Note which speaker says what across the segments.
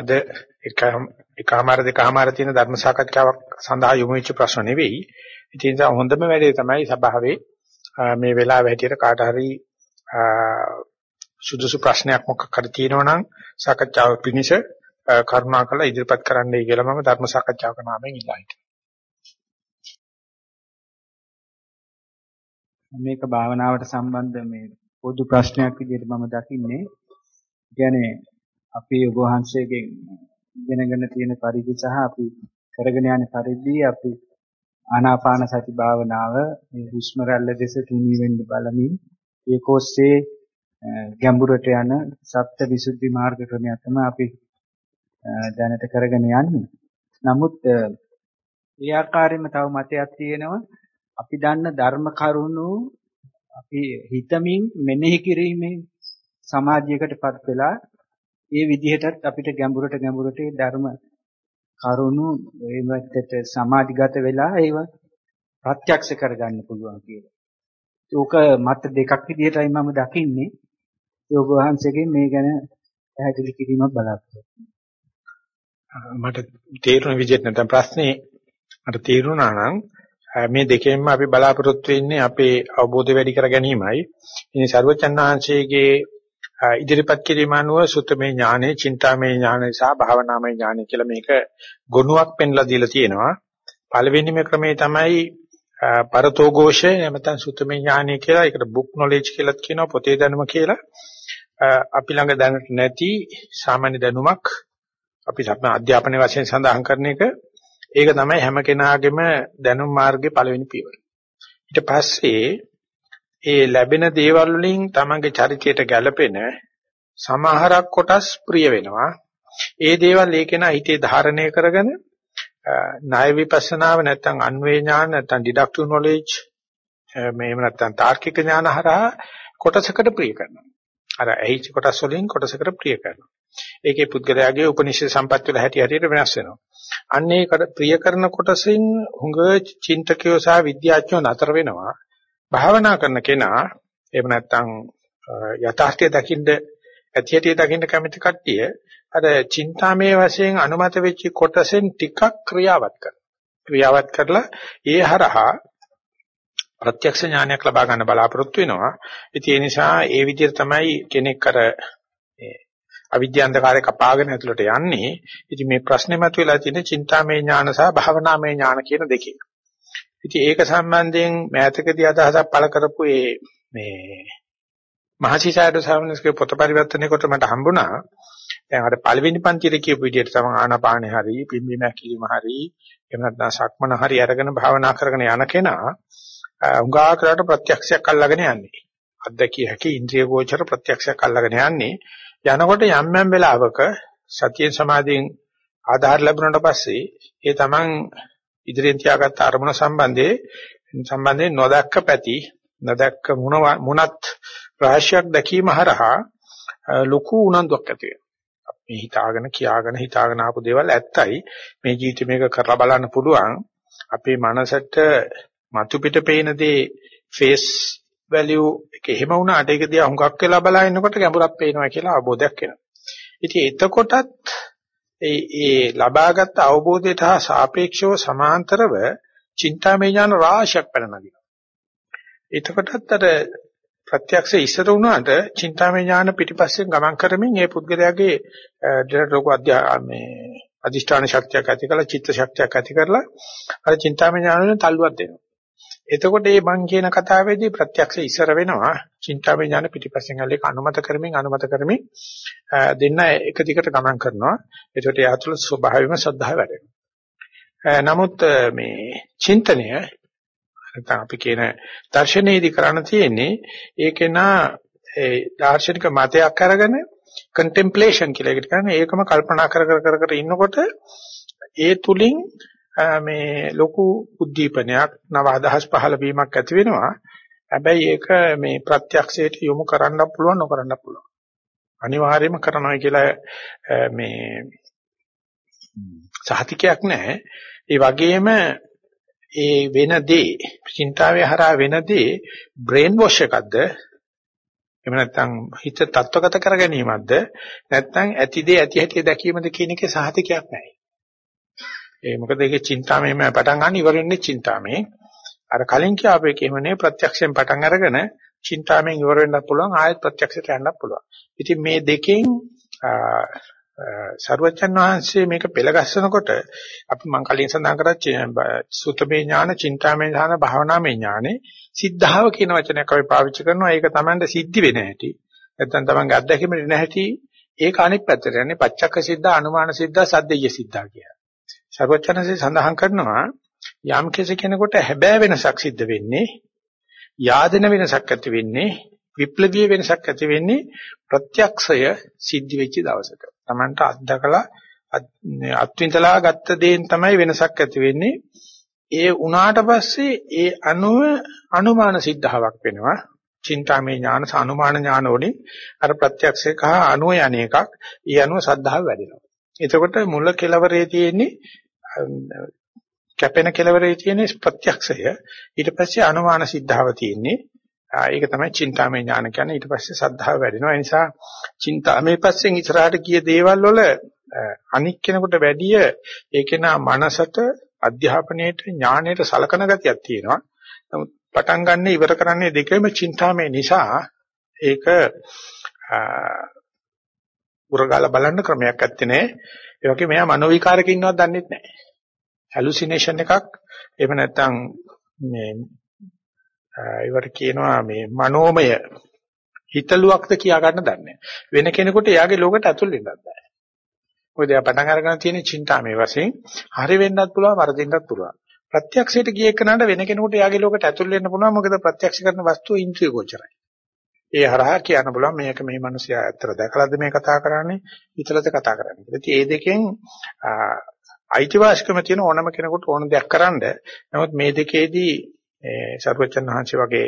Speaker 1: අද එකම එකමාර දෙකමාර තියෙන ධර්ම සාකච්ඡාවක් සඳහා යොමු වෙච්ච ප්‍රශ්න නෙවෙයි. ඉතින් හොඳම වැඩේ තමයි සභාවේ මේ වෙලාව හැටියට කාට හරි සුදුසු ප්‍රශ්නයක් මොකක් හරි තියෙනවා නම් සාකච්ඡාව පිණිස කරුණාකරලා ඉදිරිපත් කරන්නයි කියලා මම ධර්ම සාකච්ඡාවක නාමයෙන් ඉල්ලා හිටියා.
Speaker 2: මේක භාවනාවට සම්බන්ධ මේ පොදු ප්‍රශ්නයක් විදිහට මම දකින්නේ. කියන්නේ අපි ඔබ වහන්සේගෙන් ඉගෙනගෙන තියෙන පරිදි සහ අපි කරගෙන යන පරිදි අපි ආනාපාන සති භාවනාව මේ හුස්ම රැල්ල දෙස තුනී වෙන්න බලමින් ඒකෝස්සේ ගැඹුරට යන සත්‍ය විසුද්ධි මාර්ග ක්‍රමයක් තමයි අපි දැනට කරගෙන යන්නේ. නමුත් ඒ ආකාරයෙන්ම තව මතයක් තියෙනවා අපි දන්න ධර්ම කරුණු අපි හිතමින් මෙනෙහි කිරීමෙන් සමාජයකටපත් වෙලා ඒ විදිහටත් අපිට ගැඹුරට ගැඹුරට ධර්ම කරුණු ඒවට සමාධිගත වෙලා ඒව ප්‍රත්‍යක්ෂ කරගන්න පුළුවන් කියලා. ඒක මත දෙකක් විදිහටයි මම දකින්නේ. ඒ ඔබ වහන්සේගෙන් මේ ගැන පැහැදිලි කිරීමක් බලාපොරොත්තු
Speaker 1: මට තේරුණ විදිහට නැත්නම් ප්‍රශ්නේ මට තේරුණා නම් මේ දෙකෙන්ම අපි බලාපොරොත්තු වෙන්නේ අපේ අවබෝධය වැඩි කර ගැනීමයි. ඉතින් ਸਰවචන්නාංශයේ ඉදිරිපත් කිරීම අනුව සුත්තමේ ඥානෙ, චින්තාමේ ඥානෙ සහ භාවනාමේ ඥානෙ කියලා මේක ගුණයක් පෙන්ලා දීලා තියෙනවා. පළවෙනිම ක්‍රමේ තමයි පරතෝഘോഷය නැත්නම් සුත්තමේ ඥානෙ කියලා. ඒකට බුක් නොලෙජ් කියලාත් කියනවා, පොතේ දැනුම කියලා. අපි ළඟ දැනට නැති සාමාන්‍ය දැනුමක් අපි අධ්‍යාපන වශයෙන් සඳහන් කරන එක ඒක තමයි හැම කෙනාගේම දැනුම් මාර්ගයේ පළවෙනි පියවර. ඊට පස්සේ ඒ ලැබෙන දේවල් වලින් තමන්ගේ චරිතයට ගැළපෙන සමහරක් කොටස් ප්‍රිය වෙනවා. ඒ දේවල් ඒකේනා හිතේ ධාරණය කරගෙන ණය විපස්සනාව නැත්නම් අන්වේ ඥාන නැත්නම් ඩිඩක්ටිව් නොලෙජ් මේව නැත්නම් තාර්කික ඥාන හරහා කොටසකට ප්‍රිය කරනවා. අර ඇහිච්ච කොටස් වලින් කොටසකට ප්‍රිය කරනවා. ඒකේ පුද්ගලයාගේ උපනිෂේ සම්පත් වල හැටි හැටියට වෙනස් වෙනවා. අන්න ඒ ප්‍රිය කරන කොටසින් හුඟ චින්තකයෝ සහ විද්‍යාඥයෝ නතර වෙනවා. භාවනා කරන කෙනා එහෙම නැත්නම් යථාර්ථය දකින්න ඇතිහැටි දකින්න කැමති කට්ටිය අර චින්තාමේ වශයෙන් අනුමත වෙච්ච කොටසෙන් ටිකක් ක්‍රියාවත් කරනවා. ක්‍රියාවත් කරලා ඒ හරහා ප්‍රත්‍යක්ෂ ඥානයක් ලබා ගන්න බලාපොරොත්තු වෙනවා. ඉතින් ඒ නිසා ඒ විදිහට තමයි කෙනෙක් අර අවිද්‍යාන්තකාරය කපාගෙන ඇතුළට යන්නේ. ඉතින් මේ ප්‍රශ්නේ මතුවලා තියෙන චින්තාමය ඥාන සහ භාවනාමය ඥාන කියන දෙකේ. ඉතින් ඒක සම්බන්ධයෙන් මෑතකදී අදහසක් පළ කරපු ඒ මේ මහසිසාරද සාමනස්ගේ පොත පරිවර්තනය කොට මට හම්බුණා. දැන් අර පළවෙනි පන්තියේ කියපු විදිහට තමයි ආනාපානේ හරි, පිම්බීම හැකිලිම හරි, එහෙම නැත්නම් සක්මන හරි අරගෙන භාවනා කරගෙන යන කෙනා උංගා කරලා ප්‍රත්‍යක්ෂයක් අල්ලගෙන යන්නේ. අද්දකිය හැකි ඉන්ද්‍රිය ගෝචර ප්‍රත්‍යක්ෂයක් අල්ලගෙන යන්නේ. යනකොට යම් යම් වෙලාවක සතිය සමාධියෙන් ආධාර ලැබුණාට පස්සේ ඒ තමන් ඉදිරියෙන් තියාගත්ත අරමුණ සම්බන්ධයේ සම්බන්ධයෙන් නොදැක්ක පැති නොදැක්ක මුණ මුණත් රහස්‍යයක් දැකීම හරහා ලොකු උනන්දුවක් ඇති වෙනවා. මේ හිතාගෙන කියාගෙන හිතාගෙන ආපු දේවල් ඇත්තයි මේ ජීවිතේ මේක කරලා බලන්න පුළුවන් අපේ මනසට මතු පිට පේන දේ ෆේස් වැලියු එක එහෙම වුණාට ඒක දිහා හුඟක් වෙලා බලනකොට ගැඹුරක් පේනවා කියලා අවබෝධයක් එනවා. ඉතින් එතකොටත් ඒ ඒ ලබාගත් අවබෝධයට හා සාපේක්ෂව සමාන්තරව චින්තාමය ඥාන රාශියක් පැනනගිනවා. එතකොටත් අර ප්‍රත්‍යක්ෂ ඉස්සර වුණාට චින්තාමය ඥාන පිටිපස්සෙන් ගමන් කරමින් ඒ පුද්ගලයාගේ ඩිරට ලෝක අධ්‍යා මේ අදිෂ්ඨාන ශක්තියක් ඇති කරලා චිත්ත ශක්තියක් ඇති කරලා අර චින්තාමය ඥාන වලින් තල්ලුවක් දෙනවා. එතකොට මේ මං කියන කතාවේදී ප්‍රත්‍යක්ෂ ඉස්සර වෙනවා. චින්තාමය ඥාන පිටිපස්සෙන් ඇලෙක අනුමත කරමින් අනුමත කරමින් දෙන්න එක දිගට ගමන් කරනවා. එතකොට යාතුල ස්වභාවයෙන්ම ශ්‍රද්ධාව වැඩෙනවා. නමුත් මේ චින්තනය නැත්නම් අපි කියන දර්ශනයේදී කරණ තියෙන්නේ ඒකේනා ඒ දාර්ශනික මතයක් අරගෙන contemplation කියලා එකට කියන්නේ ඒකම කල්පනා කර කර කර ඉන්නකොට ඒ තුලින් මේ ලොකු උද්දීපනයක් නව අදහස් පහළ වීමක් ඇති වෙනවා. හැබැයි ඒක මේ ප්‍රත්‍යක්ෂයට යොමු කරන්න පුළුවන් නොකරන්න පුළුවන්. අනිවාර්යයෙන්ම කරනවා කියලා මේ සහතිකයක් නැහැ. ඒ වගේම ඒ වෙන දේ, චින්තාවේ හරහා වෙන දේ බ්‍රේන් වොෂ් එකක්ද එහෙම නැත්නම් හිත තත්වගත කර ගැනීමක්ද නැත්නම් ඇතිදේ ඇති හැටි දැකීමද කියන එකේ සහතිකයක් නැහැ. ඒ මොකද ඒකේ චින්තාමයම පටන් ගන්න ඉවර වෙන්නේ චින්තාමේ. අර කලින් කියාපු එකේමනේ ප්‍රත්‍යක්ෂයෙන් පටන් අරගෙන චින්තාමෙන් ඉවර වෙන්නත් පුළුවන් ආයෙත් ප්‍රත්‍යක්ෂයට යන්නත් පුළුවන්. ඉතින් මේ දෙකෙන් සර්වචන් වහන්සේ මේක පෙළගස්සනකොට අපි මම කලින් සඳහන් කරා සුතමේ ඥාන, චින්තාමේ ඥාන, භාවනාමේ ඥානේ සිද්ධාව කියන වචනයක් අපි පාවිච්චි කරනවා. ඒක Tamande සිද්ධි වෙන හැටි. නැත්නම් Tamange අත්දැකීම දෙන හැටි ඒක අනිත් පැත්තට යන්නේ පච්චක්ක සිද්ධා, අනුමාන සිද්ධා, සද්දේය සිද්ධා කියලා. සර්වචන්සේ සඳහන් කරනවා යම් කෙනෙකුට හැබෑ වෙනසක් සිද්ධ වෙන්නේ යාදෙන වෙනසක් ඇති වෙන්නේ විප්ලවීය වෙනසක් ඇති වෙන්නේ ප්‍රත්‍යක්ෂය සිද්ධ වෙච්ච දවසක. Tamanට අත්දකලා අත්විඳලා ගත්ත දේෙන් තමයි වෙනසක් ඇති වෙන්නේ. ඒ උනාට පස්සේ ඒ අනුව අනුමාන සිද්ධාවක් වෙනවා. චින්තාමේ ඥාන සානුමාන ඥාන වලින් අර ප්‍රත්‍යක්ෂයක අනුව යන එකක්. ඒ අනුව සද්ධාව වැඩෙනවා. එතකොට මුල කෙලවරේ තියෙන්නේ කැපෙන කෙලවරේ තියෙන ප්‍රත්‍යක්ෂය. ඊට පස්සේ අනුමාන සිද්ධාව තියෙන්නේ. ඒක තමයි චින්තාමය ඥාන කියන්නේ. ඊට පස්සේ සද්ධාව වැඩෙනවා. ඒ නිසා චින්තාමේ පස්සෙන් ඉස්සරහට ගිය දේවල් වල අනික් කෙනෙකුට වැඩිය ඒකේනා මනසට අධ්‍යාපනයේට ඥානයට සලකන ගතියක් තියෙනවා. නමුත් පටන් ගන්න ඉවර කරන්නේ දෙකම චින්තාමේ නිසා ඒක උරගාලා බලන්න ක්‍රමයක් ඇත්තේ නෑ. ඒ වගේ මෙයා මනෝවිකාරක ඉන්නවත් දන්නේ නැහැ හැලුසිනේෂන් එකක් එහෙම නැත්නම් මේ ඒවට කියනවා මේ මනෝමය හිතලුවක්ද කියා ගන්න දන්නේ වෙන කෙනෙකුට එයාගේ ලෝකයට ඇතුල් වෙන්නත් බෑ. මොකද එයා පටන් අරගෙන තියෙන චින්තාමේ වශයෙන් හරි වෙන්නත් පුළුවන් වරදින්නත් පුළුවන්. ප්‍රත්‍යක්ෂයට ගිය එකනට වෙන කෙනෙකුට එයාගේ ලෝකයට ඇතුල් වෙන්න පුළුවන් මොකද ප්‍රත්‍යක්ෂ කරන වස්තුව ඉන්ද්‍රිය ගෝචරයි. ඒ හරහා කියන්න පුළුවන් මේක මේ මිනිස්සයා ඇත්තට දැකලාද මේ කතා කරන්නේ හිතලද කතා කරන්නේ. ඉතින් මේ දෙකෙන් අයිතිවාසිකම තියෙන ඕනම කෙනෙකුට ඕන දෙයක් කරන්න. නමුත් මේ දෙකේදී සර්වචන් වහන්සේ වගේ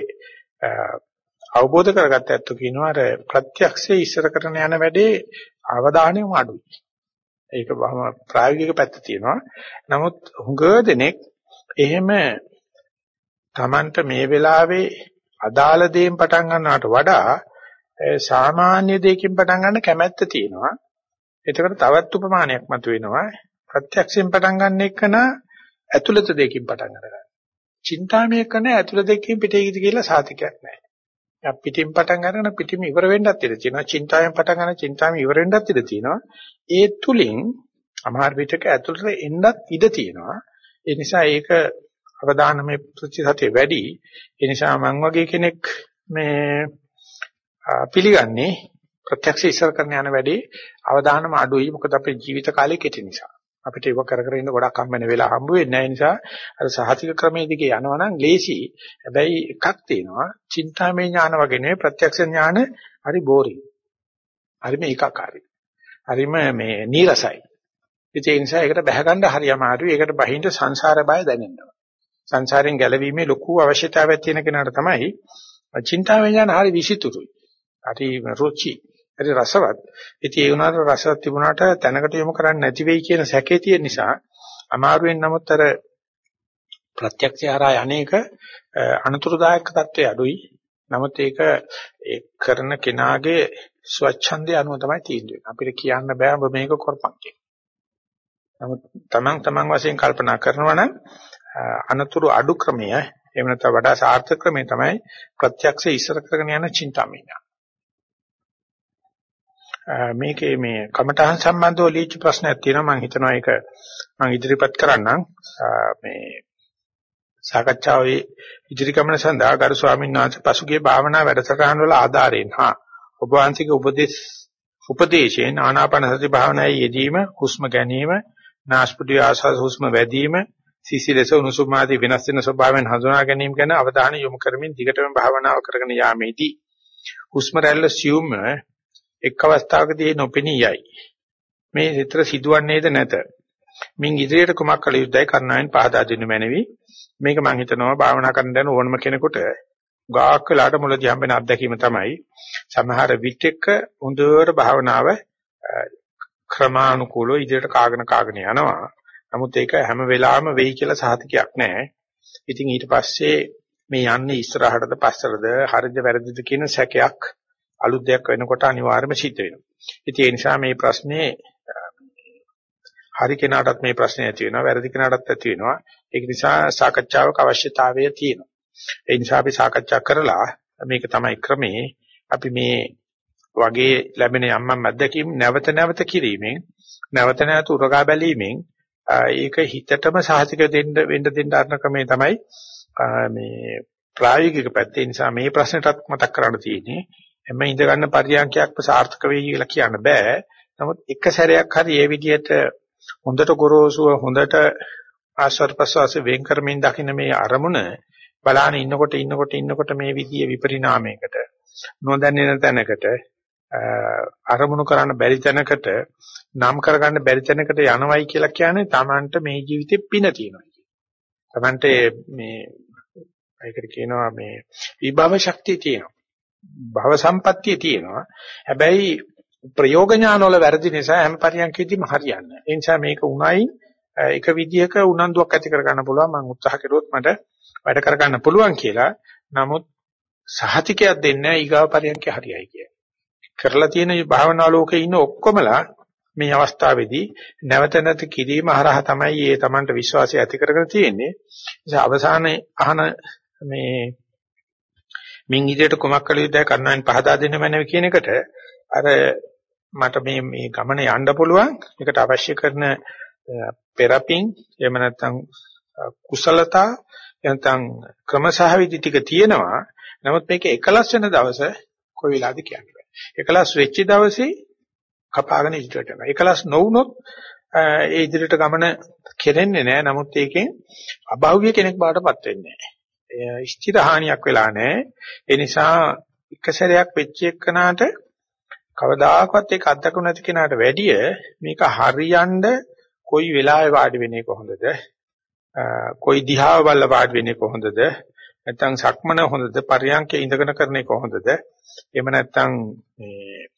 Speaker 1: අවබෝධ කරගත්ත ඇත්තෝ කියනවා අර ප්‍රත්‍යක්ෂයේ ඉස්සර කරන යන වැඩේ අවධානයම අඩුයි. ඒක බහම ප්‍රායෝගික පැත්ත තියෙනවා. නමුත් හුඟ දෙනෙක් එහෙම Tamanට මේ වෙලාවේ අදාළ දේෙන් පටන් ගන්නවට වඩා සාමාන්‍ය දෙයකින් පටන් ගන්න කැමැත්ත තියෙනවා. එතකොට තවත් උපමානයක් මතුවෙනවා. ප්‍රත්‍යක්ෂයෙන් පටන් ගන්න එකන ඇතුළත දෙකකින් පටන් අරගන්න. චින්තාමය කරන ඇතුළත දෙකකින් පිටේකිද කියලා සාතිකයක් නැහැ. අපි පිටින් පටන් අරගෙන පිටිම ඉවර වෙන්නත් ඉඩ තියෙනවා. චින්තාවෙන් පටන් ගන්න චින්තාවෙන් ඉවර වෙන්නත් ඉඩ තියෙනවා. ඒ තුලින් අමාර පිටක ඇතුළට එන්නත් ඉඩ තියෙනවා. ඒ නිසා ඒක අවදානමේ ප්‍රතිශතය වැඩි. ඒ නිසා මම වගේ කෙනෙක් මේ පිළිගන්නේ ප්‍රත්‍යක්ෂ ඉස්සර කරන යන වැඩි අවදානම අඩුයි. මොකද අපේ ජීවිත කාලය කෙටි නිසා. අපිට ඒක කර කර ඉන්න ගොඩක් හම්බ වෙන වෙලා හම්බ වෙන්නේ නැහැ නිසා අර සහතික ක්‍රමයේ දිගේ යනවා නම් ලේසි. හැබැයි එකක් තියෙනවා චින්තාමය ඥාන වගේ නෙවෙයි ප්‍රත්‍යක්ෂ ඥාන හරි බෝරින්. හරිම ඒකාකාරයි. හරිම මේ නීරසයි. ඒ නිසා ඒකට බැහැ ගන්න හරි අමාරුයි. ඒකට බහින්ද සංසාර බය දැනෙනවා. සංසාරයෙන් ගැලවීමේ ලොකු අවශ්‍යතාවයක් තියෙන කෙනාට තමයි චින්තාමය ඥාන හරි විසිතුරුයි. හරි රුචි. හරි රසවත්. ඉතින් ඒ වුණාට රසවත් තිබුණාට තැනකට යොමු කරන්නේ නැති වෙයි කියන සැකේ තියෙන නිසා අමාරුවෙන් නමුත් අර ප්‍රත්‍යක්ෂය හරහා අනේක අනුතුරුදායක தත්ත්වය අඩුයි. නමුත් ඒක ඒ කරන කෙනාගේ ස්වච්ඡන්දය අනුව තමයි තීන්දුව වෙන්නේ. අපිට කියන්න බෑ ඔබ මේක කරපන් කියලා. නමුත් තමන් තමන් වශයෙන් කල්පනා කරනවා නම් අනතුරු අඩු ක්‍රමය එහෙම නැත්නම් වඩා සාර්ථක ක්‍රමය තමයි ප්‍රත්‍යක්ෂ ඉස්සර කරගෙන යන චින්තාමය. මේකේ මේ කමඨහන් සම්බන්ධව ලියච්ච ප්‍රශ්නයක් තියෙනවා මම හිතනවා ඒක මම ඉදිරිපත් කරන්නම් මේ සාකච්ඡාවේ ඉදිරි ගමන සඳහා ගරු ස්වාමීන් වහන්සේ පසුගිය භාවනා වැඩසටහන් වල ආධාරයෙන් හා ඔබ වහන්සේගේ උපදේශ උපදේශයෙන් ආනාපාන සති භාවනාවේ යෙදීම හුස්ම ගැනීම නාස්පුඩිය ආස්වාද හුස්ම වැඩිම සිසිලස උණුසුම ආදී වෙනස් වෙන ස්වභාවයන් හඳුනා ගැනීම ගැන අවධානය යොමු කරමින් දිගටම භාවනාව කරගෙන යාමේදී හුස්ම රැල්ල සියුම් එක් අවස්ථාවකදී නොපෙනී යයි. මේ විතර සිදුවන්නේද නැත. මින් ඉදිරියට කුමක් කළ යුතුදයි කරුණාවෙන් පහදා දෙන්න මැනවි. මේක මම හිතනවා භාවනා කරන්න යන ඕනම කෙනෙකුට ගාක් වෙලාට මුලදී හම්බෙන අත්දැකීම තමයි සමහර විටක හොඳට භාවනාව ක්‍රමානුකූලව ඉදිරියට කාගෙන කාගෙන යනවා. නමුත් ඒක හැම වෙලාවෙම වෙයි කියලා සහතිකයක් නැහැ. ඉතින් ඊට පස්සේ මේ යන්නේ ඉස්සරහටද පස්සටද හරිද වැරදිද කියන සැකයක් අලුත් දෙයක් වෙනකොට අනිවාර්යයෙන්ම සිද්ධ වෙනවා. ඉතින් ඒ නිසා මේ ප්‍රශ්නේ හරි කෙනාටත් මේ ප්‍රශ්නේ ඇති වෙනවා වැරදි කෙනාටත් ඇති වෙනවා. ඒක නිසා සාකච්ඡාවක අවශ්‍යතාවය තියෙනවා. ඒ නිසා අපි සාකච්ඡා කරලා මේක තමයි ක්‍රමේ අපි මේ වගේ ලැබෙන යම්මම් අත්දැකීම් නැවත නැවත කිරීමෙන් නැවත නැවත උරගා බැලීමෙන් ඒක හිතටම සාහිතික දෙන්න වෙන්න දෙන්න අරන ක්‍රමේ තමයි මේ ප්‍රායෝගික පැත්තේ නිසා මේ ප්‍රශ්නටත් මතක් කරන්න තියෙන්නේ එම්ම ඉඳ ගන්න පරියන්කයක්ම සාර්ථක වෙයි කියලා කියන්න බෑ. නමුත් එක සැරයක් හරි මේ විදිහට හොඳට ගොරෝසුව හොඳට ආශ්වාස ප්‍රශ්වාස වෙන් කරමින් දකින්න මේ අරමුණ බලාන ඉන්නකොට ඉන්නකොට ඉන්නකොට මේ විදිය විපරිණාමයකට නොදැන්නෙන තැනකට අරමුණු කරන්න බැරි තැනකට නම් කරගන්න බැරි තැනකට යනවයි කියලා කියන්නේ Tamanට මේ ජීවිතේ පින තියෙනවා කියන. Tamanට මේ ඒකට කියනවා මේ විභව ශක්තිය තියෙනවා. භව සම්පත්තිය තියෙනවා. හැබැයි ප්‍රයෝග ඥාන වල වැරදි නිසා හැම පරියන්කෙදිම හරියන්නේ. ඒ නිසා මේක උණයි එක විදියක උනන්දුවක් ඇති කරගන්න පුළුවන් මම උත්සාහ කළොත් මට වැඩ කරගන්න පුළුවන් කියලා. නමුත් සහතිකයක් දෙන්නේ නැහැ ඊගාව පරියන්කේ හරියයි කිය. කරලා තියෙන භාවනා ලෝකේ ඉන්න ඔක්කොමලා මේ අවස්ථාවේදී නැවත නැවත කිරීම හරහා තමයි ඒ Tamanට විශ්වාසය ඇති කරගෙන තියෙන්නේ. ඒ අවසානයේ අහන මේ මින් ඉදිරියට කුමක් කළ යුතුද කරුණාවෙන් පහදා දෙන්න මැනව කියන එකට අර මට මේ මේ ගමන යන්න පුළුවන්. ඒකට අවශ්‍ය කරන පෙරපින් එහෙම නැත්නම් කුසලතා නැත්නම් ක්‍රමසහවිදි ටික තියෙනවා. නමුත් මේක එකලස් වෙන දවස කොයි වෙලාවද කියන්නේ? එකලස් වෙච්ච දවසේ කපාගෙන ඉදිරියට යනවා එකලස් නොවුනොත් ඒ ඉදිරියට ගමන කෙරෙන්නේ නැහැ නමුත් ඒකෙන් අභෞවිය කෙනෙක් බාටපත් වෙන්නේ නැහැ ස්ථිර හානියක් වෙලා නැහැ ඒ නිසා එක සැරයක් වෙච්ච එකනට කවදාකවත් ඒක අත්දකු නැති කෙනාට වැඩිය මේක හරියන්න කොයි වෙලාවෙ වාඩි වෙන්නේ කොහොමද? කොයි දිහාව බලලා වාඩි වෙන්නේ කොහොමද? නැත්නම් සක්මන හොඳද? පරියන්කේ ඉඳගෙන කරන්නේ කොහොමද? එහෙම නැත්නම් මේ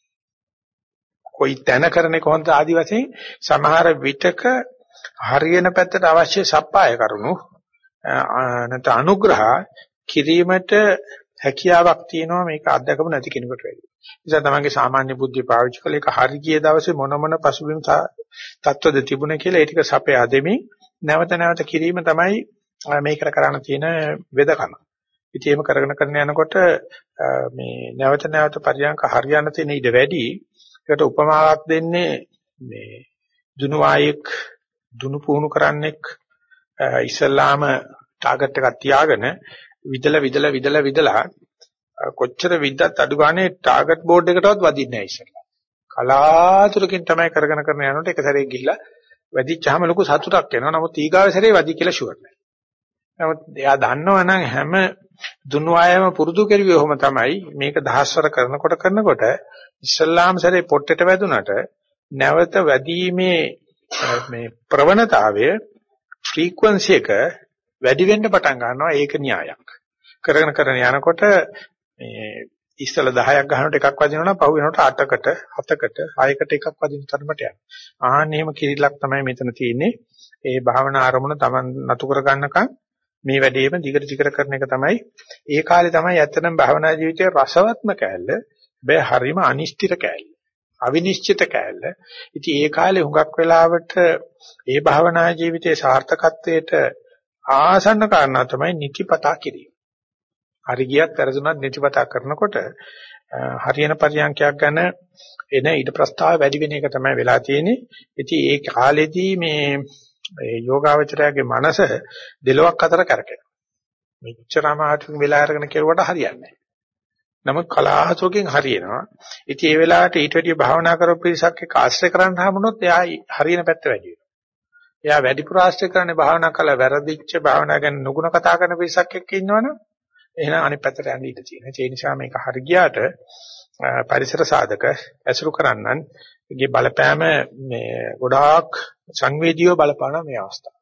Speaker 1: කොයි තැන කරන්නේ කොහොමද ආදි වශයෙන් සමහර විටක හරියන පැත්තට අවශ්‍ය සප්පාය කරුණු නැත්නම් අනුග්‍රහ කිරීමට හැකියාවක් තියෙනවා මේක අත්දකපු නැති කෙනෙකුට වැඩි. නිසා තමන්ගේ සාමාන්‍ය බුද්ධිය පාවිච්චි කළ එක හරි ගිය දවසේ මොන මොන පසුබිම් තත්ත්වද තිබුණේ කියලා ඒ ටික සපයා දෙමින් නැවත නැවත කිරීම තමයි මේකට කරන්න තියෙන වෙදකම. ඉතින් එහෙම කරගෙන කරගෙන යනකොට මේ නැවත නැවත පරියන්ක හරියන්න තියෙන ඉඩ වැඩි. ඒකට උපමාවක් දෙන්නේ මේ දුනු වායෙක් දුනු පුහුණු කරන්නෙක් ඉස්සල්ලාම ටාගට් එකක් තියාගෙන විදලා විදලා විදලා විදලා කොච්චර විද්දත් අඩු ගානේ ටාගට් බෝඩ් එකටවත් වදින්නේ නැහැ ඉස්සෙල්ලා. කලාතුරකින් තමයි කරගෙන කරන යනකොට එක සැරේ ගිහිල්ලා වැදිච්චාම ලොකු සතුටක් එනවා. නමුත් ඊගාව සැරේ වදි කියලා ෂුවර් නැහැ. නමුත් එයා දන්නවනම් හැම දුන්නු ආයම පුරුදු කරුවේ ඔහොම තමයි. මේක දහස්වර කරනකොට කරනකොට ඉස්ලාම් සැරේ පොට්ටෙට වැදුනට නැවත වැදීමේ මේ ප්‍රවණතාවය ෆ්‍රීකවන්සි එක වැඩි වෙන්න පටන් ගන්නවා ඒක න්‍යායක්. කරගෙන කරගෙන යනකොට මේ ඉස්සල 10ක් ගන්නකොට එකක් වදිනවනම් පහු වෙනකොට 8කට 7කට 6කට එකක් වදින තරමට යනවා. ආන්න එහෙම කිරිලක් තමයි මෙතන තියෙන්නේ. ඒ භාවනා ආරමුණ Taman නතු කර ගන්නකම් මේ වැඩේම දිගට දිගට කරන එක තමයි ඒ කාලේ තමයි ඇත්තටම භාවනා ජීවිතයේ රසවත්ම කෑල්ල. බෑ හරීම අනිශ්චිත කෑල්ල. අවිනිශ්චිත කෑල්ල. ඉතින් ඒ කාලේ හුඟක් වෙලාවට ඒ භාවනා ජීවිතයේ සාර්ථකත්වයට ආසන්න කාරණා තමයි නිතිපතා කිරීම. හරි ගියත් වැරදුනත් නිතිපතා කරනකොට හරියන පරියන්කයක් ගැන එන ඊට ප්‍රස්තාව වැඩි වෙන එක තමයි වෙලා තියෙන්නේ. ඉතින් ඒ කාලෙදී මේ යෝගාවචරයාගේ මනස දෙලොක් අතර කරකිනවා. මෙච්චරම ආතුන් වෙලා අරගෙන කෙරුවට හරියන්නේ නැහැ. නමුත් කලාතුරකින් හරියනවා. ඉතින් ඒ වෙලාවට ඊට වැඩිය භාවනා කරපු පිරිසක් එක්ක ආශ්‍රය කරන්න හමුනොත් එයා හරියන පැත්ත වැඩි වෙනවා. එයා වැඩිපුර ආශ්‍රය කරන්නේ භාවනා කළා වැරදිච්ච භාවනා ගැන නුගුණ කතා කරන පිරිසක් එක්ක ඉන්නවනම් එහෙනම් අනිත් පැත්තට යන්න ඉඩ තියෙනවා. ඒ නිසා මේක හරි ගියාට පරිසර සාධක ඇසුරු කරන්නන් ගේ බලපෑම මේ ගොඩාක් සංවේදීව බලපාන මේ අවස්ථාව.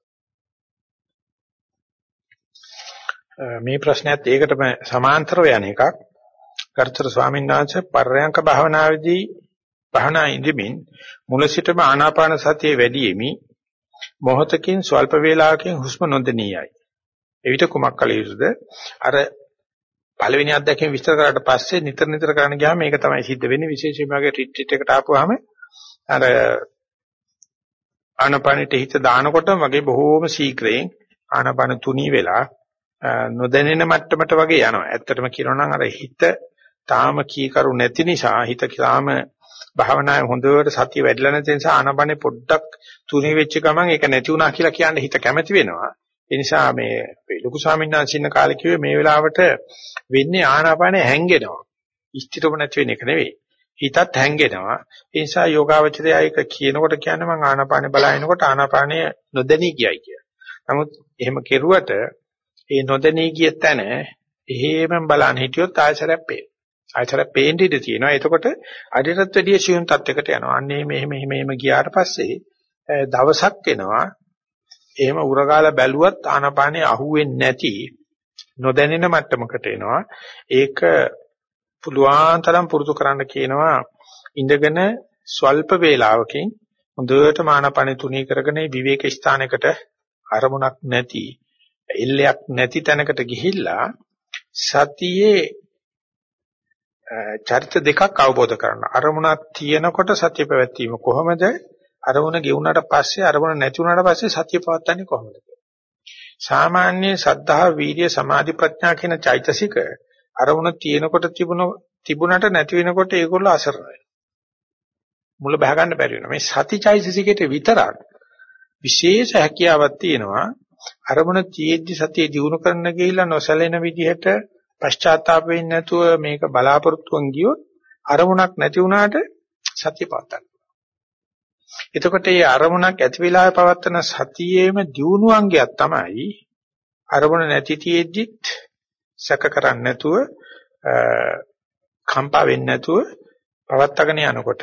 Speaker 1: මේ ප්‍රශ්නයත් ඒකටම සමාන්තරව යන එකක්. ගරුතර ස්වාමීන් වහන්සේ පර්යංක භාවනාවේදී භාවනා ඉඳමින් මුල සිටම ආනාපාන සතිය වැඩි යමි මොහොතකින් ස්වල්ප වේලාවකින් හුස්ම නොදෙනියයි. එවිට කුමක් කළ යුතුද? අර පළවෙනි අත්දැකීම විස්තර කරාට පස්සේ නිතර නිතර කරන්න ගියාම මේක තමයි සිද්ධ වෙන්නේ විශේෂයෙන්ම වගේ රිට්‍රීට් එකට ආපුවාම අර ආනපනෙට හිත දානකොටම වගේ බොහෝම ශීඝ්‍රයෙන් ආනපන තුනී වෙලා නොදැනෙන මට්ටමට වගේ යනවා. ඇත්තටම කියනවා නම් අර හිත තාම කීකරු නැති නිසා හිත තාම භාවනාවේ හොඳට සතිය වැඩිලා නැති නිසා ආනපනේ පොඩ්ඩක් තුනී වෙච්ච ගමන් ඒක නැති වුණා කියලා කියන්න හිත කැමති වෙනවා. ඒ නිසා මේ ලොකු ස්වාමීන් වහන්සේ ඉන්න කාලේ කිව්වේ මේ වෙලාවට වෙන්නේ ආනාපානේ හැංගෙනවා. ඉෂ්ටිතව නැති වෙන එක නෙවෙයි. හිතත් හැංගෙනවා. ඒ නිසා යෝගාවචරය ඒක කියනකොට කියන්නේ මම ආනාපානේ බලනකොට ආනාපානේ නොදැනී ගියයි කියලා. නමුත් එහෙම කෙරුවට ඒ නොදැනී ගිය තැන එහෙමම බලන්න හිටියොත් ආයසරයක් පේනවා. ආයසරයක් පේන්න ඉඩ තියෙනවා. එතකොට අඩටත් වැඩිය සියුම් තත්යකට යනවා. අන්නේ මෙහෙම මෙහෙම මෙහෙම ගියාට පස්සේ දවසක් එනවා. එහෙම උරගාලා බැලුවත් ආනාපානේ අහුවෙන්නේ නැති නොදැනෙන මට්ටමකට එනවා. ඒක පුළුවන් තරම් පුරුදු කරන්න කියනවා ඉඳගෙන ස්වල්ප වේලාවකින් හොඳට මානපණ තුනී කරගෙන විවේක ස්ථානයකට අරමුණක් නැති එල්ලයක් නැති තැනකට ගිහිල්ලා සතියේ චරිත දෙකක් අවබෝධ කරගන්න. අරමුණක් තියෙනකොට සතිය පැවැත්වීම කොහොමද? අරමුණ ගෙවුනට පස්සේ අරමුණ නැති වුණාට පස්සේ සතිය පවත්න්නේ කොහොමද? සාමාන්‍ය සද්ධා, වීර්ය, සමාධි, ප්‍රඥා කියන චෛතසික අරමුණ තියෙනකොට තිබුණ තිබුණට නැති වෙනකොට ඒගොල්ලෝ අසරණ වෙනවා. මුල බහ ගන්න බැරි වෙනවා. මේ සතිචෛතසිකයට විතරක් විශේෂ හැකියාවක් තියෙනවා. අරමුණ තියෙද්දි සතිය දිනු කරන්න ගිහිල්ලා නොසැලෙන විදිහට පශ්චාත්තාප වෙන්නේ නැතුව මේක බලාපොරොත්තුෙන් ගියොත් අරමුණක් නැති වුණාට සතිය පවත්තන්න. එතකොට මේ අරමුණක් ඇති වෙලාවේ පවත්තන සතියේම දියුණුවන්ගයක් තමයි අරමුණ නැති තියෙද්දිත් සැක කරන්නේ නැතුව කම්පා වෙන්නේ නැතුව පවත්තගෙන යනකොට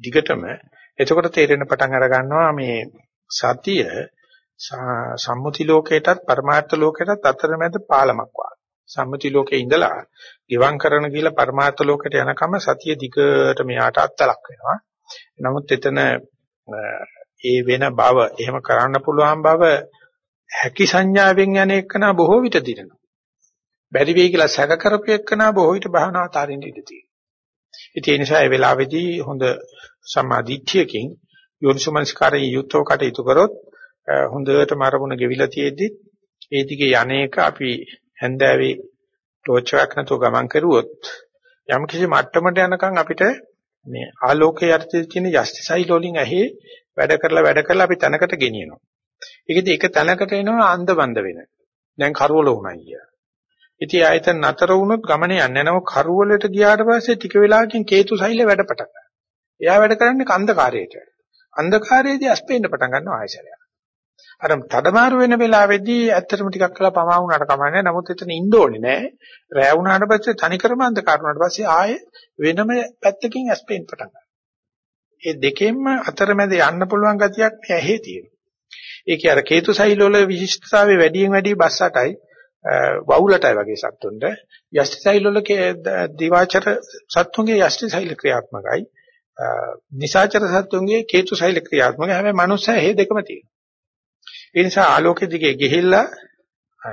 Speaker 1: දිගටම එතකොට තේරෙන පටන් අර ගන්නවා මේ සතිය සම්මුති ලෝකයටත් පරමාර්ථ ලෝකයටත් අතරමැද පාලමක් වගේ. සම්මුති ලෝකේ ඉඳලා ගිවං කරන කියලා පරමාර්ථ ලෝකයට යනකම සතිය දිගට මෙයාට අත්තලක් වෙනවා. නමුත් එතන ඒ වෙන බව එහෙම කරන්න පුළුවන් බව හැකි සංඥාවෙන් යන එකන බොහෝ විට දිනනවා. බැරි වෙයි කියලා සැක කරපු එකන බොහෝ විට භාවනාව අතාරින්න ඉඩ තියෙනවා. ඉතින් ඒ නිසා ඒ වෙලාවේදී හොඳ සමාධිත්‍යකින් යෝනිසමස්කාරයේ යුක්තව කටයුතු කරොත් හොඳට මරමුණ ගෙවිලා තියෙද්දි ඒ දිගේ යන්නේක අපි හැන්දෑවේ ටෝච් එකක් නැතුව ගමන් කරුවොත් යම් කිසි මට්ටමකට යනකම් අපිට මේ ආලෝකයේ යටතේ තියෙන යස්තිසයි ලෝලින් ඇහි වැඩ කරලා වැඩ කරලා අපි තැනකට ගෙනියනවා. ඒකෙදි එක තැනකට එනවා අන්ධබන්ද වෙන. දැන් කරවල උණා අයියා. ඉතින් ආයතන නතර වුණොත් ගමනේ යන්නේ නැනව කරවලට ගියාට පස්සේ ටික වෙලාවකින් කේතු සෛල වැඩ පටන් ගන්නවා. එයා වැඩ කරන්නේ අන්ධකාරයට. අන්ධකාරයේදී අස්පෙන්න පටන් ගන්නවා ආයශරය. අර තඩමාරු වෙන වෙලාවේදී ඇත්තටම ටිකක් කළා පමා වුණාට කමන්නේ නමුත් එතන ඉන්න ඕනේ නෑ. රෑ වුණාට පස්සේ තනිකරම අන්ධකාර වුණාට පස්සේ ආයේ වෙනම පැත්තකින් ඇස්පෙන් පටන් ගන්නවා. ඒ දෙකෙන්ම අතරමැද යන්න පුළුවන් ගතියක් මේ ඇහි තියෙනවා. ඒකේ අර කේතු සෛල වල විශිෂ්ටතාවය වැඩියෙන් වැඩි බස්සටයි වවුලටයි වගේ සත්තුන්ට යෂ්ටි සෛල වල දිවාචර සත්තුන්ගේ යෂ්ටි සෛල ක්‍රියාත්මකයි. නිසාචර සත්තුන්ගේ කේතු සෛල ක්‍රියාත්මකයි. හැබැයි මනුස්සය හේ දෙකම තියෙනවා. ඒ නිසා ආලෝකෙ දිගේ ගිහිල්ලා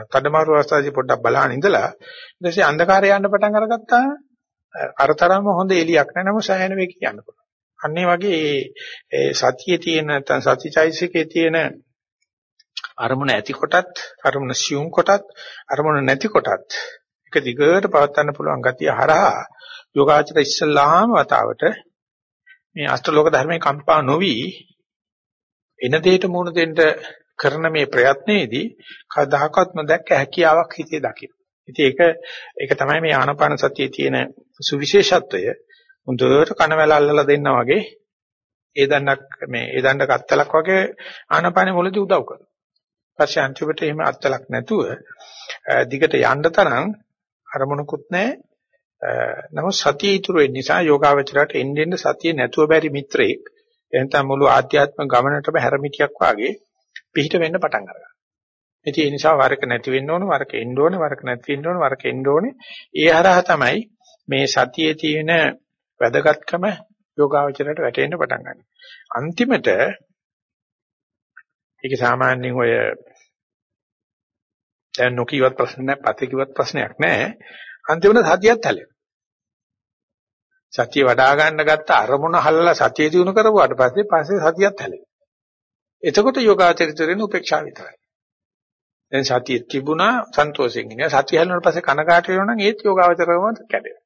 Speaker 1: කඩමාරු අවස්ථාවේදී පොඩ්ඩක් බලහන් ඉඳලා ඊට පස්සේ අන්ධකාරය යන්න පටන් අරගත්තා අරතරම හොඳ එලියක් නැහැ නම සෑහෙන වෙක කියන්න පුළුවන්. අන්න ඒ වගේ ඒ සතියේ තියෙන නැත්නම් සතිචෛසිකේ තියෙන අරමුණ ඇති කොටත් අරමුණ සියුම් කොටත් අරමුණ නැති කොටත් එක දිගට පවත්වන්න පුළුවන් ගතිය හරහා යෝගාචර ඉස්සල්ලාම වතාවට මේ අෂ්ටලෝක ධර්මයේ කම්පා නොවි එන දෙයට මුණ දෙන්න කරන මේ ප්‍රයත්නයේදී කවදාකවත් නොදැක්ක හැකියාවක් හිතේ දකින්න. ඉතින් ඒක ඒක තමයි මේ ආනාපාන සතියේ තියෙන සුවිශේෂත්වය. හොඳට කනවැල අල්ලලා දෙන්නා වගේ ඒ දණ්ඩක් මේ ඒ දණ්ඩක අත්තලක් වගේ ආනාපානෙ මුලදී උදව් කරනවා. පස්සේ අන්තිමට එහෙම අත්තලක් නැතුව දිගට යන්න තරම් අරමුණකුත් නැහැ. නමුත් සතිය ඉතුරු වෙන නිසා යෝගාවචරයට එන්න සතිය නැතුව බැරි මිත්‍රයෙක් එතන මුළු ආධ්‍යාත්ම ගමනටම හැරමිටියක් වාගේ පිහිට වෙන්න පටන් ගන්නවා. ඉතින් ඒ නිසා වරක නැති වෙන්න ඕන, වරක එන්න ඕන, වරක නැති වෙන්න ඕන, වරක එන්න ඕනේ. ඒ හරහා තමයි මේ සතියේ තියෙන වැදගත්කම යෝගාවචරයට වැටෙන්න පටන් ගන්නවා. අන්තිමට ඒක සාමාන්‍යයෙන් ඔය දැන් නොකියවත් ප්‍රශ්න නැහැ, පතේ කිව්වත් ප්‍රශ්නයක් නැහැ. අන්තිමට සතියත් හැලෙනවා. සතිය වඩා ගන්න ගත්ත අරමුණ හල්ලා සතිය දිනු කරපුවාට පස්සේ පස්සේ සතියත් හැලෙනවා. එතකොට යෝගාචරිතයෙන් උපේක්ෂා විතරයි. දැන් සතිය තිබුණා සන්තෝෂයෙන් ඉන්නේ. සතිය හැලුණාට පස්සේ කනකාට වෙනවා නම් ඒත් යෝගාචරවම කැඩෙනවා.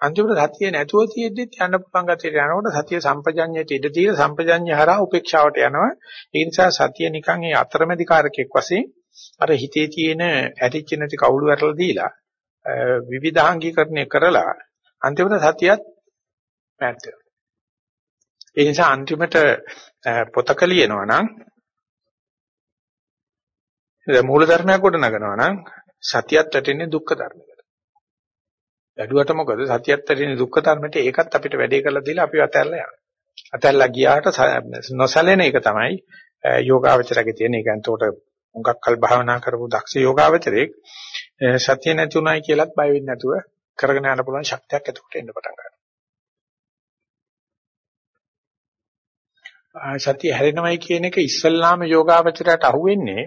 Speaker 1: අන්තිමට සතිය නැතුව තියෙද්දිත් යන්න පුළුවන් ගැතියට යනකොට සතිය සම්පජඤ්ඤයට ඉඳ තියෙන සම්පජඤ්ඤය හරහා උපේක්ෂාවට යනවා. ඒ නිසා සතිය නිකන් ඒ අතරමැදි කාරකයක් වශයෙන් අර හිතේ තියෙන ඇතිච්ච නැති කවුළු වැටලා දීලා විවිධාංගීකරණය කරලා අන්තිමට සතියත් පැත් වෙනවා. ඒ නිසා අන්තිමට පොතක ලියනවා නම් මූල ධර්මයක් කොට නගනවා නම් සතියත් වැටෙන්නේ දුක්ඛ ධර්මයකට. වැඩුවට මොකද සතියත් වැටෙන්නේ දුක්ඛ ධර්මයට ඒකත් අපිට වැඩේ කරලා දීලා අපි අතහැරලා යනවා. අතහැරලා ගියාට නොසැලෙන එක තමයි යෝගාවචරයේ තියෙන එක. එතකොට හුඟක් කල් භාවනා කරපු දක්ෂ යෝගාවචරයේ සතිය නැති උනායි කියලාත් බය වෙන්නේ නැතුව කරගෙන යන්න පුළුවන් ශක්තියක් එතකොට එන්න පටන් ගන්නවා. සතිය හැරෙනවයි කියන එක ඉස්සල්ලාම යෝගාවචරයට අහුවෙන්නේ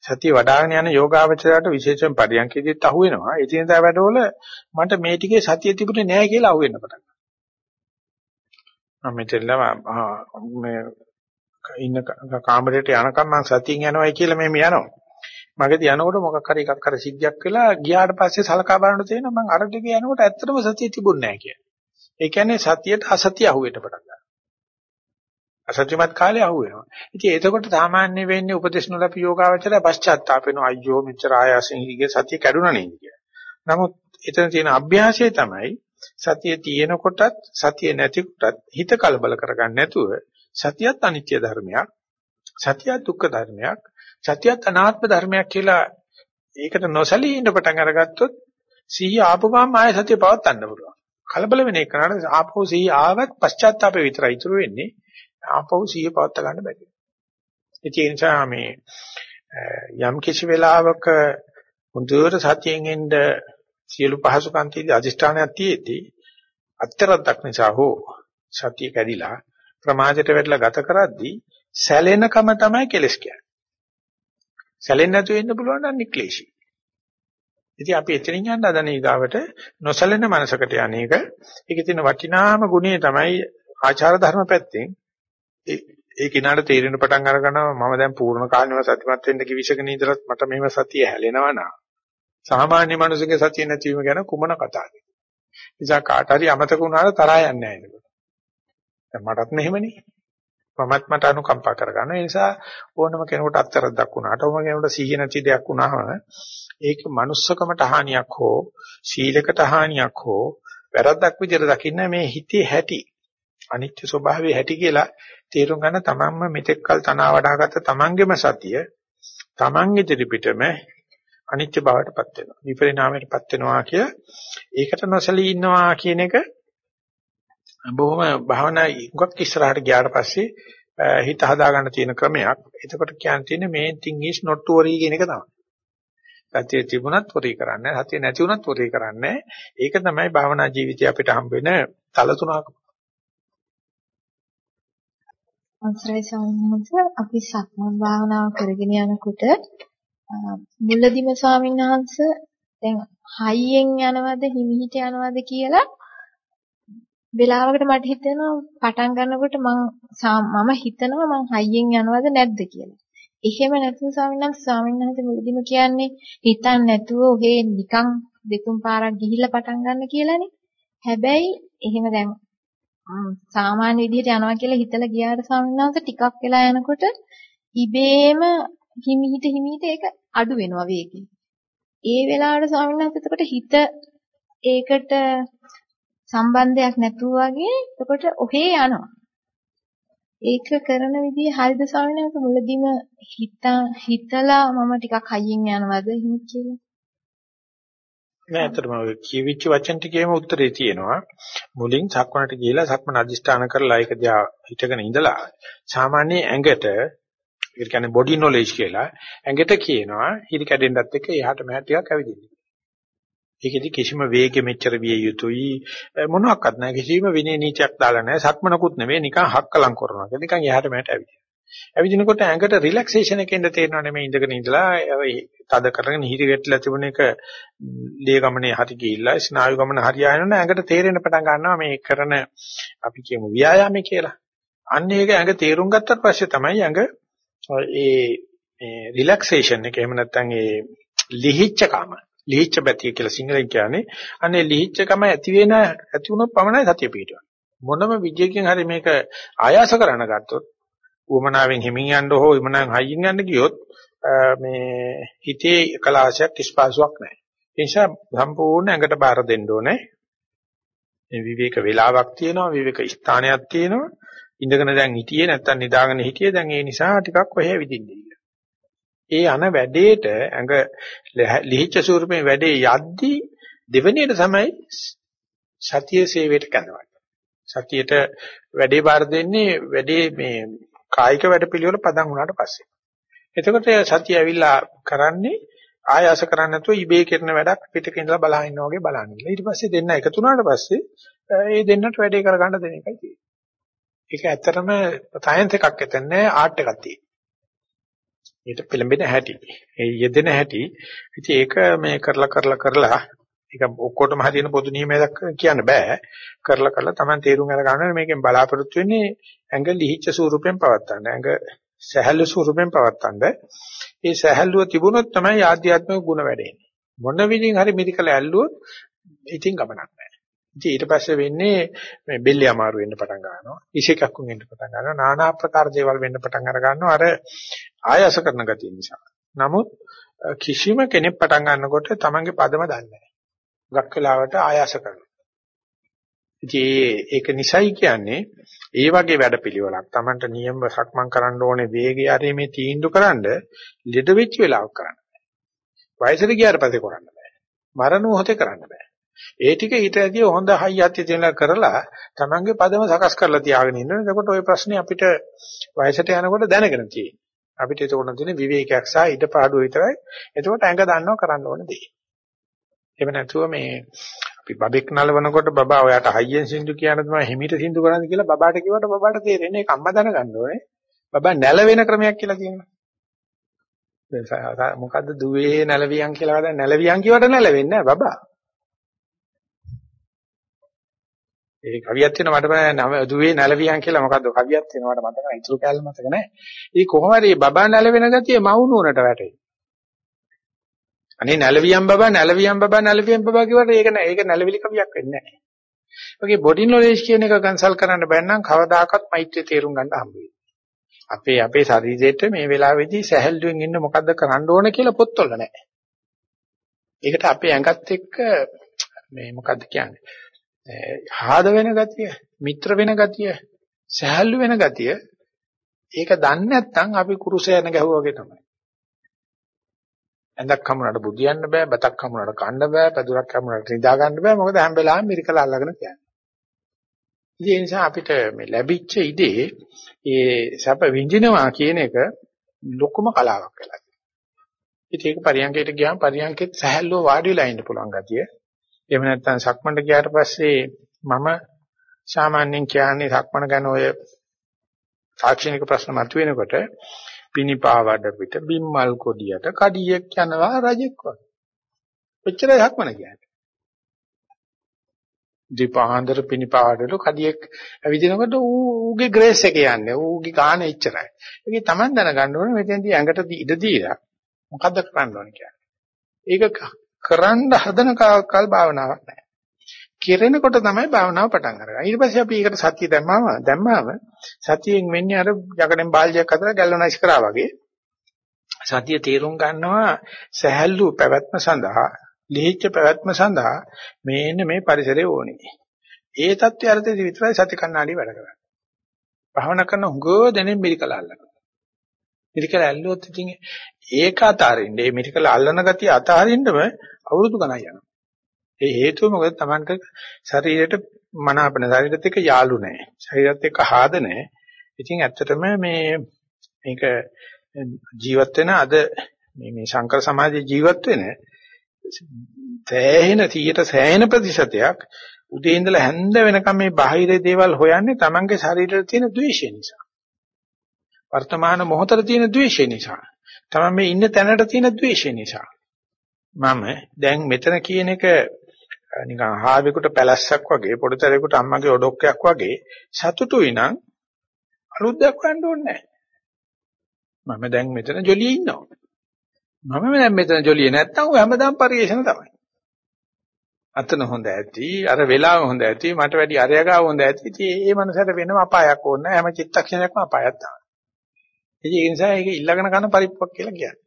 Speaker 1: සතිය වඩාගෙන යන යෝගාවචරයට විශේෂයෙන් පරියන්කෙදිත් අහුවෙනවා. ඒ දිනදා වැඩවල මට මේ ටිකේ සතිය තිබුණේ නැහැ කියලා අහුවෙන්න පටන් ගන්නවා. මම මෙතනම මේ ඉන්න කාමරේට යනකම් මම සතියෙන් යනවායි කියලා මෙහෙම යනවා. මගදී යනකොට මොකක් හරි එකක් හරි සිද්ධියක් වෙලා ගියාට පස්සේ සලකා බලනකොට තේරෙනවා මම අර ටික යනකොට ඇත්තටම සතිය තිබුණේ නැහැ කියලා. ඒ කියන්නේ සතියට අසතිය අහුවෙන්න පටන් ගන්නවා. අසත්‍යමත් කාලේ අහුවෙනවා. ඉතින් එතකොට සාමාන්‍ය වෙන්නේ උපදේශ නොලපි යෝගාවචරය පශ්චාත්තාප වෙනවා. අයියෝ මෙච්චර ආයාසෙන් ඉගේ සතිය කැඩුනා නේද කියලා. නමුත් එතන තියෙන අභ්‍යාසය තමයි සතිය තියෙනකොටත් සතිය නැතිකොටත් හිත කලබල කරගන්න නැතුව සතියත් අනිත්‍ය ධර්මයක්. සතියත් දුක්ඛ ධර්මයක්. සතියත් අනාත්ම ධර්මයක් කියලා ඒකට නොසලී ඉන්න පටන් අරගත්තොත් සිහිය ආපු ගමන් ආය සතිය පවත්වන්න පුළුවන්. කලබල වෙන එකනට ආපහු සිහිය ආවත් පශ්චාත්තාපේ විතරයි ඉතුරු වෙන්නේ. ආපහු සිහිය පවත්වා ගන්න බැහැ. ඒ නිසා මේ යම් කිසි වෙලාවක හොඳට සතියෙන් එන්න සියලු පහසුකම් තියෙදි අදිෂ්ඨානයක් තියෙද්දී අත්‍යරද්දක් නිසා හෝ සතිය කැඩිලා ප්‍රමාදයට වැටලා ගත කරද්දී සැලෙනකම තමයි කෙලස් කියන්නේ. සැලෙන්නේ නැතුව ඉන්න පුළුවන් නම් නික්ලේශී. ඉතින් අපි එතනින් යන්න හදන ඊගාවට නොසැලෙන මනසකට යන්නේක ඒකේ තියෙන වටිනාම ගුණය තමයි ආචාර ධර්ම පැත්තෙන් ඒ කිනාට තේරෙන පටන් අර ගන්නවා මම දැන් පූර්ණ කාලෙම සතිමත් වෙන්න කිවිසක නීතරත් මට මෙහෙම සතිය හැලෙනවා නා. සාමාන්‍ය මනුස්සගේ සතිය නැතිවීම ගැන කුමන කතාවද නිසා කාට හරි අමතක වුණාට තරහා යන්නේ නැහැ නේද? දැන් මටත් මෙහෙමනේ. මමත් මට අනුකම්පා කරගන්න. ඒ නිසා ඕනම කෙනෙකුට අත්තරක් වුණාට ඕනම කෙනෙකුට සිහිය නැති දෙයක් වුණාම ඒක manussකමට හානියක් හෝ සීලකට හානියක් හෝ වැරද්දක් විදිහට දකින්න මේ හිතේ හැටි අනිත්‍ය ස්වභාවයේ හැටි කියලා තේරුම් ගන්න තමන්ම මෙතෙක්කල් තනවා වඩාගත්ත තමන්ගේම සතිය තමන් ඉදිරි පිටම අනිත්‍ය බවටපත් වෙනවා. විපරිණාමයටපත් වෙනවා කිය ඒකට නොසලී ඉන්නවා කියන එක බොහොම භාවනා ඉක්ක් ඉස්සරහට ගියාට පස්සේ හිත හදාගන්න තියෙන ක්‍රමයක්. එතකොට කියන්න තියෙන්නේ main thing is not to worry කියන එක තමයි. සතිය තිබුණත් worry කරන්නේ නැහැ. සතිය නැති වුණත් worry කරන්නේ ඒක තමයි භාවනා ජීවිතය අපිට හම්බ වෙන තල තුනක්.
Speaker 3: අන්තරයි සම්මත අපි සක්මන් භාවනාව කරගෙන යනකොට මුලදිම ස්වාමීන් වහන්සේ දැන් හයියෙන් යනවද හිමිහිට යනවද කියලා වෙලාවකට මට හිතෙනවා පටන් ගන්නකොට මම මම හිතනවා මං හයියෙන් යනවද නැද්ද කියලා. එහෙම නැතුව ස්වාමීන් වහන්සේ ස්වාමීන් වහන්සේ මුලදීම කියන්නේ හිතන්නේ නැතුව ඔහේ නිකන් දෙතුන් පාරක් ගිහිල්ලා පටන් ගන්න කියලානේ. හැබැයි එහෙම දැන් සාමාන්‍ය විදිහට යනවා කියලා හිතලා ගියාට ස්වාමීන් වහන්සේ ටිකක් වෙලා යනකොට ඉබේම හිමිහිට හිමිහිට ඒක අඩු වෙනවා වේගෙ. ඒ වෙලාවට ස්වාමීන් වහන්සේ එතකොට හිත ඒකට සම්බන්ධයක් නැතුව වගේ එතකොට ඔහේ යනවා. ඒක කරන විදිහ හරිද ස්වාමීන් වහන්සේ මුලදීම හිතා හිතලා මම ටිකක් හයියෙන් යනවද එහෙම කියලා.
Speaker 1: නෑ අතරම ඔය කියවිච්ච වචන ටිකේම උත්තරේ තියෙනවා. මුලින් සක්මණට ගිහිලා සක්මණ අධිෂ්ඨාන කරලා ඒක දිහා හිටගෙන ඉඳලා සාමාන්‍ය ඇඟට ඒ කියන්නේ බොඩි නොලෙජ් කියලා ඇඟට කියනවා හිරි කැඩෙන්නත් එක්ක එහාට මෙහාට ටිකක් ඇවිදින්න. ඒකෙදි කිසිම වේගෙ මෙච්චර විය යුතුයි මොනවත් නැහැ කිසිම විනය නීතියක් දාලා නැහැ සක්මනකුත් නෙවෙයි නිකන් හක්කලම් කරනවා. ඒක නිකන් එහාට මෙහාට ඇවිදිනවා. ඇවිදිනකොට ඇඟට රිලැක්සේෂන් එක එන්න තේරෙනවනේ මේ ඉඳගෙන ඉඳලා තද කරගෙන හිරි වැටලා තිබුණ එක ලේ ගමනේ හරි ගිහිල්ලා ස්නායු ගමන හරියනවනේ ඇඟට තේරෙන්න පටන් ගන්නවා මේ කරන අපි කියමු ව්‍යායාමයේ කියලා. අන්න ඒක ඇඟ තේරුම් ගත්තට පස්සේ තමයි ඇඟ ඒ රිලැක්සේෂන් එක එහෙම නැත්නම් ඒ ලිහිච්ඡකම ලිහිච්ඡ බතිය කියලා සිංහලෙන් කියන්නේ අනේ ලිහිච්ඡකම ඇති වෙන ඇති වුණොත් පමණයි සතිය පිටවන්නේ. මොනම විජයකින් හරි මේක ආයාස කරන්න ගත්තොත් උවමනාවෙන් හිමින් යන්න හෝ උවමනාවෙන් හයියෙන් යන්න ගියොත් මේ හිතේ කලාශයක් ස්පාසුවක් නැහැ. ඒ නිසා සම්පූර්ණ ඇඟට බාර දෙන්න ඕනේ. මේ විවේක වේලාවක් තියෙනවා විවේක ස්ථානයක් තියෙනවා ඉඳගෙන දැන් හිටියේ නැත්තම් නිදාගෙන හිටියේ දැන් ඒ නිසා ටිකක් ඔහෙ විදින්නේ. ඒ අන වැඩේට ඇඟ ලිහිච්ඡ ස්වරූපේ වැඩේ යද්දී දෙවෙනියට තමයි සතිය සේවයට කරනවා. සතියට වැඩේ බාර දෙන්නේ වැඩේ මේ කායික වැඩපිළිවෙල පදන් වුණාට පස්සේ. එතකොට සතිය ඇවිල්ලා කරන්නේ ආයාස කරන්නේ නැතුව ඉබේ කරන වැඩක් පිටක ඉඳලා බලා ඉන්නා වගේ බලන්නේ. ඊට පස්සේ දෙන්න එකතු වුණාට පස්සේ ඒ දෙන්නට වැඩේ කරගන්න දෙන එකයි තියෙන්නේ. ඒක ඇත්තටම සයන්ස් එකක් ඇතන්නේ ආර්ට් එකක් තියෙන්නේ. ඊට පෙළඹෙන හැටි. ඒ යෙදෙන හැටි. ඉතින් ඒක මේ කරලා කරලා කරලා ඒක ඔක්කොටම හදින පොදු නියමයක් කියන්න බෑ. කරලා කරලා Taman තේරුම් අරගන්න මේකෙන් බලාපොරොත්තු වෙන්නේ ඇඟ ලිහිච්ඡ ස්වරූපයෙන් පවත්තන්න. ඇඟ සහැල්ලු ස්වරූපයෙන් පවත්තන්න. ඒ සහැල්ලුව තිබුණොත් තමයි ආධ්‍යාත්මික ගුණ වැඩෙන්නේ. මොන විදිහින් හරි මිරිකල ඇල්ලුවොත් ඉතින් ගමනක් නැහැ. ඉතින් ඊට පස්සේ වෙන්නේ මේ බෙල්ල අමාරු වෙන්න පටන් ගන්නවා. ඉෂේකක්කුම් වෙන්න පටන් ගන්නවා. নানা ආකාර දේවල් වෙන්න පටන් අර ගන්නවා. අර ආයාස කරන ගතිය නිසා. නමුත් කිසිම කෙනෙක් පටන් ගන්නකොට තමන්ගේ පදම දන්නේ නැහැ. ගක් වෙලාවට ආයාස කරනවා. ඉතින් ඒක නිසයි කියන්නේ ඒ වගේ වැඩපිළිවෙලක්. Tamanට නියම සක්මන් කරන්න ඕනේ වේගය හරි මේ තීන්දුව කරන්න ලෙඩ වෙච්ච වෙලාවක කරන්න බෑ. වයසට ගියාට පස්සේ කරන්න බෑ. මරණ මොහොතේ කරන්න බෑ. ඒ ටික ඊටදී හොඳ හයියත් තියෙනවා කරලා Tamanගේ පදම සකස් කරලා තියාගෙන ඉන්න. එතකොට ওই ප්‍රශ්නේ අපිට වයසට යනකොට දැනගෙන තියෙනවා. අපිට ඒක උනන තියෙන විවේකයක් සහ ඉඩපාඩුව විතරයි. එතකොට ඇඟ දන්නව කරන්න ඕනේ දේ. එහෙම නැතුව මේ අපි බබෙක් නලවනකොට බබා ඔයාට හයියෙන් සින්දු කියන තමයි හිමිට සින්දු කරන්නේ කියලා බබාට කිව්වට බබාට තේරෙන්නේ ඒක අම්මා දැනගන්න ඕනේ. බබා නැලවෙන ක්‍රමයක් කියලා කියනවා. මොකද්ද දුවේ නැලවියන් කියලා වදා නැලවියන් කියවට නැලවෙන්නේ නැහැ බබා. ඒ කවියක් තියෙනවා මට බෑ දුවේ නැලවියන් කියලා මොකද්ද කවියක් තියෙනවා මට මතක නැහැ. ඉතුරු කැලේ මතක නැහැ. ඒ කොහොම හරි බබා නැලවෙන ගතිය මවුනුවරට වැටේ. අනේ නැලවියන් බබා නැලවියන් බබා නැලවියන් බබා කියවට ඒක නෑ ඒක නැලවිලි කවියක් වෙන්නේ නෑ. ඔගේ බොඩි නොලෙජ් කියන එක කන්සල්ට් කරන්න බැන්නම් කවදාකවත් මෛත්‍රිය තේරුම් ගන්න හම්බ අපේ අපේ ශරීරයට මේ වෙලාවේදී සැහැල්ලුවෙන් ඉන්න මොකද්ද කරන්න ඕන කියලා පොත්වල නෑ. ඒකට අපේ ඇඟත් එක්ක මේ මොකද්ද කියන්නේ? ආහද වෙන ගතිය, මිත්‍ර වෙන ගතිය, සැහැල්ලු වෙන ගතිය ඒක දන්නේ නැත්නම් අපි කුරුසයන ගැහුවා වගේ තමයි. ඇඳක් හමුනට බුදියන්න බෑ, බතක් හමුනට කන්න බෑ, පැදුරක් හමුනට නිදා ගන්න බෑ. මොකද හැම වෙලාවෙම මිරිකලා අල්ලගෙන තියන්නේ. ඉතින් ඒ නිසා අපිට මේ ලැබිච්ච ඉදේ ඒ සැප විඳිනවා කියන එක ලොකුම කලාවක් වෙලා තියෙනවා. ඉතින් ඒක පරියන්කයට ගියාම පරියන්කෙත් සහැල්ලුව වාඩි වෙලා ඉන්න පුළුවන් ගතිය. එහෙම නැත්නම් සක්මණට ගියාට පස්සේ මම සාමාන්‍යයෙන් කියන්නේ සක්මණ ගැන ඔය තාක්ෂණික ප්‍රශ්න මතුවෙනකොට පිනිපාවඩ පිට බිම්මල් කොඩියට කඩියෙක් යනවා රජෙක් වගේ. ඔච්චරයි හක්මන කියන්නේ. දීපාන්දර පිනිපාවඩට කඩියෙක් ඇවිදිනකොට ඌගේ ග්‍රේස් එක යන්නේ. ඌගේ ගාන එච්චරයි. ඒකේ Taman දැනගන්න ඕනේ මෙතෙන්දී ඇඟට ඉඩ දීලා මොකද්ද කරන්න ඕනේ කියන්නේ. ඒක කරන්න හදන කල් භාවනාවක් නෑ. කෙරෙනකොට තමයි භාවනාව පටන් අරගන්නේ. ඊට පස්සේ අපි ඒකට සතිය දැම්මම දැම්මම සතියෙන් වෙන්නේ අර යකඩෙන් බාල්දියක් අතර ගැලවනයිස් කරා වගේ. සතිය තේරුම් ගන්නවා සහැල්ලු පැවැත්ම සඳහා, ලිහිච්ඡ පැවැත්ම සඳහා මේන්න මේ පරිසරය ඕනේ. ඒ தත්ත්වය අරතේ විතරයි සති කණ්ණාඩි වැඩ කරන්නේ. භාවනා කරන හුඟෝ දෙනෙක් මිරිකල අල්ලනවා. මිරිකල ඇල්ලුවොත් ඉතින් ඒක අතාරින්න, මේ මිරිකල අල්ලන ගතිය අතාරින්නම අවුරුදු ගණන් යනවා. ඒ හේතුව මොකද Tamanට ශරීරයට මනාපන ශරීරත් එක්ක යාළු නැහැ. ශරීරත් එක්ක ආද නැහැ. ඉතින් ඇත්තටම මේ මේක ජීවත් වෙන අද මේ මේ ශංකර සමාජයේ ජීවත් වෙන සෑහෙන 100ට සෑහෙන ප්‍රතිශතයක් උදේ ඉඳලා හැන්ද වෙනකම් මේ බාහිර දේවල් හොයන්නේ Tamanගේ ශරීරයේ තියෙන ද්වේෂය නිසා. වර්තමාන මොහොතේ තියෙන ද්වේෂය නිසා. තමයි මේ ඉන්න තැනට තියෙන ද්වේෂය නිසා. මම දැන් මෙතන කියන එක නිකන් හාවෙකුට පැලැස්සක් වගේ පොඩතරෙකුට අම්මගේ ඔඩොක්කයක් වගේ සතුටුයි නම් අලුත් දෙයක් හොයන්න ඕනේ නැහැ. මම දැන් මෙතන ජොලියේ ඉන්නවා. මම දැන් මෙතන ජොලියේ නැත්තම් ඔය හැමදාම පරිේෂණ තමයි. අතන හොඳ ඇති, අර වෙලාව හොඳ ඇති, මට වැඩි අරයගාව හොඳ ඇති. ඉතින් ඒ මනසට වෙනම අපායක් ඕනේ නැහැ. හැම චිත්තක්ෂණයක්ම අපායක් තමයි. ඉතින් ඒ නිසා ඒක ඊළඟන කන පරිප්පුවක් කියලා කියන්නේ.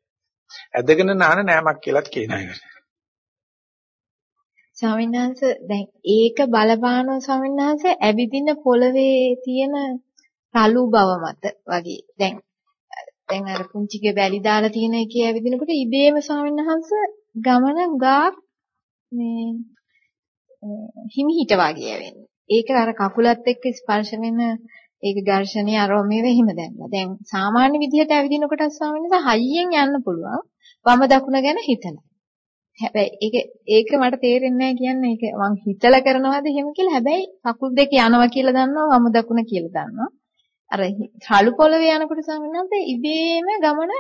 Speaker 1: ඇදගෙන නාන නෑමක් කියලාත් කියනවා ඒකට.
Speaker 3: ස්වාමීන් වහන්සේ දැන් ඒක බලපානෝ ස්වාමීන් වහන්සේ ඇවිදින පොළවේ තියෙන රළු බව මත වගේ. දැන් දැන් අර පුංචිගේ බැලි දාලා තියෙන එකේ ඇවිදිනකොට ඉබේම ස්වාමීන් වහන්සේ ගමන ගාක් මේ හිමිහිට වගේ වෙන්නේ. ඒක අර කකුලත් එක්ක ස්පර්ශ වෙන ඒක ඝර්ෂණයේ අරෝමේ වෙහිම දැන්නා. දැන් සාමාන්‍ය විදිහට ඇවිදිනකොට ස්වාමීන් වහන්සේ හයියෙන් යන්න පුළුවන්. වම දකුණ ගැන හිතලා. හැබැයි ඒක ඒක මට තේරෙන්නේ නැහැ කියන්නේ ඒක මං හිතලා කරනවද එහෙම කියලා. හැබැයි කකුල් දෙක යනවා කියලා දන්නවා වම දකුණ කියලා දන්නවා. අර හලු පොළවේ යනකොට සම්මත ඉබේම ගමන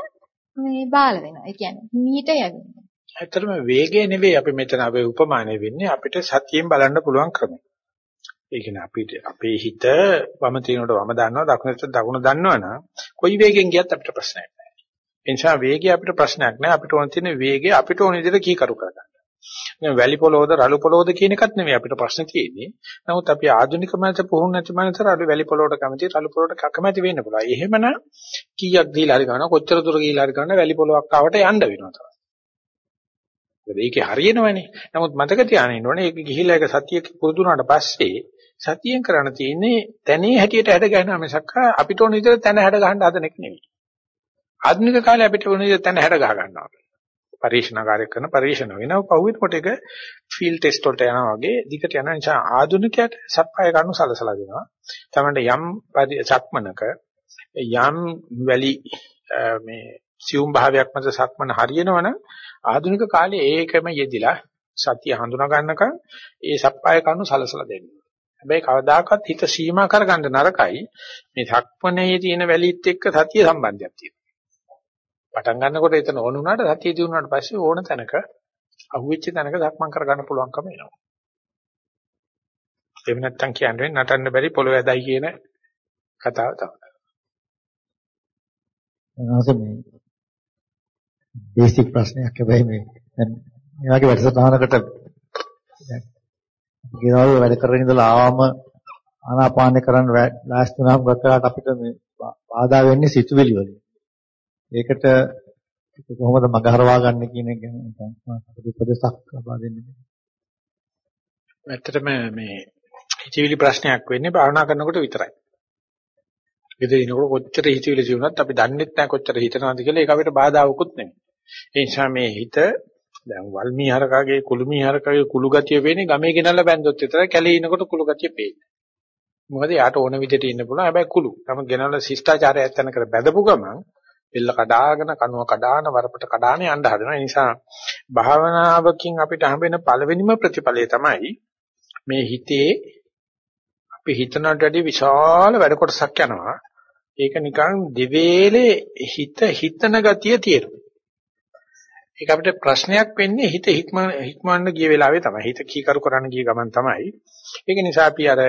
Speaker 3: මේ බාල වෙනවා. ඒ කියන්නේ හිමීට යවෙනවා.
Speaker 1: ඇත්තටම වේගය නෙවෙයි අපි මෙතන අපේ උපමානය වෙන්නේ අපිට සතියෙන් බලන්න පුළුවන් ක්‍රමය. ඒ කියන්නේ අපිට අපේ හිත වම තිනකොට වම දන්නවා දකුණට දකුණ දන්නවනම් කොයි වේගෙන් ගියත් අපිට ප්‍රශ්නයක් නැහැ. ඒ නිසා වේගය අපිට ප්‍රශ්නයක් නැහැ. අපිට ඕන තියෙන වේගය අපිට ඕන විදිහට කීකරු කරගන්න. දැන් වැලි පොළොවද රළු පොළොවද කියන එකත් නෙවෙයි අපිට ප්‍රශ්න තියෙන්නේ. නමුත් අපි ආධුනික මනස පුහුණු නැති මනසට අපි වැලි පොළොවට කැමති රළු පොළොවට කැමති වෙන්න පුළුවන්. එහෙමනම් කීයක් දීලා හරි ගන්නවා කොච්චර දුර ගිහිලා හරි ගන්නවා වැලි පොළොවක් ආවට යන්න වෙනවා තමයි. මොකද ඒකේ හරියනවනේ. නමුත් මතක තියාගෙන ඉන්න ඕනේ ඒක ගිහිලා ඒක සතිය පුරුදු වුණාට පස්සේ සතියෙන් කරන්න තියෙන්නේ තැනේ හැටියට හැඩ ගන්නවා මිසක් අපිට ඕන විදිහට තැන හැඩ ගන්න හදන එක නෙවෙයි. ආධුනික කාලේ අපිට ඕන විදිහට තැන හැඩ ගහ ගන්නවා. පරීක්ෂණකාරය කරන පරීක්ෂණ වෙනවා. පහුවෙනකොට ඒක ෆීල්ඩ් ටෙස්ට් වලට යනවා වගේ දිගට යන නිසා ආධුනිකයට සප්පාය ගන්න සලසලා දෙනවා. තමයි යම් සක්මනක යම් වැලි මේ සියුම් භාවයක් මත සක්මන හරියනවනම් ආධුනික කාලේ ඒකම යෙදිලා සතිය හඳුනා ගන්නකම් ඒ සප්පාය කණු සලසලා දෙන්නේ. හැබැයි කවදාකවත් හිත සීමා කරගන්න නරකයි. මේ සක්මනේ තියෙන වැලිත් එක්ක සතිය සම්බන්ධයක් තියෙනවා. පටන් ගන්නකොට එතන ඕන වුණාට සතිය දිනුනාට පස්සේ ඕන තැනක අහුවෙච්ච තැනක සක්මන් කරගන්න පුළුවන්කම එනවා. එහෙම නැත්තම් කියන්නේ නටන්න බැරි පොළොව ඇදයි කියන කතාව තමයි.
Speaker 4: එනවාසේ මේ බේසික් ප්‍රශ්නයක් හැබැයි මේ දැන් මේ වගේ වැඩසටහනකට දැන් ගෙනල් වැඩ කරගෙන ඉඳලා ආවම ආනාපාන කරන්න ලෑස්ති වුණාම ගතලාට අපිට මේ බාධා වෙන්නේ සිතුවිලි වලින්. ඒකට කොහොමද මග හරවා ගන්න කියන එක ගැන අපිට උපදේශක් ලබා දෙන්න.
Speaker 1: ඇත්තටම මේ හිතවිලි ප්‍රශ්නයක් වෙන්නේ භාවනා කරනකොට විතරයි. ගෙදර ඉනකොට කොච්චර හිතවිලි තියුණත් අපි දන්නෙත් නැහැ කොච්චර හිතනවද කියලා ඒක අපිට බාධාවකුත් නෙමෙයි. ඒ නිසා මේ හිත දැන් වල්මී හරකාගේ කුළුමී හරකාගේ කුළු ගතිය වෙන්නේ ගමේ ගෙනල්ලා බැන්දොත් විතරයි කැලේ ඉනකොට කුළු ගතිය පේන්නේ. මොකද යාට ඕන විදිහට ඉන්න පුළුවන් හැබැයි කුළු. තම ගෙනල්ලා ශිෂ්ටාචාරය ඇත්තන කර බැඳපු ගමන් එල්ල කඩාගෙන කනුව කඩාන වරපට කඩාන යන්න හදනවා. ඒ නිසා භාවනාවකින් අපිට හම්බෙන පළවෙනිම ප්‍රතිඵලය තමයි මේ හිතේ අපි හිතනට වඩා විශාල වැඩ කොටසක් යනවා. ඒක නිකන් දිවේලේ හිත හිතන ගතිය තියෙනවා. ඒක අපිට ප්‍රශ්නයක් වෙන්නේ හිත හික්ම හික්මන්න ගිය වෙලාවේ තමයි. හිත කීකරු කරන්න ගිය ගමන් තමයි. ඒක නිසා අපි අර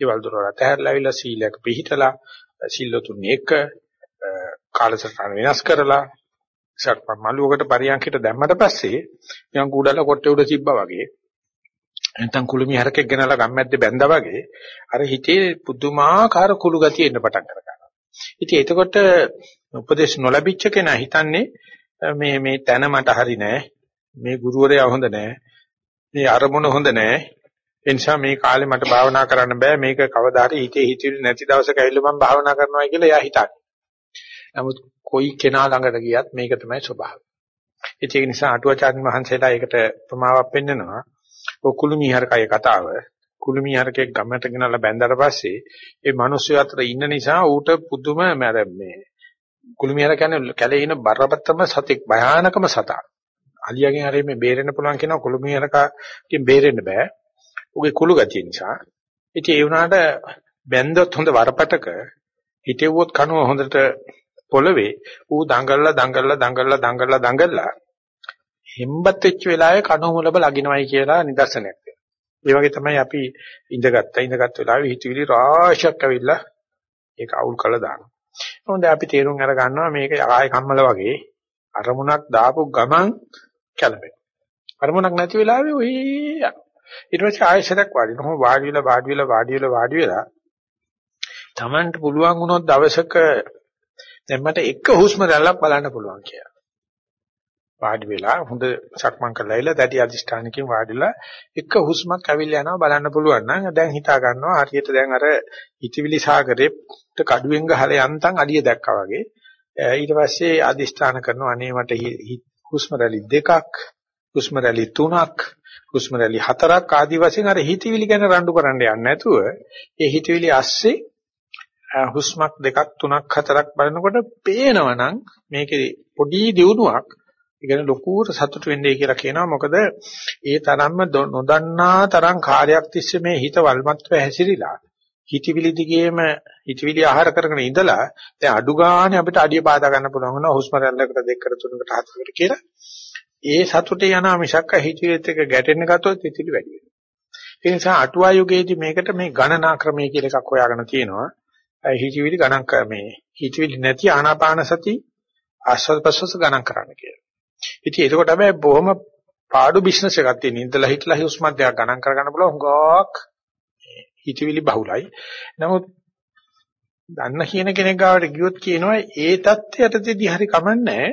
Speaker 1: ඊවල දොර රතහැරලාවිලා සීලයක පිළිහිටලා සිල්ලතුන් එක කාලසටහන වෙනස් කරලා සක්පන් මළුවකට පරියන්කිට දැම්මට පස්සේ නිකන් කුඩල කොට්ටේ උඩ තිබ්බා වගේ නැත්නම් කුළුමි හරකෙක් ගෙනලා ගම්මැද්දේ බැඳා වගේ අර හිතේ පුදුමාකාර කුළු ගතිය එන්න පටන් ගන්නවා. ඉතින් එතකොට උපදේශ නොලැබිච්ච කෙනා හිතන්නේ මේ මේ තැන මට හරි නෑ. මේ ගුරුවරයා හොඳ නෑ. මේ අරමුණ හොඳ නෑ. ඒ නිසා මේ කාලේ මට භාවනා කරන්න බෑ. මේක කවදා හරි හිතේ හිතිරි නැති දවසක ඇවිල්ලා මම භාවනා කරනවා කියලා එයා හිතන්නේ. නමුත් කොයි කෙනා ළඟට ගියත් මේක තමයි ස්වභාවය. ඒක නිසා අටුවාචාර්ය මහන්සියලා ඒකට ප්‍රමාවක් පෙන්නනවා. ඔය කුළුමිහරකය කතාව. කුළුමිහරකෙක් ගමකට ගෙනල්ලා බැඳලා පස්සේ ඒ මිනිස්සු අතර ඉන්න නිසා ඌට පුදුම මේ කුළුමිහර කියන්නේ කැලේ ඉන බරපතලම සතෙක් භයානකම සතා. අලියාගෙන් හරි මේ බේරෙන්න පුළුවන් කියනවා කුළුමිහරකකින් බේරෙන්න බෑ. ඌගේ කුළු ගතිය නිසා. ඉතින් ඒ වුණාට බැන්දොත් හොඳ වරපටක හිටෙව්වොත් කනුව හොඳට පොළවේ ඌ දඟලලා දඟලලා දඟලලා දඟලලා දඟලලා හෙම්බත් වෙච්ච වෙලාවේ කනුව මුලබ ලගිනවයි කියලා නිදර්ශනයක් තියෙනවා. ඒ වගේ තමයි අපි ඉඳගත්තා ඉඳගත් වෙලාවේ හිතවිලි රාශියක් ඇවිල්ලා ඒක අවුල් කරලා දානවා. හොඳ අපි තේරුම් අර ගන්නවා මේක ආය කම්මල වගේ අරමුණක් දාපු ගමන් කැළඹෙන. අරමුණක් නැති වෙලාවේ ඔය ඊට පස්සේ ආයෙසරක් වාඩි වෙනවා. වාඩි වෙලා වාඩි වෙලා වාඩි වෙලා වාඩි වෙලා Tamanට පුළුවන් වුණොත් දවසක දැන් මට එක හුස්ම රැල්ලක් බලන්න පුළුවන් කියලා. වාඩි වෙලා හොඳ සක්මන් කරලා ඉල දැටි අදිෂ්ඨානකින් වාඩිලා එක හුස්මක් ඇවිල්ලා යනවා බලන්න පුළුවන් නම් දැන් හිතා ගන්නවා හරියට දැන් අර හිතවිලි සාගරේ කඩුවෙන් ගහලා යන්තම් අඩිය දැක්කා වගේ ඊට පස්සේ අදිෂ්ඨාන කරනවා අනේ මට හුස්ම රැලි දෙකක් හුස්ම රැලි තුනක් හුස්ම රැලි හතරක් ආදි වශයෙන් අර හිතවිලි ගැන රණ්ඩු කරන්න යන්නේ නැතුව ඒ හිතවිලි ASCII හුස්මක් දෙකක් තුනක් හතරක් බලනකොට පේනවනම් මේකේ පොඩි දියුණුවක්. ඉගෙන ලොකුට සතුට වෙන්නේ කියලා කියනවා. මොකද ඒ තරම්ම නොදන්නා තරම් කාර්යයක් තිස්සේ මේ හිත වල්මත්ව හැසිරීලා හිතවිලි දිගේම හිතවිලි ආහාර කරගෙන ඉඳලා දැන් අඩු ගානේ අපිට අඩිය පාදා ගන්න පුළුවන් වෙනවා හුස්ම රැල්ලකට දෙකකට තුනකට හතරකට කියලා. ඒ සතුටේ යනා මිසක්ක හිතවිලිත් එක්ක ගැටෙන්න ගත්තොත් හිතවිලි වැඩි වෙනවා. ඒ නිසා අටුවා යුගයේදී මේකට මේ ගණනා ක්‍රමය කියලා එකක් හොයාගෙන තියෙනවා. හිතවිලි ගණන් ක්‍රමේ හිතවිලි නැති ආනාපාන සති ආස්වාද ප්‍රසවාස ගණන් කරන්න කියලා ඉතින් ඒකට තමයි බොහොම පාඩු බිස්නස් එකක් තියෙන. ඉඳලා හිටලා හුස්මත් දෙයක් ගණන් කරගන්න පුළුවන් හුඟක් හිතවිලි බහුලයි. නමුත් දන්න කියන කෙනෙක් ගාවට ගියොත් කියනවා ඒ தත්ත්වයටදී හරි කමන්නේ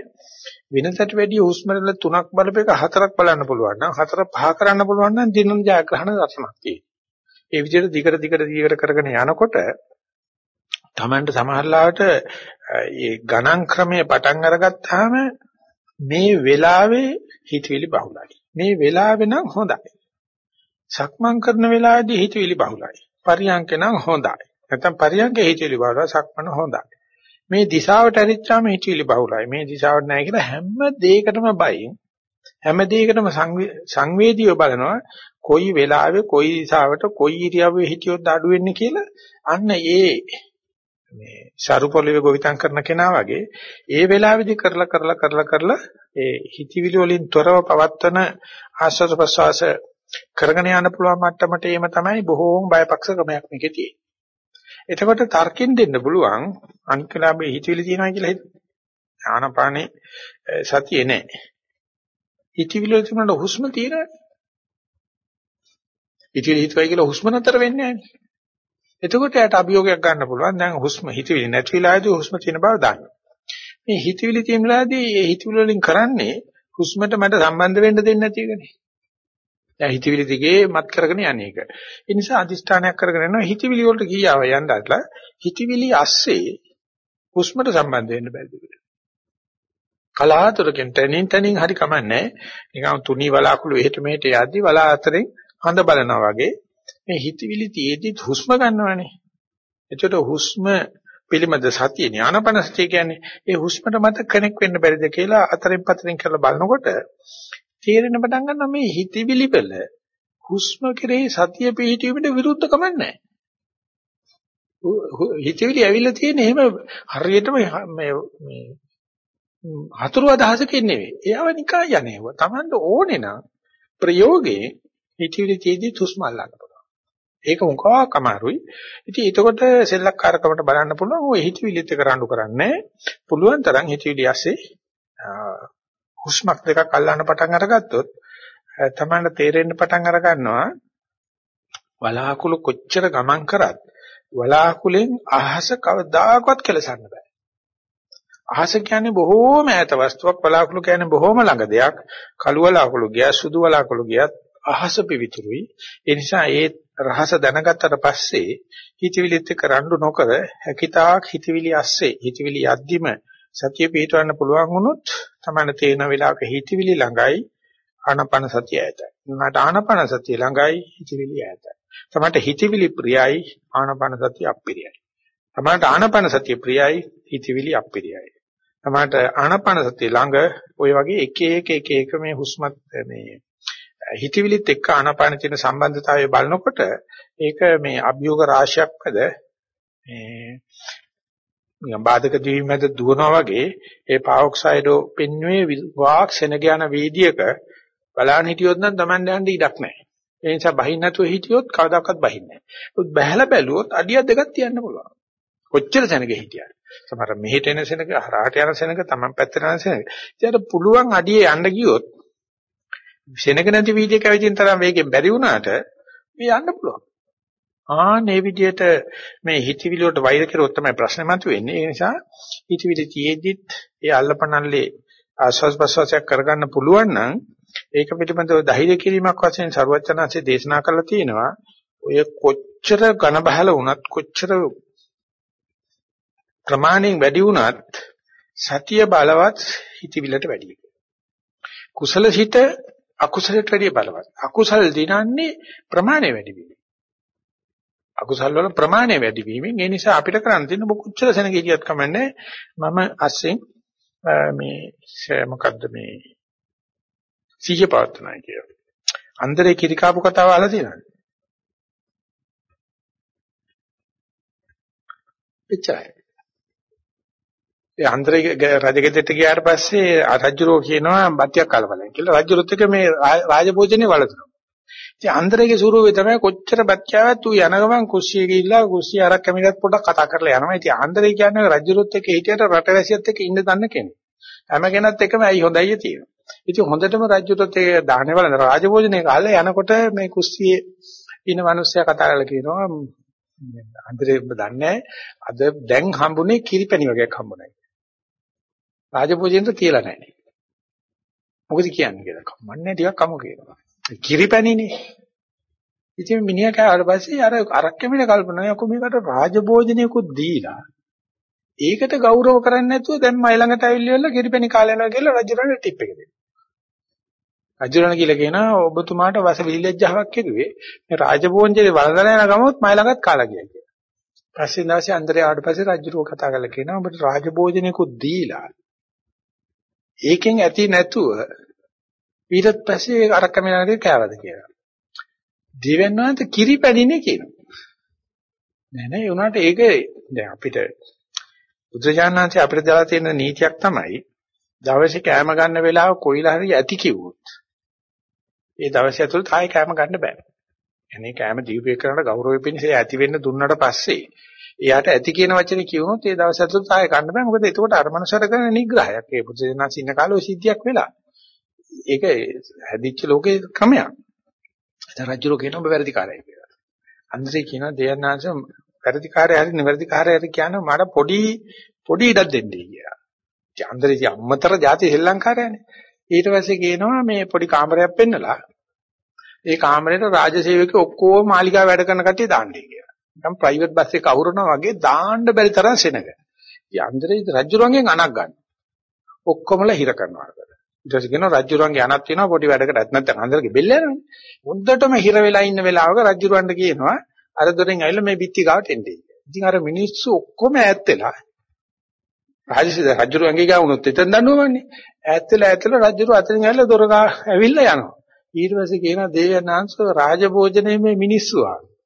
Speaker 1: වෙනසට වැඩිය හුස්ම රටල තුනක් බලපෙක හතරක් බලන්න පුළුවන් නම් හතර පහ කරන්න පුළුවන් නම් දිනන ජයග්‍රහණ දර්ශනක් තියෙනවා. ඒ විදිහට දිගට දිගට දිගට කරගෙන යනකොට Tamanට සමහරලාට මේ ගණන් ක්‍රමයේ පටන් අරගත්තාම මේ වෙලාවේ හිතවිලි බහුලයි. මේ වෙලාවේ නම් හොඳයි. සක්මන් කරන වෙලාවේදී හිතවිලි බහුලයි. පරියන්ක නම් හොඳයි. නැත්නම් පරියන්ක හිතවිලි බහුලයි සක්මන හොඳයි. මේ දිශාවට ඇරිච්චාම හිතවිලි බහුලයි. මේ දිශාවට නැහැ කියලා හැම දෙයකටම බයින් හැම දෙයකටම සංවේදීව බලනවා කොයි වෙලාවෙ කොයි දිශාවට කොයි ඉරියව්වේ හිටියොත් අඩු වෙන්නේ කියලා අන්න ඒ මේ සරුපොළවේ ගොවිතැන් කරන කෙනා වගේ ඒ වෙලාවේදී කරලා කරලා කරලා කරලා ඒ හිතවිලි වලින් තොරව පවත්වන ආස්වාද ප්‍රසවාස කරගෙන යන්න පුළුවන් මට්ටමට එීම තමයි බොහෝම බයපක්ෂ ක්‍රමයක් මේකේ තියෙන්නේ. එතකොට තර්කින් දෙන්න පුළුවන් අනිකලාභේ හිතවිලි තියනවා කියලා හිත. ආනපානේ සතියේ නැහැ. හිතවිලි වල තිබුණාට හුස්ම තියෙනවා. හිතවිලි හිතවයි කියලා හුස්ම නතර වෙන්නේ නැහැ. එතකොට යාට අභියෝගයක් ගන්න පුළුවන් දැන් හුස්ම හිතවිලි නැති වෙලාවේදී හුස්ම තියෙන බව දන්න. මේ හිතවිලි තියෙන වෙලාවේදී ඒ හිතවිලි වලින් කරන්නේ හුස්මට මට සම්බන්ධ වෙන්න දෙන්නේ නැති එකනේ. දැන් හිතවිලි දිගේ මත් කරගෙන යන්නේ ඒක. ඒ නිසා අදිෂ්ඨානයක් කරගෙන යනවා හිතවිලි වලට කීයව යන්න අట్లా හිතවිලි ASCII හුස්මට සම්බන්ධ වෙන්න බැරිද? කලාතුරකින් තනින් තනින් හරි කමන්නේ. නිකන් තුනී වලාකුළු එහෙට මෙහෙට යද්දි වලා අතරින් හඳ බලනවා වගේ මේ හිතවිලි තියේදී හුස්ම ගන්නවනේ. එතකොට හුස්ම පිළිමද සතිය ඥානපන සතිය කියන්නේ ඒ හුස්මට මත කනෙක් වෙන්න බැරිද කියලා අතරින් පතරින් කරලා බලනකොට තේරෙන පටන් ගන්නවා මේ හිතවිලි වල හුස්ම කෙරෙහි සතිය පිහිටීමට විරුද්ධකමක් නැහැ. හිතවිලි ඇවිල්ලා තියෙන එහෙම හරියටම මේ මේ හතුරු අදහසකින් නෙවෙයි. ඒව නිකන් යන්නේව. Tamanට ඕනේ නම් ප්‍රයෝගේ හිතවිලි තියදී හුස්ම අල්ලන්න පුළුවන්. ඒක මොකක් අමාරුයි. ඉතින් එතකොට සෙල්ලක්කාරකමට බලන්න පුළුවන් ඔය හිතවිලිත් එක රණ්ඩු කරන්නේ. පුළුවන් තරම් හිතවිලි ඇස්සේ හුස්මක් දෙකක් අල්ලන්න පටන් අරගත්තොත් තමයි තේරෙන්න පටන් අර ගන්නවා වලාකුළු කොච්චර ගමන් කරත් වලාකුලෙන් අහස කවදාකවත් කෙලසන්න බෑ. අහස කියන්නේ බොහෝම ඈත වස්තුවක් වලාකුළු කියන්නේ බොහෝම ළඟ දෙයක්. කළු වලාකුළු ගියා සුදු වලාකුළු ගියත් අහස පිවිතුරුයි. ඒ නිසා ඒ රහස දැනගත්තට පස්සේ හිතවිලිත් එක්ක රණ්ඩු නොකර හැකිතාක් හිතවිලි ඇස්සේ හිතවිලි යද්දිම සතිය පිටවන්න පුළුවන් වුණොත් තමයි තේන වෙලාවක හිතවිලි ළඟයි ආනපන සතිය ඇතයි. මට ආනපන සතිය ළඟයි හිතවිලි ඇතයි. තමයි හිතවිලි ප්‍රියයි ආනපන සතිය අප්‍රියයි. තමයි ආනපන සතිය ප්‍රියයි හිතවිලි අප්‍රියයි. තමයි ආනපන සතිය ළඟ ওই වගේ එක එක එක එක මේ හුස්මත් මේ හිතවිලිත් එක්ක ආනපන තියෙන සම්බන්ධතාවය බලනකොට ඒක මේ අභියෝග රාශියක් මැද මේ නිකන් බාධක දිවි මැද දුවනවා වගේ ඒ පාවොක්සයිඩෝ පෙන්වුවේ වාක් සෙනග යන වීදියේක බලන්න හිටියොත් නම් Taman යන්න ඉඩක් නැහැ. ඒ නිසා බහින්න නැතුව හිටියොත් කවදාකවත් බහින්නේ නැහැ. උත් බහැලා බැලුවොත් අඩියක් දෙකක් තියන්න පුළුවන්. කොච්චර සෙනග හිටියද? සමහර මෙහෙට එන සෙනග, හරහාට යන සෙනග, Taman පැත්තට යන සෙනග. ඒකට පුළුවන් අඩියේ යන්න ගියොත් සෙනග නැති වීදියේක ඇවිදින තරම් වේගෙන් බැරි වුණාට මේ යන්න පුළුවන්. ආනේ විදිහට මේ හිතවිලි වලට වෛර කරුවොත් තමයි ප්‍රශ්නේ මතුවෙන්නේ. ඒ නිසා හිතවිලි තියේදිත් ඒ අල්ලපනල්ලේ ආස්වාස් ප්‍රසවාසයක් කරගන්න පුළුවන් නම් ඒක පිළිබඳව ධෛර්ය කිරීමක් වශයෙන් ਸਰවඥාන්සේ දේශනා කළා තියෙනවා. ඔය කොච්චර ඝන බහල වුණත් කොච්චර ප්‍රමාණයෙන් වැඩි වුණත් සතිය බලවත් හිතවිලට වැඩි. කුසල සිත අකුසලයට වැඩිය බලවත්. අකුසල් දිනන්නේ ප්‍රමාණය වැඩි වීම. අකුසල් වල ප්‍රමාණය වැඩි වීමෙන් ඒ නිසා අපිට කරන්න තියෙන ඔබ කොච්චර සෙනග හිටියත් කමන්නේ මම අස්සෙන් මේ මොකද්ද මේ සීජ පවත්වනයි කියලා. අන්දරේ කිරිකාපු කතාව අහලා තියෙනවද? එච්චරයි. ඒ අන්දරේ රජගෙදරට ගියාට පස්සේ රජුරෝ කියනවා බත්තියක් කලබලයි කියලා. රජුරුත් එක මේ රාජභෝජනේ වලතුනවා. ඉතින් අන්දරේගේ ස්වරූපය තමයි කොච්චර බත්තියාවත් ඌ යන ගමන් කුස්සිය ගිහිල්ලා කුස්සිය අරක් කැමිලත් පොඩ්ඩක් කතා කරලා යනවා. ඉතින් අන්දරේ කියන්නේ රජුරුත් එක්ක හිටියට රටවැසියත් එක්ක ඉන්න දන්න කෙනෙක්. හැම කෙනත් එක්කම ඇයි හොඳයි තියෙනවා. ඉතින් හොඳටම රජුටත් ඒ දාහනේ වල රාජභෝජනේ කාලේ යනකොට මේ කුස්සියේ ඉන්න මිනිස්සයා කතා කරලා කියනවා අන්දරේ ඔබ දන්නේ අද දැන් හම්බුනේ කිරිපැණි වගේක් හම්බුනේ. රාජභෝජනෙට කියලා නැහැ. මොකද කියන්නේ කියලා. කම්මන්නේ ටිකක් කමු කියනවා. කිරිපැණිනේ. ඉතින් මිනිහා කෑවට පස්සේ අර අරක්කෙමින කල්පනා යකෝ මේකට රාජභෝජනයකුත් දීලා ඒකට ගෞරව කරන්නේ නැතුව දැන් මයි ළඟට ඇවිල්ලා කිරිපැණි කාලේ යනවා කියලා රජුරන්ට ටිප් එක දෙනවා. රජුරණ කියලා කියනවා ඔබතුමාට වස විලිලැජ්ජාවක් කෙරුවේ මේ රාජභෝජනේ වළඳලා යන ගමොත් මයි ළඟත් කාලා ගියා කියලා. පස්සේ දවසේ අන්දරේ ආවට පස්සේ රජුරෝ කතා කරලා කියනවා ඔබට රාජභෝජනයකුත් දීලා ඒකෙන් ඇති නැතුව ඊට පස්සේ අර කැමරාවේ කෑවද කියලා. දිවෙන්නාන්ත කිරිපැණිනේ කියනවා. නෑ නෑ උනාට ඒක දැන් අපිට බුදුජානනාංශය අපිට දාලා තියෙන නීතියක් තමයි දවසේ කෑම ගන්න වෙලාව කොයිලා හරි ඇති කිව්වොත් ඒ දවසේ ඇතුළත ආයෙ කෑම ගන්න බෑ. එනේ කෑම දීපේ කරනට ගෞරවෙ පිණිස ඇති වෙන්න දුන්නට පස්සේ එයාට ඇති කියන වචනේ කියවුනොත් ඒ දවස් ඇතුළත ආයෙ ගන්න බෑ. මොකද එතකොට අර මනුස්සර කරන නිග්‍රහයක්. ඒ බුදුසෙනාස් ඉන්න කාලේ ඔය සිද්ධියක් වෙලා. ඒක හැදිච්ච ලෝකේ ක්‍රමයක්. දැන් රජුරෝ කියනවා ඔබ වැරදිකාරයයි කියලා. අන්දරේ කියනවා දෙයන්නාංශ වැරදිකාරය හරි නිවැරදිකාරය හරි කියනවා මට පොඩි පොඩි ඉඩක් දෙන්නයි කියලා. ඉතින් අන්දරේ අම්මතර ಜಾති ශ්‍රී ලංකාරයනේ. ඊට පස්සේ කියනවා මේ පොඩි කාමරයක් පෙන්නලා ඒ කාමරේට රාජසේවකයෝ ඔක්කොම මාලිගාව වැඩ කරන කට්ටිය දාන්නේ කියලා. නිකන් ප්‍රයිවට් බස් එක අවුරනවා වගේ දාන්න බැරි තරම් සෙනග. ඉතින් අන්දරේ රජුරංගෙන් අනක් ගන්න. ඔක්කොමලා හිර කරනවා. ඊට පස්සේ කියනවා රජුරංගේ අනක් තියෙනවා පොඩි වැඩකට නැත්නම් අන්දරගේ බෙල්ල යනවනේ. හොඳටම හිර වෙලා ඉන්න වෙලාවක රජුරවන්ට කියනවා අර දොරෙන් ඇවිල්ලා මේ බිත්ති ගාවට එන්නේ. ඉතින් අර මිනිස්සු ඔක්කොම ඈත් වෙලා රාජසිද රජුරු ඇඟේ ගාවුනොත් එතන දන්නවන්නේ. ඈත් වෙලා ඈත් වෙලා රජුරු අතරින් ඇවිල්ලා දොර ගා ඇවිල්ලා යනවා. ඊට පස්සේ කියනවා දේවයන්ාංශ රාජභෝජනයේ මේ මිනිස්සු ආවේ.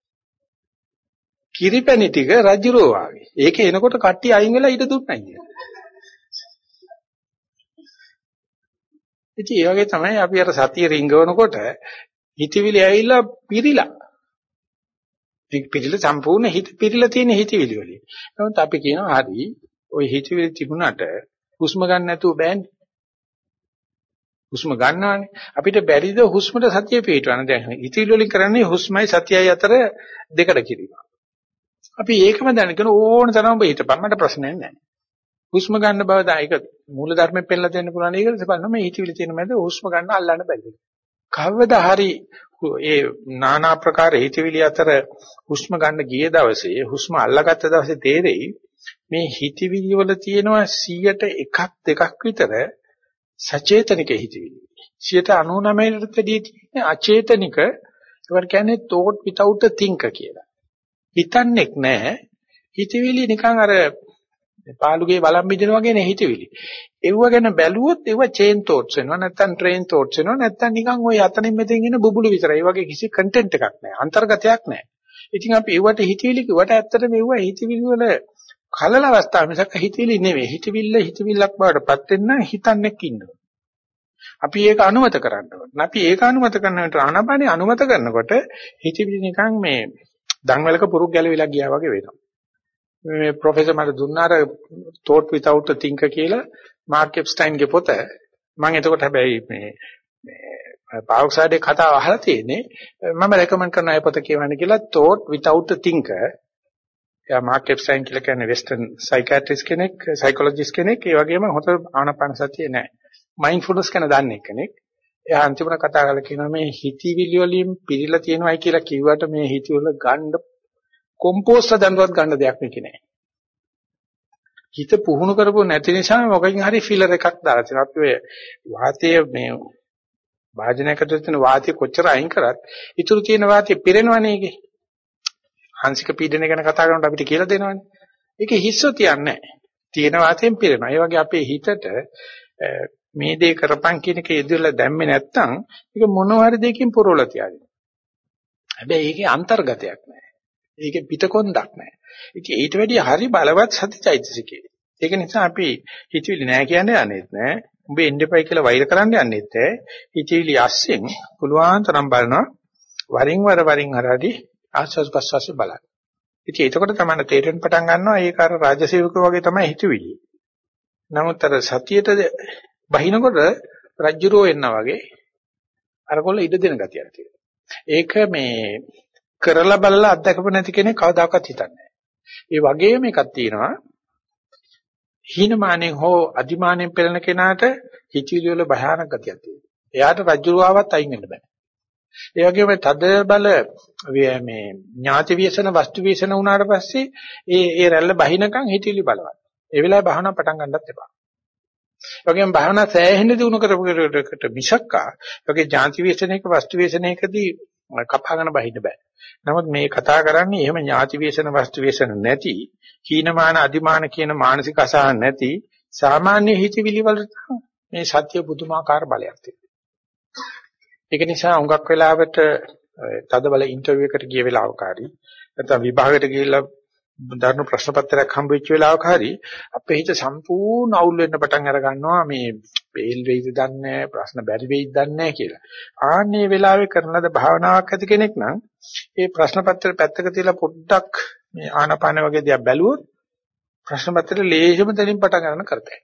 Speaker 1: කිරිපැණි ටික රජුරෝ ආවේ. ඒක එනකොට කට්ටිය අයින් වෙලා ඊට දුන්නයි කියන්නේ. ඉතින් ඒ වගේ තමයි අපි අර සතිය රිංගවනකොට හිතවිලි ඇවිල්ලා පිරිලා පිළිල සම්පූර්ණ හිත පිළිලා තියෙන හිතවිලි වලින්. නමුත් අපි කියනවා හරි ওই හිතවිලි තිබුණාට හුස්ම ගන්න නැතුව බෑනේ. හුස්ම ගන්නවානේ. අපිට බැරිද හුස්මට සතිය පිටවන්න. දැන් හිතවිලි වලින් කරන්නේ හුස්මයි සතියයි අතර දෙකට කිරීම. අපි ඒකම දැනගෙන ඕන තරම් ඔබ හිතපන් මට ප්‍රශ්නයක් නැහැ. හුස්ම ගන්න බව ඒක මූල ධර්මයෙන් පෙන්නලා දෙන්න පුළුවන්. ඒකද බලන්න මේ හිතවිලි තියෙන මැද හුස්ම ගන්න අල්ලන්න බැරිද? කවදා හරි ඒ নানা ප්‍රකාර හිතවිලි අතර හුස්ම ගන්න ගිය දවසේ හුස්ම අල්ලගත්ත දවසේ තේරෙයි මේ හිතවිලි වල තියෙනවා 100ට එකක් දෙකක් විතර සචේතනික හිතවිලි 99%ට වැඩි තියෙන අචේතනික ඒවට කියන්නේ thought without a thinker කියලා හිතන්නේක් නැහැ හිතවිලි නිකන් අර පාළුගේ වළම් බින්දන වගේ නේ හිතවිලි. ඒව ගැන බැලුවොත් ඒව චේන් තෝට්ස් වෙනවා නැත්නම් ට්‍රේන් තෝට්ස් වෙනවා නැත්නම් නිකන් ওই අතනින් මෙතෙන් එන බුබුලු විතරයි. ඒ වගේ කිසි කන්ටෙන්ට් එකක් නැහැ. අන්තර්ගතයක් නැහැ. ඉතින් අපි ඒවට හිතවිලි කිව්වට ඇත්තට මෙව හිතවිලි වල කලල අවස්ථාව මිසක් හිතවිලි නෙවෙයි. හිතවිල්ල හිතවිල්ලක් බවටපත් වෙන්න හිතන්නේක් ඉන්නවා. අපි ඒක අනුමත කරන්න ඕනේ. අපි ඒක අනුමත කරනකොට ආනාපානිය අනුමත කරනකොට හිතවිලි නිකන් මේ දන්වලක පුරුක් ගැලවිලා ගියා වගේ වෙනවා. මේ ප්‍රොෆෙසර් මට දුන්නාර thought without a thinker කියලා මාර්ක් එප්ස්ටයින්ගේ පොත. මම එතකොට හැබැයි මේ මේ පාවොක්සයිඩේ කතාව අහලා තියෙන්නේ. මම රෙකමන්ඩ් කරන අය පොත කියවන්න කියලා thought without a thinker. එයා මාර්ක් එප්ස්ටයින් කියලා කියන්නේ වෙස්ටර්න් සයිකියාට්‍රිස්ට් කෙනෙක්, සයිකොලොජිස්ට් කෙනෙක්. ඒ වගේම හොත ආනපන සතිය නැහැ. මයින්ඩ්ෆුල්නස් ගැන දන්නේ කෙනෙක්. එයා අන්තිමට කතා කරලා කියනවා මේ හිතවිලි වලින් පිරීලා තියෙනවයි කියලා කිව්වට මේ හිතවල ගන්න කොම්පෝස්ට් දඬුවත් ගන්න දෙයක් නෙකේ නෑ. හිත පුහුණු කරපො නැති නිසා මොකකින් හරි ෆිලර් එකක් දාලා තියෙනවා. අපි ඔය වාතයේ මේ වාජනයකට තියෙන වාතය කොච්චර අයින් කරත් ඉතුරු තියෙන වාතය පිරෙනවනේ ඒකේ. හංසික පීඩනය ගැන කතා කරනකොට අපිට කියලා දෙනවනේ. ඒකේ හිස්ස තියන්නේ නැහැ. තියෙන වාතයෙන් පිරෙනවා. ඒ වගේ අපේ හිතට මේ දේ කරපන් කියන එක යෙදලා දැම්මේ නැත්නම් ඒක මොනවා හරි දෙයකින් පුරවලා තියාගෙන. හැබැයි ඒකේ අන්තර්ගතයක් නැහැ. ඒකේ පිටකොන්දක් නැහැ. ඉතින් ඊට වැඩිය හරි බලවත් සතිචෛතසිකේ. ඒක නිසා අපි හිතවිලි නැහැ කියන්නේ යන්නේත් නැහැ. උඹ එන්නපයි කියලා වෛර කරන්න යන්නේත් නැහැ. හිතවිලි අස්සෙන් පුළුවන් තරම් බලනවා. වරින් වර වරින් හරහදී ආස්වාස් ප්‍රස්වාස් බලන්න. ඉතින් එතකොට තමයි තේරෙන්න පටන් ගන්නවා ඒක අර රාජසේවකෝ වගේ තමයි හිතවිලි. නමුත් අර සතියේට බහිනකොට රජ්ජුරෝ එන්නා වගේ අරකොල්ල ඉඩ දෙන ගතියක් තියෙනවා. ඒක මේ කරලා බලලා අත්දකප නැති කෙනෙක් කවදාකවත් හිතන්නේ නැහැ. ඒ වගේම එකක් තියෙනවා. හීනමානෙන් හෝ අදිමානෙන් පෙළෙන කෙනාට හිතවිලි වල භයානක ගතියක් තියෙනවා. එයාට රජ්ජුරුවාවත් අයින් වෙන්න බෑ. ඒ වගේම තද බල මේ ඥාති විශේෂණ වස්තු විශේෂණ වුණාට පස්සේ ඒ ඒ රැල්ල බහිනකම් හිතවිලි බලවත්. ඒ වෙලාවේ භාවනා පටන් ගන්නත් එපා. ඒ වගේම භාවනා සෑහෙන දිනු කරපුකට මිසක්කා ඒකේ ඥාති විශේෂණයක වස්තු විශේෂණයකදී කපාගෙන බහින්න බෑ. නමුත් මේ කතා කරන්නේ එහෙම ඥාති විශේෂණ වස්තු විශේෂණ නැති කීනමාන අදිමාන කියන මානසික අසහන නැති සාමාන්‍ය හිතවිලි වලට මේ සත්‍ය පුදුමාකාර බලයක් තියෙනවා. ඒක නිසා හුඟක් වෙලාවට තදබල ඉන්ටර්විව් එකට ගිය වෙලාවක හරි නැත්නම් විභාගයට ගිහිල්ලා ධර්ම ප්‍රශ්න පත්‍රයක් හම්බ වෙච්ච වෙලාවක හරි අපේ හිත සම්පූර්ණ අවුල් වෙන්න පටන් අර ගන්නවා මේ බේල් වෙයිද දන්නේ ප්‍රශ්න බැරි වෙයිද දන්නේ කියලා. ආන්නේ වෙලාවේ කරන ලද භාවනාවක් ඇති කෙනෙක් නම් ඒ ප්‍රශ්න පත්‍රය පැත්තක තියලා පොඩ්ඩක් මේ ආනපාන වගේ දේවල් බැලුවොත් ප්‍රශ්න පත්‍රය ලේසිම තැනින් පටන් ගන්න කරතයි.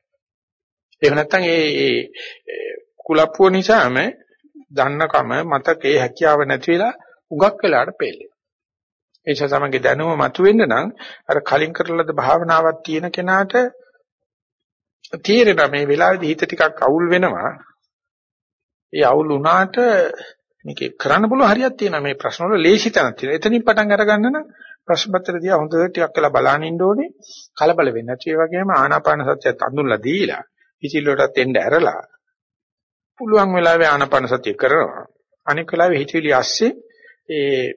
Speaker 1: එහෙම නැත්නම් ඒ කුලප්පුව නිසාම දන්නකම මතකේ හැකියාව නැති වෙලා උගක් වෙලාට පෙළේ. ඒ නිසා තමයි දැනුම මතුවෙන්න නම් අර කලින් කරලද භාවනාවක් තියෙන කෙනාට තීරණ මේ වෙලාවේදී හිත ටිකක් අවුල් වෙනවා. ඒ අවුල් වුණාට මේක කරන්න පුළුවන් හරියක් තියෙනවා මේ ප්‍රශ්න වල ලේසි තැනක් තියෙනවා. එතනින් පටන් අරගන්න නම් ප්‍රශ්න පත්‍ර දිහා හොඳට ටිකක් වෙලා බලන්න ඉන්න ඕනේ. කලබල වෙන්නේ නැති ඒ වගේම ආනාපාන සතියත් අඳුල්ලා දීලා ඉතිලොටත් එන්න ඇරලා පුළුවන් වෙලාවේ ආනාපාන සතිය කරනවා. අනික වෙලාවේ හිතවිලි ඇස්සේ ඒ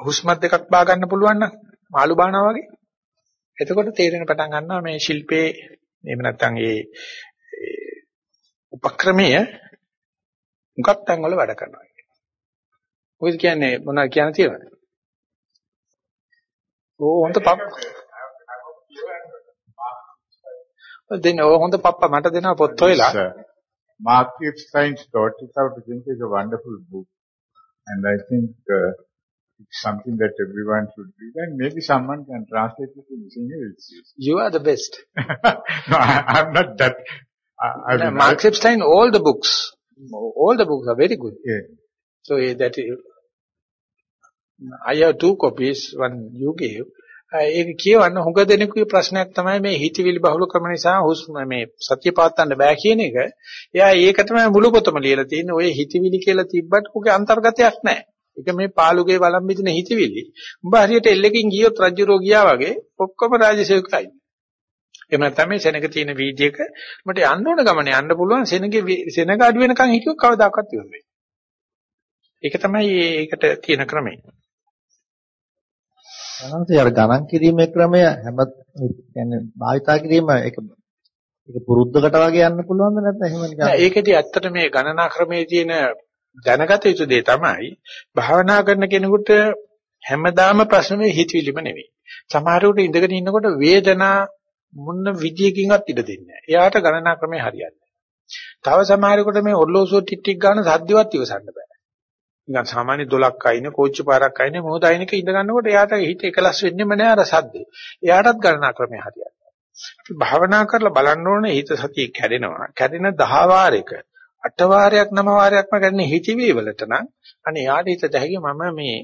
Speaker 1: හුස්මත් දෙකක් බා ගන්න පුළුවන් නම් මාළු බානවා වගේ. එතකොට තේරෙන පටන් ගන්නවා මේ ශිල්පේ එහෙම නැත්නම් ඒ උපක්‍රමය මුගක් තැන් වල වැඩ කරනවා කියන්නේ. ඔය කියන්නේ මොනවද කියන්න තියෙනවද? ඕ හොඳ පප් දෙන්න ඕ හොඳ පප්පා මට දෙනවා පොත් හොයලා.
Speaker 5: Mark Epstein's Thought Without a Think is a wonderful book. And I think uh, It's something that everyone should read and maybe someone can translate it in English.
Speaker 1: You are the best.
Speaker 5: no, I, am not that. I, I
Speaker 1: no, Mark Epstein, all the books, all the books are very good.
Speaker 5: Yeah.
Speaker 1: So uh, that I have two copies, one you gave. ඒක කියවන්න හුඟ දෙනෙකුගේ ප්‍රශ්නයක් තමයි මේ හිතවිලි බහුල ක්‍රම නිසා හුස්ම මේ සත්‍ය පාත්තන්න බෑ කියන එක. එයා ඒක තමයි මුළු පොතම ලියලා තියෙන්නේ. ඔය හිතවිලි කියලා තිබ්බට උගේ අන්තර්ගතයක් නැහැ. ඒක මේ පාළුගේ වළම් බිඳින හිතවිලි. උඹ හරියට එල්ලකින් ගියොත් රජුරෝ ගියා වගේ ඔක්කොම රාජසේවකයි. එහෙම නැත්නම් මේ සෙනග තියෙන වීදියේක මට යන්න ඕන ගමනේ යන්න පුළුවන් සෙනගේ සෙනග අඩු වෙනකන් හිටියොත් කවදාකවත් ඉවර වෙන්නේ. ඒක තමයි ඒකට තියෙන ක්‍රමය.
Speaker 4: අනන්තය අර ගණන් කිරීමේ ක්‍රමය හැම කියන්නේ භාවිතා කිරීම ඒක ඒක පුරුද්දකට වගේ යන්න පුළුවන්ද නැත්නම් එහෙම නිකන්
Speaker 1: ඒකදී ඇත්තට මේ ගණනා ක්‍රමයේ තියෙන දැනගත යුතු දේ තමයි භාවනා කරන කෙනෙකුට හැමදාම ප්‍රශ්නේ හිතවිලිම නෙවෙයි. සමහරවිට ඉඳගෙන ඉන්නකොට වේදනා මොන විදියකින්වත් ඉඩ දෙන්නේ නැහැ. එයාට ගණනා ක්‍රමය හරියන්නේ නැහැ. තව සමහරෙකුට මේ ඔර්ලෝසුව ටික් ගන්න සද්දවත් ඉවසන්න බෑ. නිකන් සාමාන්‍ය දොලක් අයින කෝච්චි පාරක් අයින මොහොත අයිනක ඉඳ ගන්නකොට එයාට හිත එකලස් වෙන්නෙම නෑ අර සද්දේ. එයාටත් ගණනා ක්‍රමය හරියන්නේ. භාවනා කරලා බලන්න ඕනේ හිත සතිය කැඩෙනවා. කැඩෙන 10 වාරයක 8 වාරයක් 9 වාරයක්ම කරන්නේ හිතවිලි වලට නම් අනේ යාට හිත දැහිය මම මේ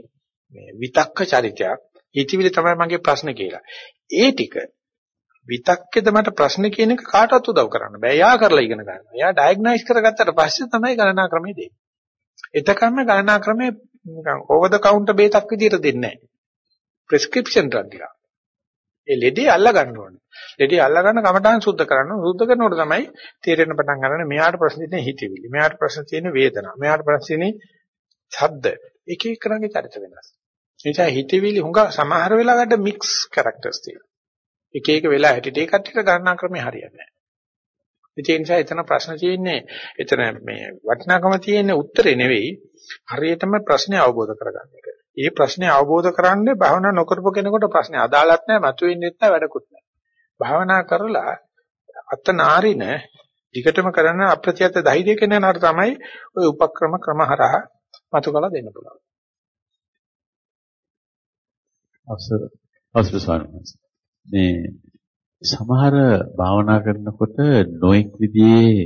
Speaker 1: මේ විතක්ක චරිතයක් හිතවිලි තමයි මගේ ප්‍රශ්න කියලා. ඒ ටික විතක්කේද මට ප්‍රශ්න කියන එක කාටවත් උදව් කරන්න බෑ. යා කරලා ඉගෙන ගන්නවා. යා ඩයග්නොයිස් කරගත්තට පස්සේ තමයි ගණනා ක්‍රමය දෙන්නේ. එතකම්ම ගණනා ක්‍රමය නිකන් ඕවර් ද කවුන්ටර් බේතක් විදියට දෙන්නේ නැහැ. ප්‍රෙස්ක්‍රිප්ෂන් ඩ්‍රග් එකක්. ඒ ලෙඩේ අල්ල ගන්න ඕනේ. ලෙඩේ අල්ල ගන්න කමටහන් සුද්ධ කරන්න. සුද්ධ කරනකොට තමයි තේරෙන්න පටන් ගන්න මෙයාට ප්‍රශ්න තියෙන හිතවිලි. මෙයාට ප්‍රශ්න තියෙන වේදනා. මෙයාට ප්‍රශ්න තියෙන ශබ්ද. එක එක කරන්නේ චරිත වෙනස්. ඒ නිසා හිතවිලි හුඟ සමහර වෙලාවට මික්ස් කැරක්ටර්ස් තියෙනවා. එක එක වෙලා හැටිට ඒ කට්ටියට ගණනා ක්‍රමය හරියන්නේ නැහැ. ඒ නිසා එතන ප්‍රශ්න තියෙන්නේ එතන මේ වටිනාකම තියෙන්නේ උත්තරේ නෙවෙයි හරියටම ප්‍රශ්නේ අවබෝධ කරගන්න එක. ඒ ප්‍රශ්නේ අවබෝධ කරන්නේ භාවනා නොකරපු කෙනෙකුට ප්‍රශ්නේ අදාළත් නැහැ, මතුවෙන්නේ නැහැ, වැඩකුත් නැහැ. භාවනා කරලා අත්නාරින ටිකටම කරන අප්‍රත්‍යත ධෛර්ය කෙනාට තමයි ওই උපක්‍රම ක්‍රම හරහා මතු කළ දෙන්න පුළුවන්.
Speaker 6: අවසර අවසර ස්වාමීන් මේ සමහර භාවනා කරනකොට නොඑක් විදිහේ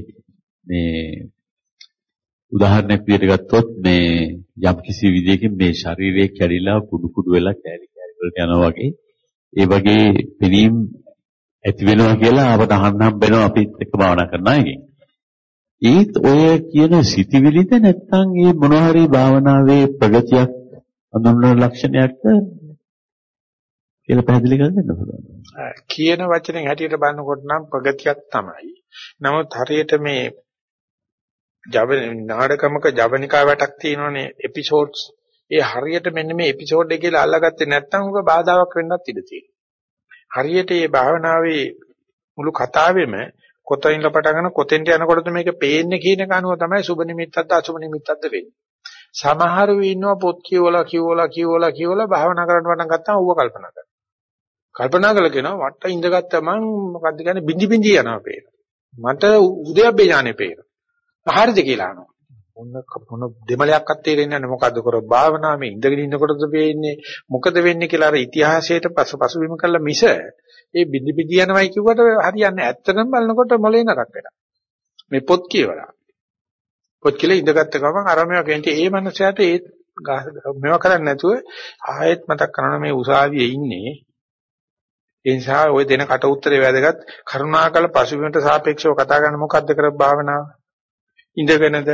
Speaker 6: මේ උදාහරණයක් විදිහට ගත්තොත් මේ යම් කිසි විදිහකින් මේ ශරීරය කැඩිලා කුඩු කුඩු වෙලා කැලි කැලි වලට යනවා වගේ ඒ වගේ පිළිම් ඇති වෙනවා කියලා අපට අහන්න හම්බෙනවා අපිත් එක්ක භාවනා කරන අයගෙන්. ඒත් ඔය කියන සිතිවිලිද නැත්නම් මේ මොනවා හරි භාවනාවේ ප්‍රගතියක් අඳුනන ලක්ෂණයක්ද කියලා පැහැදිලි කරලා දෙන්න පුළුවන්.
Speaker 1: කියන වචනෙන් හැටියට බලනකොට නම් ප්‍රගතියක් තමයි. නමුත් හරියට මේ ජව නාටකමක ජවනිකා වැටක් තියෙනවනේ එපිසෝඩ්ස්. ඒ හරියට මෙන්න මේ එපිසෝඩ් එක කියලා අල්ලගත්තේ නැත්නම් උග බාධාවක් වෙන්නත් ඉඩ තියෙනවා. හරියට මේ භාවනාවේ මුළු කතාවෙම කොතනින්ද පටන් කොතෙන්ට යනකොටද මේක පේන්නේ කියන කනුව තමයි සුබ නිමිත්තක්ද අසුබ නිමිත්තක්ද වෙන්නේ. සමහරව ඉන්නවා පොත් කියවලා කියවලා කියවලා කියවලා භාවනා කරන්න පටන් ගත්තාම ඌව කල්පනා කරනවා. කල්පනා කළා කියනවා මට ඉඳගත්ත මං මොකද්ද කියන්නේ බින්දි බින්දි යනවා පේනවා. මට උදයබ්බේ ඥානෙ පේනවා. හරිද කියලා අහනවා. මොන මොන දෙමලයක්වත් තේරෙන්නේ නැහැ. මොකද්ද කර භාවනා මේ ඉඳගෙන ඉන්නකොටද වෙන්නේ? මොකද වෙන්නේ කියලා අර ඉතිහාසයට පසු පසුබිම කළා මිස ඒ බින්දි බින්දි යනවයි කිව්වට හරියන්නේ ඇත්තටම බලනකොට මොලේ නරක වෙනවා. මේ පොත් කියවලා. පොත් කියලා ඉඳගත්ත ගමන් අරමයක් එන්නේ ඒ මනසට ඒ මේවා කරන්නේ නැතුව ආයෙත් මතක් කරනවා මේ උසාවියේ ඉන්නේ. ඒ නිසා ওই දෙන කට උත්තරේ වැදගත්. කරුණාකර පසුබිමට සාපේක්ෂව කතා කරන මොකද්ද කර භාවනාව? ඉඳගෙනද?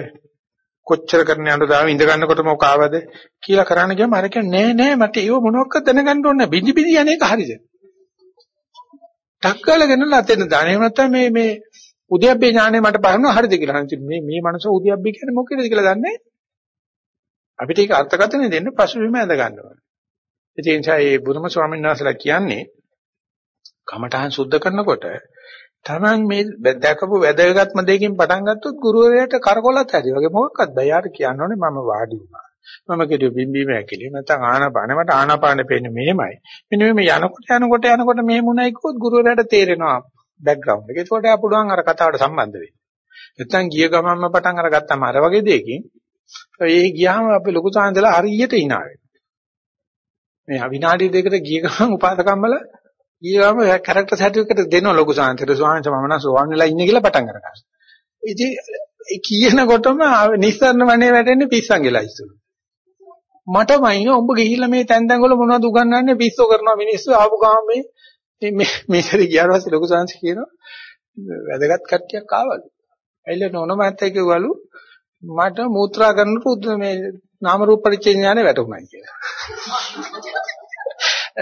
Speaker 1: කොච්චර කරන්න යනද දාම ඉඳ ගන්නකොටම ඔක ආවද? කියලා කරන්න ගියාම අර කියන්නේ නෑ නෑ මට ඒව මොනවක්වත් දැනගන්න ඕනේ බිඳි බිඳි යන්නේ හරිද? ටක්කලගෙන ලතෙන් දාන. එහෙම නැත්නම් මේ මේ උද්‍යප්පේ ඥානෙ මට බලනවා හරිද කියලා. මේ මේ මනස උද්‍යප්පේ කියන්නේ මොකේද කියලා දන්නේ අපිට ඒක අර්ථකථනය දෙන්න පසුබිම ඇඳ ගන්න ඕනේ ඒ නිසා මේ බුදුම ස්වාමීන් වහන්සේලා කියන්නේ කමඨහන් සුද්ධ කරනකොට Taman මේ දැකපු වැදගත්ම දෙයකින් පටන් ගත්තොත් ගුරුවරයාට කරකොලත් ඇති වගේ මොකක්වත් බෑ. යාට කියන්න ඕනේ මම වාඩි වුණා. මම කිව්ව බිම්බීම ඇකිලි නැත්නම් ආනාපාන මට ආනාපාන පේන්නේ මෙහෙමයි. මෙන්න මේ යනකොට යනකොට යනකොට මෙහෙමුණයි කිව්වොත් ගුරුවරයාට තේරෙනවා බෑග්ග්‍රවුන්ඩ් එක. ඒකට එයා පුළුවන් අර කතාවට සම්බන්ධ වෙන්න. නැත්නම් ගිය ගමන්ම පටන් අරගත්තාම අර වගේ දෙයකින් ඒ ගියාම අපි ලොකු සාන්දලා හරියට hina වෙනවා. මේ විනාඩි දෙකකට ගිය ගමන් උපාසකම්මල ඊළඟ කැරක්ටර් සර්ටිෆිකේට් දෙනවා ලොකු සාන්තිර ස්වාමීන් මම නම් සෝවන් වෙලා ඉන්නේ කියලා පටන් ගන්නවා. ඉතින් ඒ කියනකොටම නිස්සාරණ වනේ වැටෙන්නේ පිස්සන්ගෙලා ඉස්සුළු. මටමයි උඹ ගිහිල්ලා මේ තැන් තැන් වල මොනවද උගන්වන්නේ පිස්සෝ කරනවා මිනිස්සු ආපු ගාම මේ මේ මේ සැරේ ගියාට පස්සේ ලොකු සාන්ති කියනවා වැදගත් කට්ටියක් ආවලු. ඇයිල නෝන මහත්තයා කිව්වලු මට මූත්‍රා කරනකොට මේ නාම රූප පරිච්ඡේද ඥානෙ වැටුණා කියලා.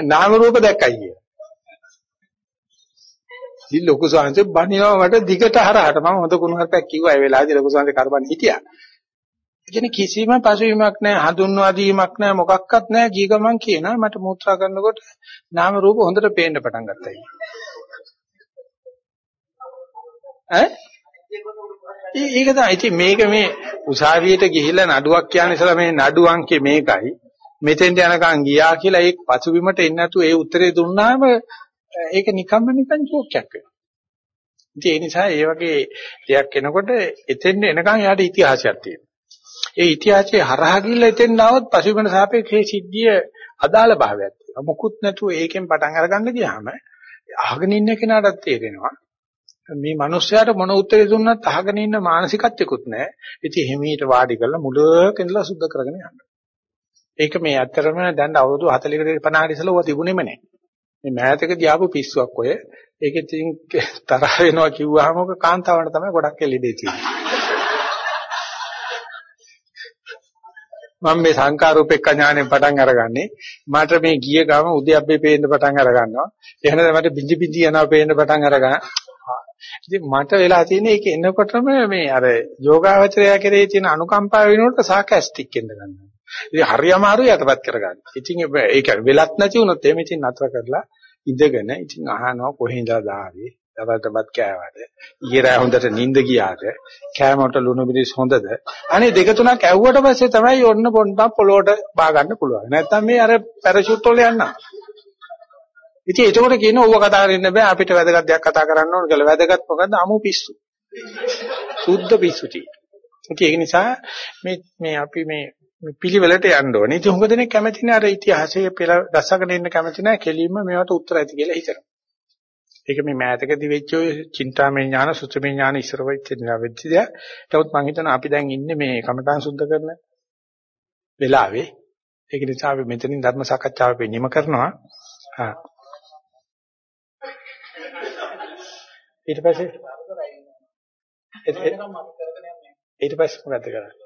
Speaker 1: නාම රූප දැක්කයි කියලා. ඉතින් ලොකු සංහසේ බණිනවා මට දිගට හරහට. මම හොඳ කුණු හරපක් කිව්වා ඒ වෙලාවේදී ලොකු සංහසේ කරබන් හිටියා. ඉතින් කිසිම පසුබිමක් නැහැ හඳුන්වා දීමක් නැහැ මොකක්වත් නැහැ. ජී ගමන් කියනවා මට මූත්‍රා කරනකොට නාම රූප හොඳට පේන්න පටන් ගත්තා. ඈ? ඒක තමයි. ඉතින් මේක මේ උසාවියට ගිහිල්ලා නඩුවක් කියන්නේ ඉතලා මේ නඩු අංකේ මේකයි. මෙතෙන්ට යනකම් ගියා කියලා ඒ පසුබිමට එන්නේ නැතුව ඒ උත්තරේ දුන්නාම ඒක නිකම්ම නිකන් ජෝක්යක් වෙනවා. ඉතින් ඒ නිසා ඒ වගේ දෙයක් එනකොට එතෙන් එනකම් යාට ඉතිහාසයක් තියෙනවා. ඒ ඉතිහාසයේ හරහා ගිහිල්ලා එතෙන් ආවොත් පසුබිමට සාපේක්ෂව සිද්ධිය අදාළ භාවයක් තියෙනවා. මොකුත් නැතුව ඒකෙන් පටන් අරගන්න ගියාම අහගෙන ඉන්න කෙනාටත් තේරෙනවා මේ මිනිස්යාට මොන උත්තරේ දුන්නත් අහගෙන ඉන්න මානසිකත්වයකුත් නැහැ. ඉතින් හිමීට වාඩි කරලා මුලක ඉඳලා සුද්ධ කරගෙන යන්න. ඒක මේ ඇත්තරම දැන් අවුරුදු 40කට 50කට ඉස්සෙල්ලා ඔය තිබුණේම නැහැ. මේ මෑතකදී ආපු පිස්සුවක් ඔය. ඒකෙත් ඉතින් තරහ වෙනවා කිව්වහම ඔක කාන්තාවන්ට තමයි ගොඩක් එළිදේ තියෙන්නේ. මම මේ සංකාරූපෙක්ක ඥාණයෙන් පටන් අරගන්නේ මට මේ ගිය ගම උද්‍යප්පේ පේන්න පටන් අර ගන්නවා එහෙනම් මට බිඳි බිඳි යනවා පේන්න පටන් අරගන්න ඉතින් මට වෙලා තියෙන්නේ ඒක එනකොටම මේ අර යෝගාවචරය කෙරේ තියෙන අනුකම්පාව වෙනකොට සාකස්ටික් වෙන්න ගන්නවා ඉතින් හරි අමාරු යටපත් කරගන්න. ඉතින් ඒක වෙලත් නැති වුණොත් එහෙම ඉතින් නතර කරලා ඉඳගෙන ඉතින් අහනවා කොහේඳලා දාවේ? දවල්ටවත් කෑවද ඊයේ රෑ හොඳට නිින්ද ගියාද කෑමකට ලුණු මිරිස් හොඳද? අනේ දෙක තුනක් ඇව්වට පස්සේ තමයි ඔන්න පොන්ටක් පොළොවට බා ගන්න පුළුවන්. නැත්තම් මේ අර පැරෂූට් වල යන්න. ඉතින් ඒකෝට කියන ඕව කතා කරන්න බෑ. අපිට වැදගත් දෙයක් කතා කරන්න ඕන කියලා. වැදගත් මොකද්ද? අමු පිස්සු. සුද්ධ පිස්සු තියෙන්නේ ඒක නිසා මේ මේ අපි මේ පිළිවෙලට යන්න ඕනේ. ඉතින් හුඟ දෙනෙක් කැමති නෑ අර ඉතිහාසයේ පෙළ දසගෙන ඉන්න කැමති නෑ කෙලින්ම මේවට උත්තර ඇති කියලා හිතනවා. ඒක මේ මෑතකදී වෙච්ච ඔය චින්තාමය ඥාන සුත්‍රමය ඥාන ඉස්සර වෙච්ච වෙච්ච දෙයක්. ඒකත් මම හිතනවා අපි දැන් ඉන්නේ මේ කමඨාන් සුද්ධ කරන වෙලාවේ. ඒක නිසා අපි මෙතනින් ධර්ම සාකච්ඡාව අපි නිම කරනවා. ඊට පස්සේ ඊට පස්සේ මොකද කරන්නේ?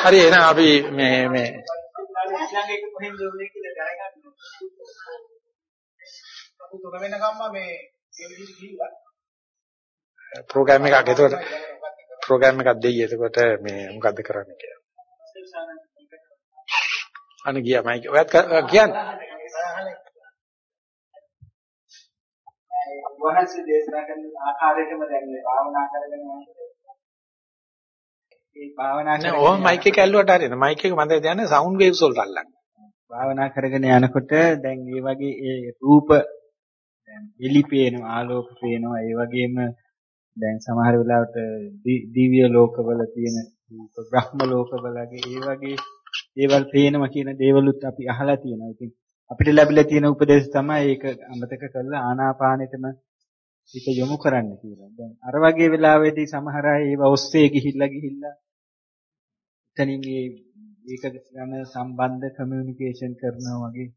Speaker 1: හරි එහෙනම් අපි මේ මේ තුන වෙනකම්ම මේ ඒ විදිහට ගිහිල්ලා ප්‍රෝග්‍රෑම් එකක් එතකොට ප්‍රෝග්‍රෑම් එකක් දෙයි එතකොට මේ මොකද්ද කරන්න කියලා. අනේ ගියා මයික් ඔයත් කියන්නේ.
Speaker 2: වහන්සේ දේශනා කරන ආකාරයටම දැන් මේ භාවනා කරගෙන යනකොට ඒ භාවනා
Speaker 1: කරගෙන ඕම මයික් එක ඇල්ලුවට හරියන මයික් එක මන්ද දැනන්නේ සවුන්ඩ් වේව්ස් වලට අල්ලන්නේ.
Speaker 2: භාවනා කරගෙන යනකොට දැන් මේ වගේ ඒ රූප දැන් එලි පේනවා ආලෝක පේනවා ඒ වගේම දැන් සමහර වෙලාවට දිව්‍ය ලෝකවල තියෙන රූප බ්‍රහ්ම ලෝකවලගේ ඒ වගේ දේවල් පේනවා කියන දේවලුත් අපි අහලා තියෙනවා. ඉතින් අපිට ලැබිලා තියෙන උපදේශ තමයි ඒක අමතක කරලා ආනාපානෙටම හිත යොමු කරන්න කියලා. දැන් අර වගේ වෙලාවෙදී සමහර අය ඒව ඔස්සේ ගිහිල්ලා ගිහිල්ලා එතනින් ඒක ගැන සම්බන්ධ කමියුනිකේෂන් කරනවා වගේ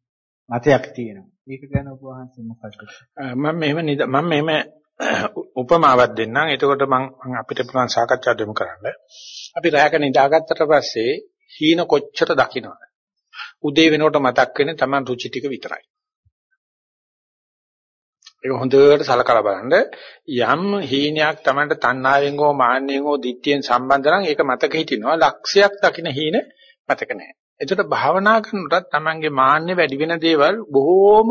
Speaker 2: මතයක් තියෙනවා. ඒක ගැන ඔබ වහන්සේ මොකක්ද?
Speaker 1: මම මෙහෙම මම මෙහෙම උපමාවක් දෙන්නම්. එතකොට මම අපිට පුළුවන් සාකච්ඡා දෙමු කරන්න. අපි රැයක නිදාගත්තට පස්සේ හීන කොච්චර දකින්නවද? උදේ වෙනකොට මතක් වෙන්නේ Taman රුචි ටික විතරයි. ඒක හොඳට සලකලා බලන්න යම් හීනයක් Tamanට තණ්හාවෙන් හෝ මාන්නෙන් හෝ දිට්ඨියෙන් සම්බන්ධ නම් ඒක මතක හිටිනවා. ලක්ෂයක් දකින්න හීන මතක නැහැ. එතකොට භාවනා කරනකොටත් Tamanගේ මාන්නේ වැඩි වෙන දේවල් බොහෝම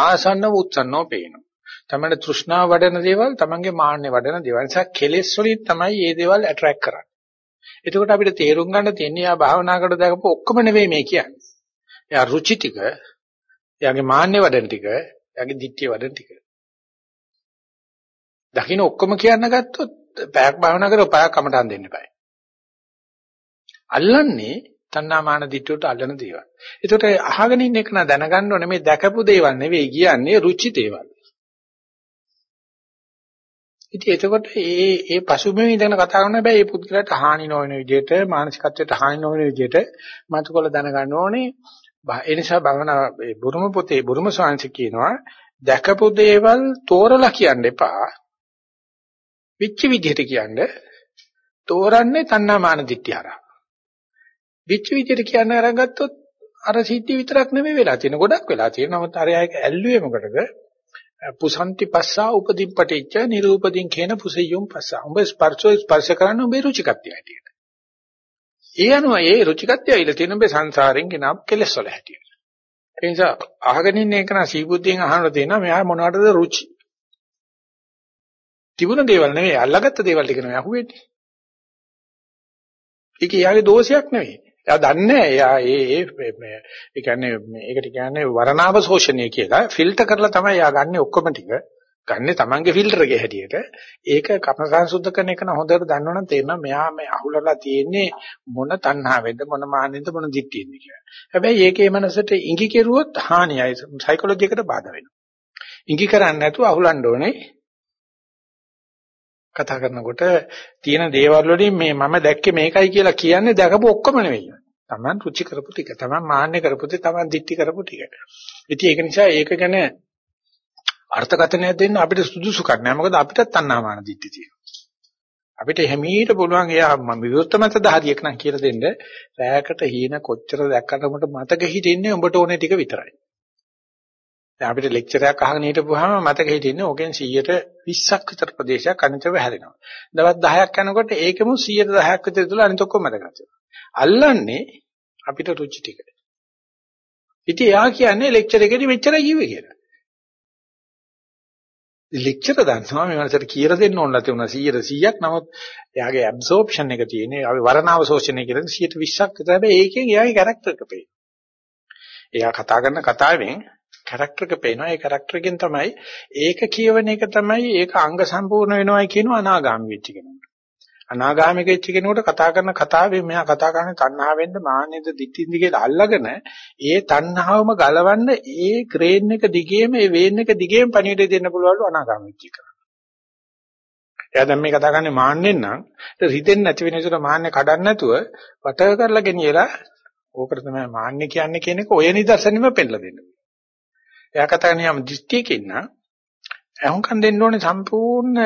Speaker 1: ආසන්නව උත්සන්නව පේනවා. තමන්ගේ තෘෂ්ණාව වඩන දේවල් තමන්ගේ මාන්නේ වඩන දේවල්. නිසා කෙලෙස් වලින් තමයි මේ දේවල් ඇට්‍රැක්ට් කරන්නේ. එතකොට අපිට තේරුම් ගන්න තියෙන්නේ යා භාවනා කරලා දැකපු ඔක්කොම නෙවෙයි මේ කියන්නේ. එයා රුචි ටික, එයාගේ මාන්නේ වඩන ටික, එයාගේ දිට්ඨිය වඩන ටික. දකින්න ඔක්කොම කියන්න ගත්තොත් පැයක් භාවනා කරලා පැයක් කමටහන් දෙන්න eBay. අල්ලන්නේ තණ්හාමාන දිට්ඨියට අල්ලන දේවල්. ඒකට අහගෙන ඉන්න එක නා දැනගන්න ඕනේ මේ දැකපු දේවල් නෙවෙයි කියන්නේ රුචි දේවල්. ඉතින් එතකොට ඒ ඒ පසුබිම ඉඳගෙන කතා කරන හැබැයි මේ පුද්ගලයාට හානි නොවන විදිහට මානසිකත්වයට හානි නොවන විදිහට මතකවල දැනගන්න ඕනේ. ඒ නිසා භවනා බුරුම පොතේ බුරුම ස්වාංශ කියනවා දැකපු දේවල් තෝරලා කියන්න එපා. විච්ච විදිහට කියන්න තෝරන්නේ තණ්හාමාන දිට්ඨියහරා. විච්ච විදිහට කියන්න අරගත්තොත් අර සිද්ධි විතරක් නෙමෙයි වෙලා තියෙන ගොඩක් වෙලා තියෙනවා. නමුත් අර අය ඇල්ලුවේ මොකටද? පුසන්ති පස්සා උපදීප්පටිච්ච නිරූපදීන් කියන පුසෙයුම් පස්සා. උඹ ස්පර්ශෝ ස්පර්ශ කරන්න උඹේ රුචිකත්වය හැටියට. ඒ අනුව ඒ රුචිකත්වය ඇවිල්ලා තියෙන උඹේ සංසාරෙන් ගෙනාව කෙලස් වල හැටියට. ඒ නිසා අහගෙන ඉන්න එක නා සීබුද්ධියෙන් අහන්න තියෙනවා මෙයා මොනවටද රුචි. තිබුණ දේවල් නෙවෙයි අල්ලගත්ත දේවල් ටික නෙවෙයි අහුවෙන්නේ. ඒක යාගේ දෝෂයක් නෙවෙයි. එයා දන්නේ එයා ඒ ඒ මේ ඒ කියන්නේ මේකට කියන්නේ වරණාව ශෝෂණය කියලා ෆිල්ටර් කරලා තමයි එයා ගන්නෙ ඔක්කොම ටික. ගන්නෙ Tamange ෆිල්ටර් එකේ හැටියට. ඒක කපනසං සුද්ධ කරන එක නම් හොඳට දන්නවනම් තේරෙනවා මෙයා මේ අහුලලා තියෙන්නේ මොන තණ්හාවෙන්ද මොන මානෙන්ද මොන දික්තියෙන්ද කියලා. හැබැයි ඒකේ මනසට ඉඟි කෙරුවොත් හානියයි සයිකොලොජි එකට බාධා වෙනවා. ඉඟි කරන්නේ නැතුව අහුලන්න ඕනේ. කතා කරනකොට තියෙන දේවල් වලින් මේ මම දැක්කේ මේකයි කියලා කියන්නේ දැකපු ඔක්කොම නෙවෙයි. Taman රුචි කරපු ටික, Taman මාන්නේ කරපු ටික, Taman දික්ටි කරපු ටික. ඉතින් ඒක නිසා ඒක ගැන අර්ථකථනයක් දෙන්න අපිට සුදුසුකම් නැහැ. මොකද අපිටත් තණ්හාමාන දික්ටි තියෙනවා. අපිට හැමීට පුළුවන් එයා මම විවෘත මතද හරියක් නම් කියලා දෙන්න. රැයකට හීන කොච්චර දැක්කට උඹට මතක හිටින්නේ උඹට ඕනේ ටික විතරයි. දැන් අපිට ලෙක්චර් එකක් අහගෙන හිටපුවාම මතක හිටින්නේ ඕකෙන් 120ක් විතර ප්‍රදේශයක් අනිතව හැලෙනවා. දවස් 10ක් යනකොට ඒකෙම 110ක් විතර තුල අනිත ඔක්කොම මතක නැතිවෙනවා. අල්ලන්නේ අපිට රුචි ටික. ඉතින් එයා කියන්නේ ලෙක්චර් එකේදී මෙච්චරයි කිව්වේ කියලා. ලෙක්චර් දන්නවා මේ මනසට කියලා දෙන්න ඕන නැති වුණා 100 100ක් නමුත් එයාගේ ඇබ්සෝප්ෂන් එක තියෙන්නේ අපි වරණාව ශෝෂණය කියලා 120ක් විතර හැබැයි ඒකෙන් එයාගේ කැරක්ටර් එක පේනවා. එයා කතා කරන කතාවෙන් කැරක්ටර් එක පේනවා. ඒ කැරක්ටර් එකෙන් තමයි ඒක කියවන එක තමයි ඒක අංග සම්පූර්ණ වෙනවයි කියනවා අනාගාමී වෙච්ච කෙනෙකුට. අනාගාමික වෙච්ච කෙනෙකුට කතා කරන කතාවෙන් මෙයා කතා කරන්නේ තණ්හාවෙන්ද මානෙන්ද දිටින්ද කියලා අල්ලගෙන ඒ තණ්හාවම ගලවන්න ඒ ක්‍රේන් එක දිගේම ඒ වේන් එක දිගේම පණිවිඩය දෙන්න පුළුවන්ලු අනාගාමී වෙච්ච කෙනා. එයා දැන් මේ කතා කරන්නේ මාන්නෙන් නම් රිදෙන්නේ නැති වෙන විදිහට මාන්නේ කඩන්න නැතුව වට කරලා ගෙනියලා ඕකට තමයි මාන්නේ කියන්නේ කියන එක ඔය නිදර්ශනෙම පෙන්නලා දෙන්න. එයා කතා කරන යම් දෘෂ්ටියකින් නම් අහුම්කම් දෙන්න ඕනේ සම්පූර්ණ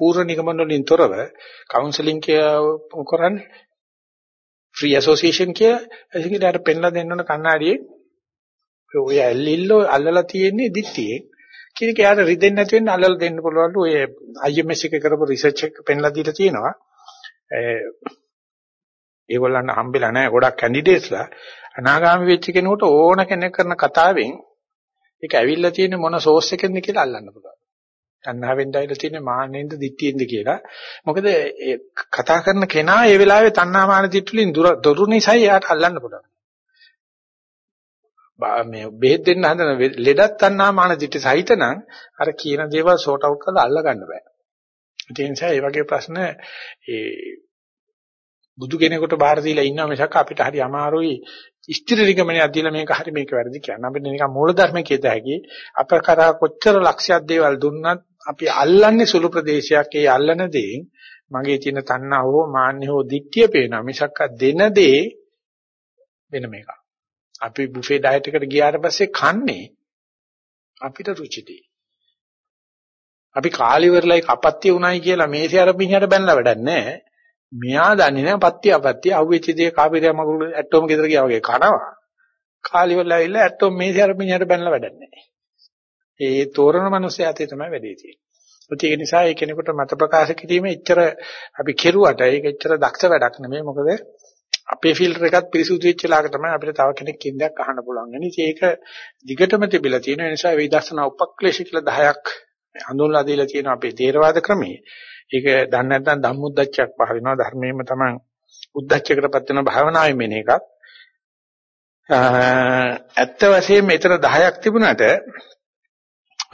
Speaker 1: පූර්ව නිගමන වලින් තොරව කවුන්සලින් කරන්නේ ෆ්‍රී ඇසෝසියේෂන් කියලා ඒකේ අර පෙන්ලා දෙන්න ඕන කන්නාඩියේ ඔය ඇල්ලිල්ල අල්ලලා තියෙන්නේ දිට්ටියේ කියන කයාට රිදෙන්නේ නැති වෙන්න අල්ලලා දෙන්න පුළුවන්ලු ඔය IMS එක කරපු රිසර්ච් එක පෙන්ලා දීලා තියෙනවා. ඒගොල්ලන්ට හම්බෙලා නැහැ ගොඩක් කැන්ඩිඩේට්ස්ලා අනාගාමී වෙච්ච කෙනෙකුට ඕන කෙනෙක් කරන කතාවෙන් ඒක ඇවිල්ලා තියෙන්නේ මොන සෝස් එකෙන්ද කියලා අල්ලන්න පුළුවන්. තණ්හාවෙන් දැයිලා තියෙන්නේ මාන්නෙන්ද දිට්ඨියෙන්ද කියලා. මොකද ඒ කතා කරන කෙනා ඒ වෙලාවේ තණ්හා මාන දිට්ඨිලින් දොරු නිසා එයාට අල්ලන්න පුළුවන්. මේ බෙහෙත් දෙන්න හදන ලෙඩක් තණ්හා මාන දිට්ඨි සහිත නම් අර කියන දේවල් සෝට් අවුට් කරලා අල්ල ගන්න බෑ. ඒ නිසා මේ වගේ ප්‍රශ්න ඒ බුදු කෙනෙකුට බාර දීලා ඉන්නවා මිසක් අපිට හරි අමාරුයි ස්ථිර නිගමනයක් දීලා මේක හරි මේක වැරදි කියන්න. අපිට නිකන් මූල ධර්මයේ කියත හැකි අප කරා කොච්චර ලක්ෂයක් දේවල් දුන්නත් අපි අල්ලන්නේ සුළු ප්‍රදේශයක් ඒ අල්ලන දේෙන් මගේ තියෙන තණ්හාව හෝ මාන්නේ හෝ දික්තිය පේනවා මිසක් දෙන දේ වෙන මේක. අපි බුෆේ ඩයට් එකට ගියාට පස්සේ කන්නේ අපිට රුචිදී. අපි කාලිවරලයි කපත්තිය උණයි කියලා මේසේ අර පිටියට බැනලා වැඩක් නැහැ. මෙයා දන්නේ නැහැ පත්‍ය අපත්‍ය අහුවෙච්ච දේ කාපිරිය මගුල ඇටෝම ගෙදර ගියා වගේ කනවා. කාලිවල ඇවිල්ලා ඇටෝම මේසේ අර මිනිහට බැනලා වැඩක් නැහැ. ඒ තෝරන මිනිස්සයා ඇතේ තමයි වැඩේ තියෙන්නේ. ඒක නිසා ඒ කෙනෙකුට මත ප්‍රකාශ කිරීම එච්චර අපි කෙරුවට ඒක එච්චර දක්ෂ වැඩක් නෙමෙයි. මොකද අපේ ෆිල්ටර් එකත් පිරිසුදු වෙච්ච ලාක තමයි අපිට තව කෙනෙක් කින්දයක් අහන්න පුළුවන්. එනිසා ඒක දිගටම තිබිලා තියෙන නිසා විදර්ශනා උපක්ලේශ කියලා 10ක් හඳුන්ලා දීලා තියෙන අපේ තේරවාද ක්‍රමයේ ඒක දන්නේ නැත්නම් ධම්මුද්දච්චයක් පහල වෙනවා ධර්මයේම තමයි උද්දච්චයකටපත් වෙන භාවනාවේ මෙන එකක්. ඇත්ත වශයෙන්ම ඊතර 10ක් තිබුණාට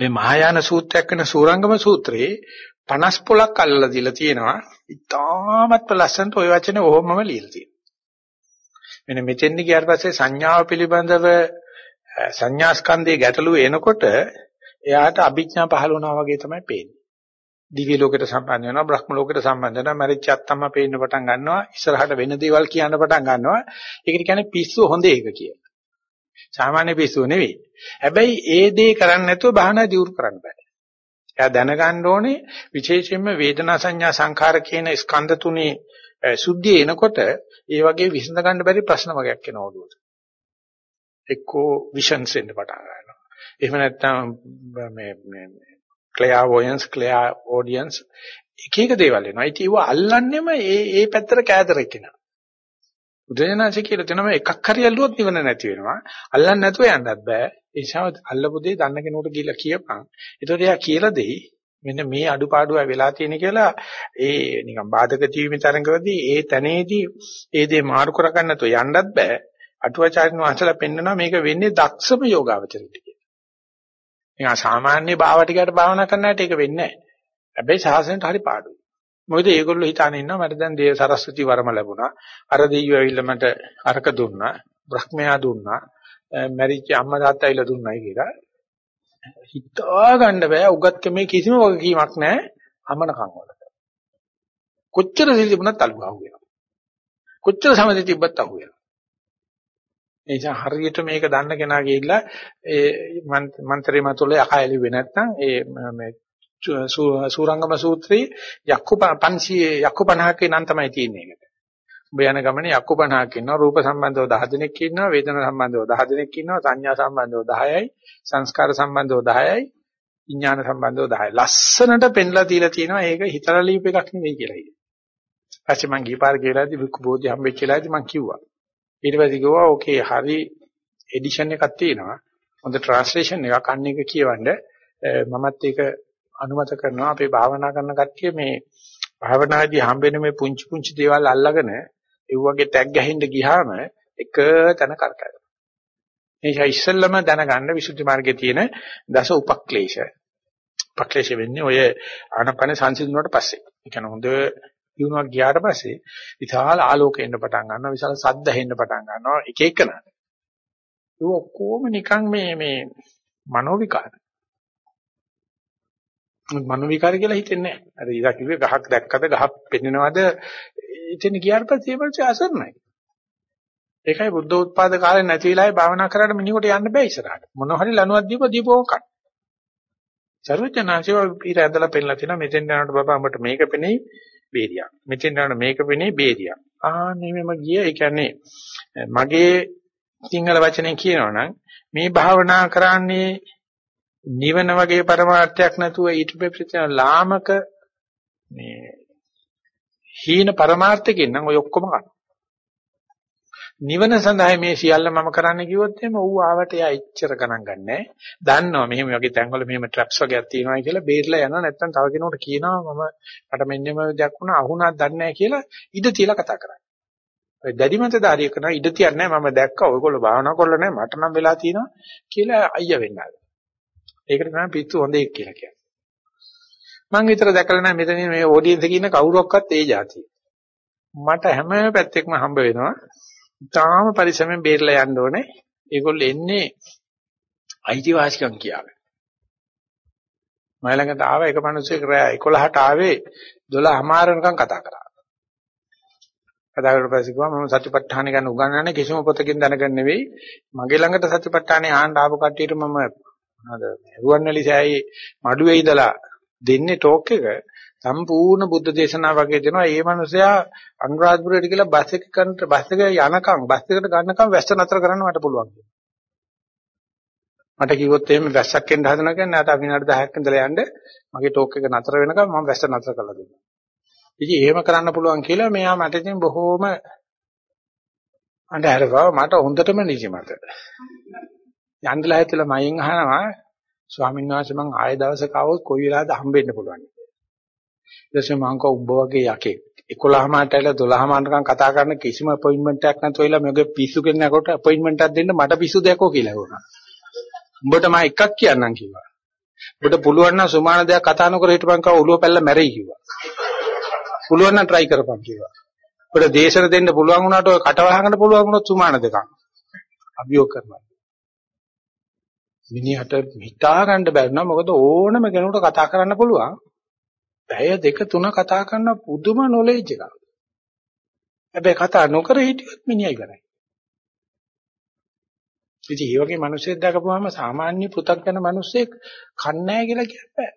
Speaker 1: මේ මහායාන සූත්‍රයක් වෙන සූරංගම සූත්‍රයේ 50 පොලක් අල්ලලා දීලා තියෙනවා. ඉතාමත් ලස්සනට ওই වචනේ ඔහොමම ලියලා තියෙනවා. මෙන්න මෙතෙන්දි ගියාට පස්සේ සංඥාව පිළිබඳව සංඥා ස්කන්ධයේ ගැටලුව එනකොට එයාට අභිඥා පහළ වුණා වගේ තමයි පේන්නේ. දිව්‍ය ලෝකයට සම්බන්ධ වෙනවා බ්‍රහ්ම ලෝකයට සම්බන්ධ වෙනවා මරිච්ච අත්තම්ම පේන්න පටන් ගන්නවා ඉස්සරහට වෙන දේවල් කියන්න පටන් ගන්නවා ඒකට කියන්නේ පිස්සු හොඳ එක කියලා සාමාන්‍ය පිස්සු නෙවෙයි හැබැයි ඒ දේ කරන්නේ නැතුව භාවනා දියුරු කරන්න බෑ එයා දැනගන්න ඕනේ විශේෂයෙන්ම වේදනා සංඥා සංඛාර කියන ස්කන්ධ තුනේ සුද්ධිය එනකොට ඒ වගේ විසඳ ගන්න බැරි ප්‍රශ්න වගේක් එනවා ඔළුවට එක්කෝ විෂන්ස් එන්න පටන් ගන්නවා එහෙම නැත්නම් මේ මේ ක්ලෙයාවොයන්ස් ක්ලෙයාෝඩියන්ස් එක එක දේවල් එනවා. ඉතින් ඒව අල්ලන්නෙම ඒ ඒ පැත්තට කෑදරක් කෙනා. බුදුරජාණන්සේ කියලා තියෙනවා එකක් හරි ඇල්ලුවොත් නිවන නැති වෙනවා. අල්ලන්නේ නැතුව යන්නත් බෑ. ඒ නිසා අල්ලපු දේ දන්න කෙනෙකුට ගිහිල්ලා කියපන්. ඒතකොට එයා කියලා දෙයි මෙන්න මේ අඩුපාඩුව වෙලා තියෙන කියලා ඒ නිකන් බාධක ජීවිත තරංගවලදී ඒ තැනේදී ඒ දේ මාරු කරගන්න නැතුව යන්නත් බෑ. අටුවාචාර්යන් වහන්සේලා පෙන්නනවා මේක වෙන්නේ දක්ෂම යෝගාවචරිත කියලා. නිකන් සාමාන්‍ය භාවටිකයට භාවනා කරන්නට ඒක වෙන්නේ නැහැ. හැබැයි සාසනයට හරි පාඩුයි. මොකද ඒගොල්ලෝ හිතාන ඉන්නවා මට දැන් දේ සරස්වති වරම ලැබුණා. අර දෙයියෝ ඇවිල්ලා මට අරක දුන්නා. බ්‍රහ්මයා දුන්නා. මැරිච්ච අම්මා තාත්තා ඇවිල්ලා දුන්නයි කියලා. හිතා ගන්න බෑ උගත්කමේ කිසිම වගකීමක් නැහැ අමනකම් වලට. කොච්චර සිල් තිබුණත් අල්ලු ගහුව වෙනවා. කොච්චර සමථ තිබ්බත් අහු වෙනවා. ඒ නිසා හරියට මේක දන්න කෙනා ගිහිල්ලා ඒ මන්ත්‍රේ මතුලේ අකයලුවේ නැත්නම් ඒ මේ සූරංගම සූත්‍රයේ යක්කු 500 යක්කු 50ක නම් තමයි තියෙන්නේ ඒකට. ඔබ යන ගමනේ යක්කු 50ක් ඉන්නවා රූප සම්බන්ධව 10 දෙනෙක් ඉන්නවා වේදනා සම්බන්ධව 10 දෙනෙක් ඉන්නවා සංඥා සම්බන්ධව 10යි සංස්කාර සම්බන්ධව 10යි විඥාන සම්බන්ධව 10යි ලස්සනට පෙන්ලා තියලා තියෙනවා ඒක හිතලා ලියප එකක් නෙවෙයි කියලා ඉතින්. ඊපස්සේ මං ගිපාර කියලාදී වික්කු බෝධි හම්බෙච්ච වෙලාවදී මං කිව්වා. ඊට පස්සේ කිව්වා ඕකේ හරි එඩිෂන් එකක් තියෙනවා. හොඳ ට්‍රාන්ස්ලේෂන් එකක් අන්න එක කියවන්න මමත් ඒක අනුමත කරනවා අපේ භාවනා කරන කට්ටිය මේ භාවනාදී හම්බෙන මේ පුංචි පුංචි දේවල් අල්ලගෙන ඒ වගේ ටැග් ගහින්න ගියාම එක තැන කරකැවෙනවා. එනිසා ඉස්සෙල්ලම දැනගන්න විසුද්ධි මාර්ගයේ තියෙන දස උපක්ලේශ. උපක්ලේශ වෙන්නේ ඔය ආනපන සංසිඳුණාට පස්සේ. ඒ කියන්නේ හොඳ දිනුවක් ගියාට පස්සේ විශාල ආලෝකය එන්න පටන් ගන්නවා විශාල සද්ද හෙන්න පටන් ගන්නවා එක එකනට. ඒ ඔක්කොම නිකන් මේ මේ මනෝ විකාර. මනෝ විකාර කියලා හිතෙන්නේ නැහැ. අර ඊදා කිව්වේ ගහක් දැක්කද ගහක් පෙන්නනවද එතන ගියාට පස්සේ ඒ වගේ අසරණයි. ඒකයි බුද්ධ උත්පාද කාලේ නැති වෙලාවේ භාවනා කරාට මිනිහට යන්න බෑ ඉස්සරහට. මොන හරි ලණුවක් දීප දීපෝම කන. සර්වඥාන්සේව ඊට ඇදලා පෙන්නලා තියෙනවා මෙතෙන් යනකොට බබා අපට මේක පෙනෙයි බේරියක්. මෙතෙන් යනකොට මේක පෙනෙයි බේරියක්. ආන්නේ මෙම ගිය ඒ කියන්නේ මගේ සිංහල වචනෙන් කියනවනම් මේ භාවනා කරන්නේ නිවන වගේ પરමාර්ථයක් නැතුව ඊට පෙරේ ලාමක මේ හීන પરමාර්ථකින් නම් ඔය ඔක්කොම ගන්න. නිවන සඳහා මේ සියල්ල මම කරන්න කිව්වොත් එහෙම ඌ ආවට එයා එච්චර ගණන් ගන්නෑ. දන්නවා මෙහෙම වගේ තැන්වල මෙහෙම ට්‍රැප්ස් වගේක් තියෙනවා කියලා බේරලා යනවා නැත්නම් තව කෙනෙකුට කියනවා මම මට මෙන්නම දෙයක් වුණා අහුණා දන්නේ කියලා ඉඳ තියලා කතා කරන්නේ. ඔය දැඩි මතධාරිය කරන ඉඳ තියන්නේ මම දැක්කා ඔයගොල්ලෝ භාවනා කරලා නැහැ මට නම් වෙලා තියෙනවා කියලා අයියා වෙන්නාද. ඒකට තමයි පිස්සු හොඳ එක් කියලා කියන්නේ. මම විතර දැකලා නැහැ මෙතන මේ ඔඩියන්ස් එකේ ඉන්න කවුරක්වත් ඒ જાතිය. මට හැම පැත්තෙකම හම්බ වෙනවා. තාම පරිස්සමෙන් බේරලා යන්න ඕනේ. ඒගොල්ලෝ එන්නේ අයිතිවාසිකම් කියාගෙන. මම ළඟට ආව එක මිනිහෙක් රෑ 11ට ආවේ 12:00මාරනකම් කතා කරා. කතා කරලා පස්සේ කිව්වා මම සත්‍යපට්ඨාන ගැන උගන්වන්නේ කිසිම පොතකින් දැනගන්න නෙවෙයි. මගේ ළඟට සත්‍යපට්ඨානේ ආන්න ආපු කට්ටියට මම මොනවාද රුවන්වැලි සෑයේ මඩුවේ ඉඳලා දෙන්නේ ටෝක් එක සම්පූර්ණ බුද්ධ දේශනාව වගේ දෙනවා. ඒ මනුස්සයා අනුරාධපුරයට ගිහලා බස් එක කන්ට බස් එක යනකම් බස් එකට ගන්නකම් වැස්ස නතර කරන්න මට පුළුවන් මට කිව්වොත් එහෙම වැස්සක් එන්න හදනවා කියන්නේ නැත අපි විනාඩි 10ක් ඉඳලා යන්න මගේ ටෝක් එක නතර වෙනකම් මම වැස්ස නතර කරලා දෙනවා. ඉතින් එහෙම කරන්න පුළුවන් කියලා මෙයා මට ඉතින් බොහෝම අඬහැරවා මට හොඳටම නිදිමත. යන්නලා හිටලා මයෙන් අහනවා ස්වාමීන් වහන්සේ මං ආය දවසක ආවොත් කොයි වෙලාවද හම්බෙන්න පුළුවන්. ඊට පස්සේ මං කව උඹ වගේ යකෙක් 11 මාට ඇවිල්ලා 12 මාටකම් කතා කරන කිසිම අපොයින්ට්මන්ට් එකක් නැතුව ඉලා මගේ පිස්සු කෙනෙකුට අපොයින්ට්මන්ට් එකක් දෙන්න මට පිස්සු දෙකෝ කියලා වුණා. උඹට මම එකක් කියන්නම් කිව්වා. උඹට පුළුවන් නම් සුමාන දෙයක් කතා නොකර හිටපන් කව ඔළුව පැල්ල මැරෙයි කිව්වා. පුළුවන් නම් try කරපන් කිව්වා. උඹට දේශන දෙන්න පුළුවන් වුණාට ඔය කටවහකට පුළුවන් වුණොත් සුමාන දෙකක්. අභියෝග කරනවා. මිනිහට හිතා ගන්න බැරි නම් මොකද ඕනම කෙනෙකුට කතා කරන්න පුළුවන්. පැය දෙක තුන කතා කරන පුදුම නොලෙජ් එකක්. හැබැයි කතා නොකර හිටියොත් මිනිහා ඉවරයි. ඉතින් මේ වගේ මිනිස්සෙක් දැකපුවාම සාමාන්‍ය පෘථග්ජන මිනිස්සෙක් කන්නේ නැහැ කියලා කියන්න බෑ.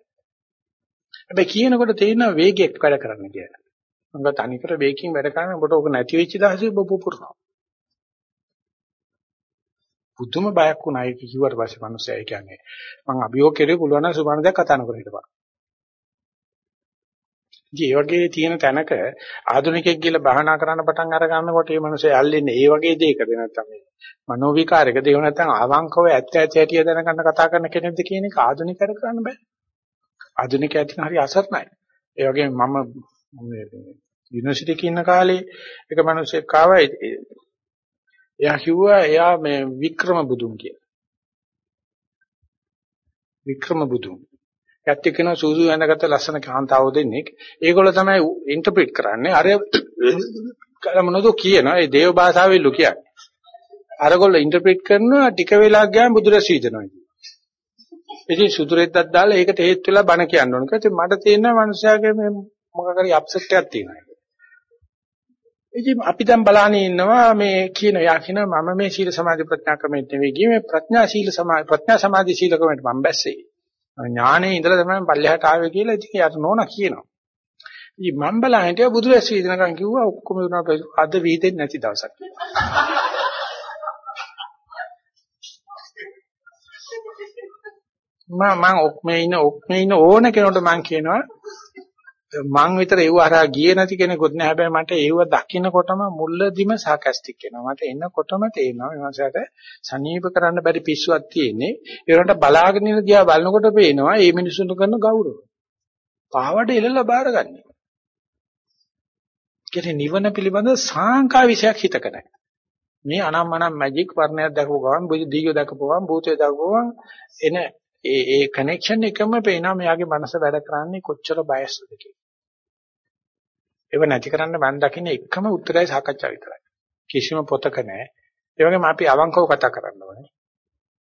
Speaker 1: හැබැයි කියනකොට තේරෙන වේගයක් වැඩ කරන්න කියලා. මම තනිකර වේගකින් වැඩ කරන ඔබට ඕක නැති වෙච්ච දවසේ ඔබ පුපුරනවා. පුදුම බයක් වුණා ඒක කිව්වට පස්සේ මිනිස්සයා ඒ කියන්නේ මම අභියෝග කරේ පුළුවන් නම් සුබාන දෙයක් කතා නොකර හිටපන්. ඉතින් ඒ වගේ තියෙන තැනක ආධුනිකයෙක් කියලා බහනා කරන්න පටන් අර ගන්නකොට මේ මිනිස්සයා යල්ලෙන්නේ ඒ වගේ දෙයකද නැත්නම් මේ මනෝ විකාරයකද එහෙම නැත්නම් අවංකව ඇත්ත ඇති හැටි දැනගන්න කතා කරන කෙනෙක්ද කියන එක ආධුනිකයර කරන්න බෑ. ආධුනිකයා තියෙන හරි අසරණයි. ඒ වගේම මම මේ යුනිවර්සිටි එකේ ඉන්න කාලේ එක මිනිහෙක් ආවා එයා කිව්වා එයා මේ වික්‍රම බුදුන් කියලා. වික්‍රම බුදුන්. යත් එක්කන සූසු වෙනකට ලස්සන කාන්තාවෝ දෙන්නෙක්. ඒගොල්ලෝ තමයි ඉන්ටර්ප්‍රිට් කරන්නේ. අර කලමනෝද කියනවා. ඒ දේව භාෂාවෙල්ලු කියන්නේ. අරගොල්ලෝ ඉන්ටර්ප්‍රිට් කරනවා ටික වෙලාවක් ගියාම බුදුරස් වීදනවා. ඉතින් සුදුරෙද්දක් දාලා ඒකට හේතු වෙලා බණ කියන්න ඕන. ඒකත් මට තේරෙනවා මනුස්සයාගේ මේ මොකක් හරි අප්සෙට් එකක් තියෙනවා. ඉතින් අපි දැන් බලාගෙන ඉන්නවා මේ කියන යා කියන මම මේ සීල සමාධි ප්‍රඥා ක්‍රමයට නෙවෙයි ගියේ මේ ප්‍රඥා සීල සමාධි ප්‍රඥා සමාධි සීල ක්‍රමයට මම බැස්සේ. ඥානේ ඉඳලා තමයි පල්ලෙහාට ආවේ කියලා ඉතින් යාට නෝනා කියනවා. ඉතින් මම බලහින් හිටියා බුදුරැස් වීදනකම් කිව්වා ඔක්කොම වුණා අද වීදෙන්නේ නැති දවසක්. මම මම ඔක්මේ ඉන්න ඔක්මේ ඉන්න ඕන කෙනෙකුට මම කියනවා මං විතර ඒව අරහා ගියේ නැති කෙනෙකුත් නෑ. හැබැයි මට ඒව දකින්නකොටම මුල්ලදිම සාකස්ටික් වෙනවා. මට එනකොටම තේරෙනවා. මේ මාසයට සනීප කරන්න බැරි පිස්සුවක් තියෙන්නේ. ඒකට බලාගෙන ඉන්න දිහා බලනකොට පේනවා මේ මිනිසුන්ට කරන ගෞරව. පාවඩ එලලා බාරගන්නේ කියන්නේ නිවන පිළිබඳ සාංකා විශයක් හිතක නැහැ මේ අනම්මනම් මැජික් වර්ණයක් දැකපුව ගමන් බුදු දීගෝ දැකපුව ගමන් භූතය දැකපුව එන ඒ ඒ කනෙක්ෂන් එකම පේනවා. මෙයාගේ මනස වැඩ කරන්නේ කොච්චර බයස්ද කියලා. ඒව නැති කරන්න මම දකින්න එකම උත්තරයි සාකච්ඡා විතරයි. කිසිම පොතක නැහැ. ඒ වගේම අපි අවංකව කතා කරන්න ඕනේ.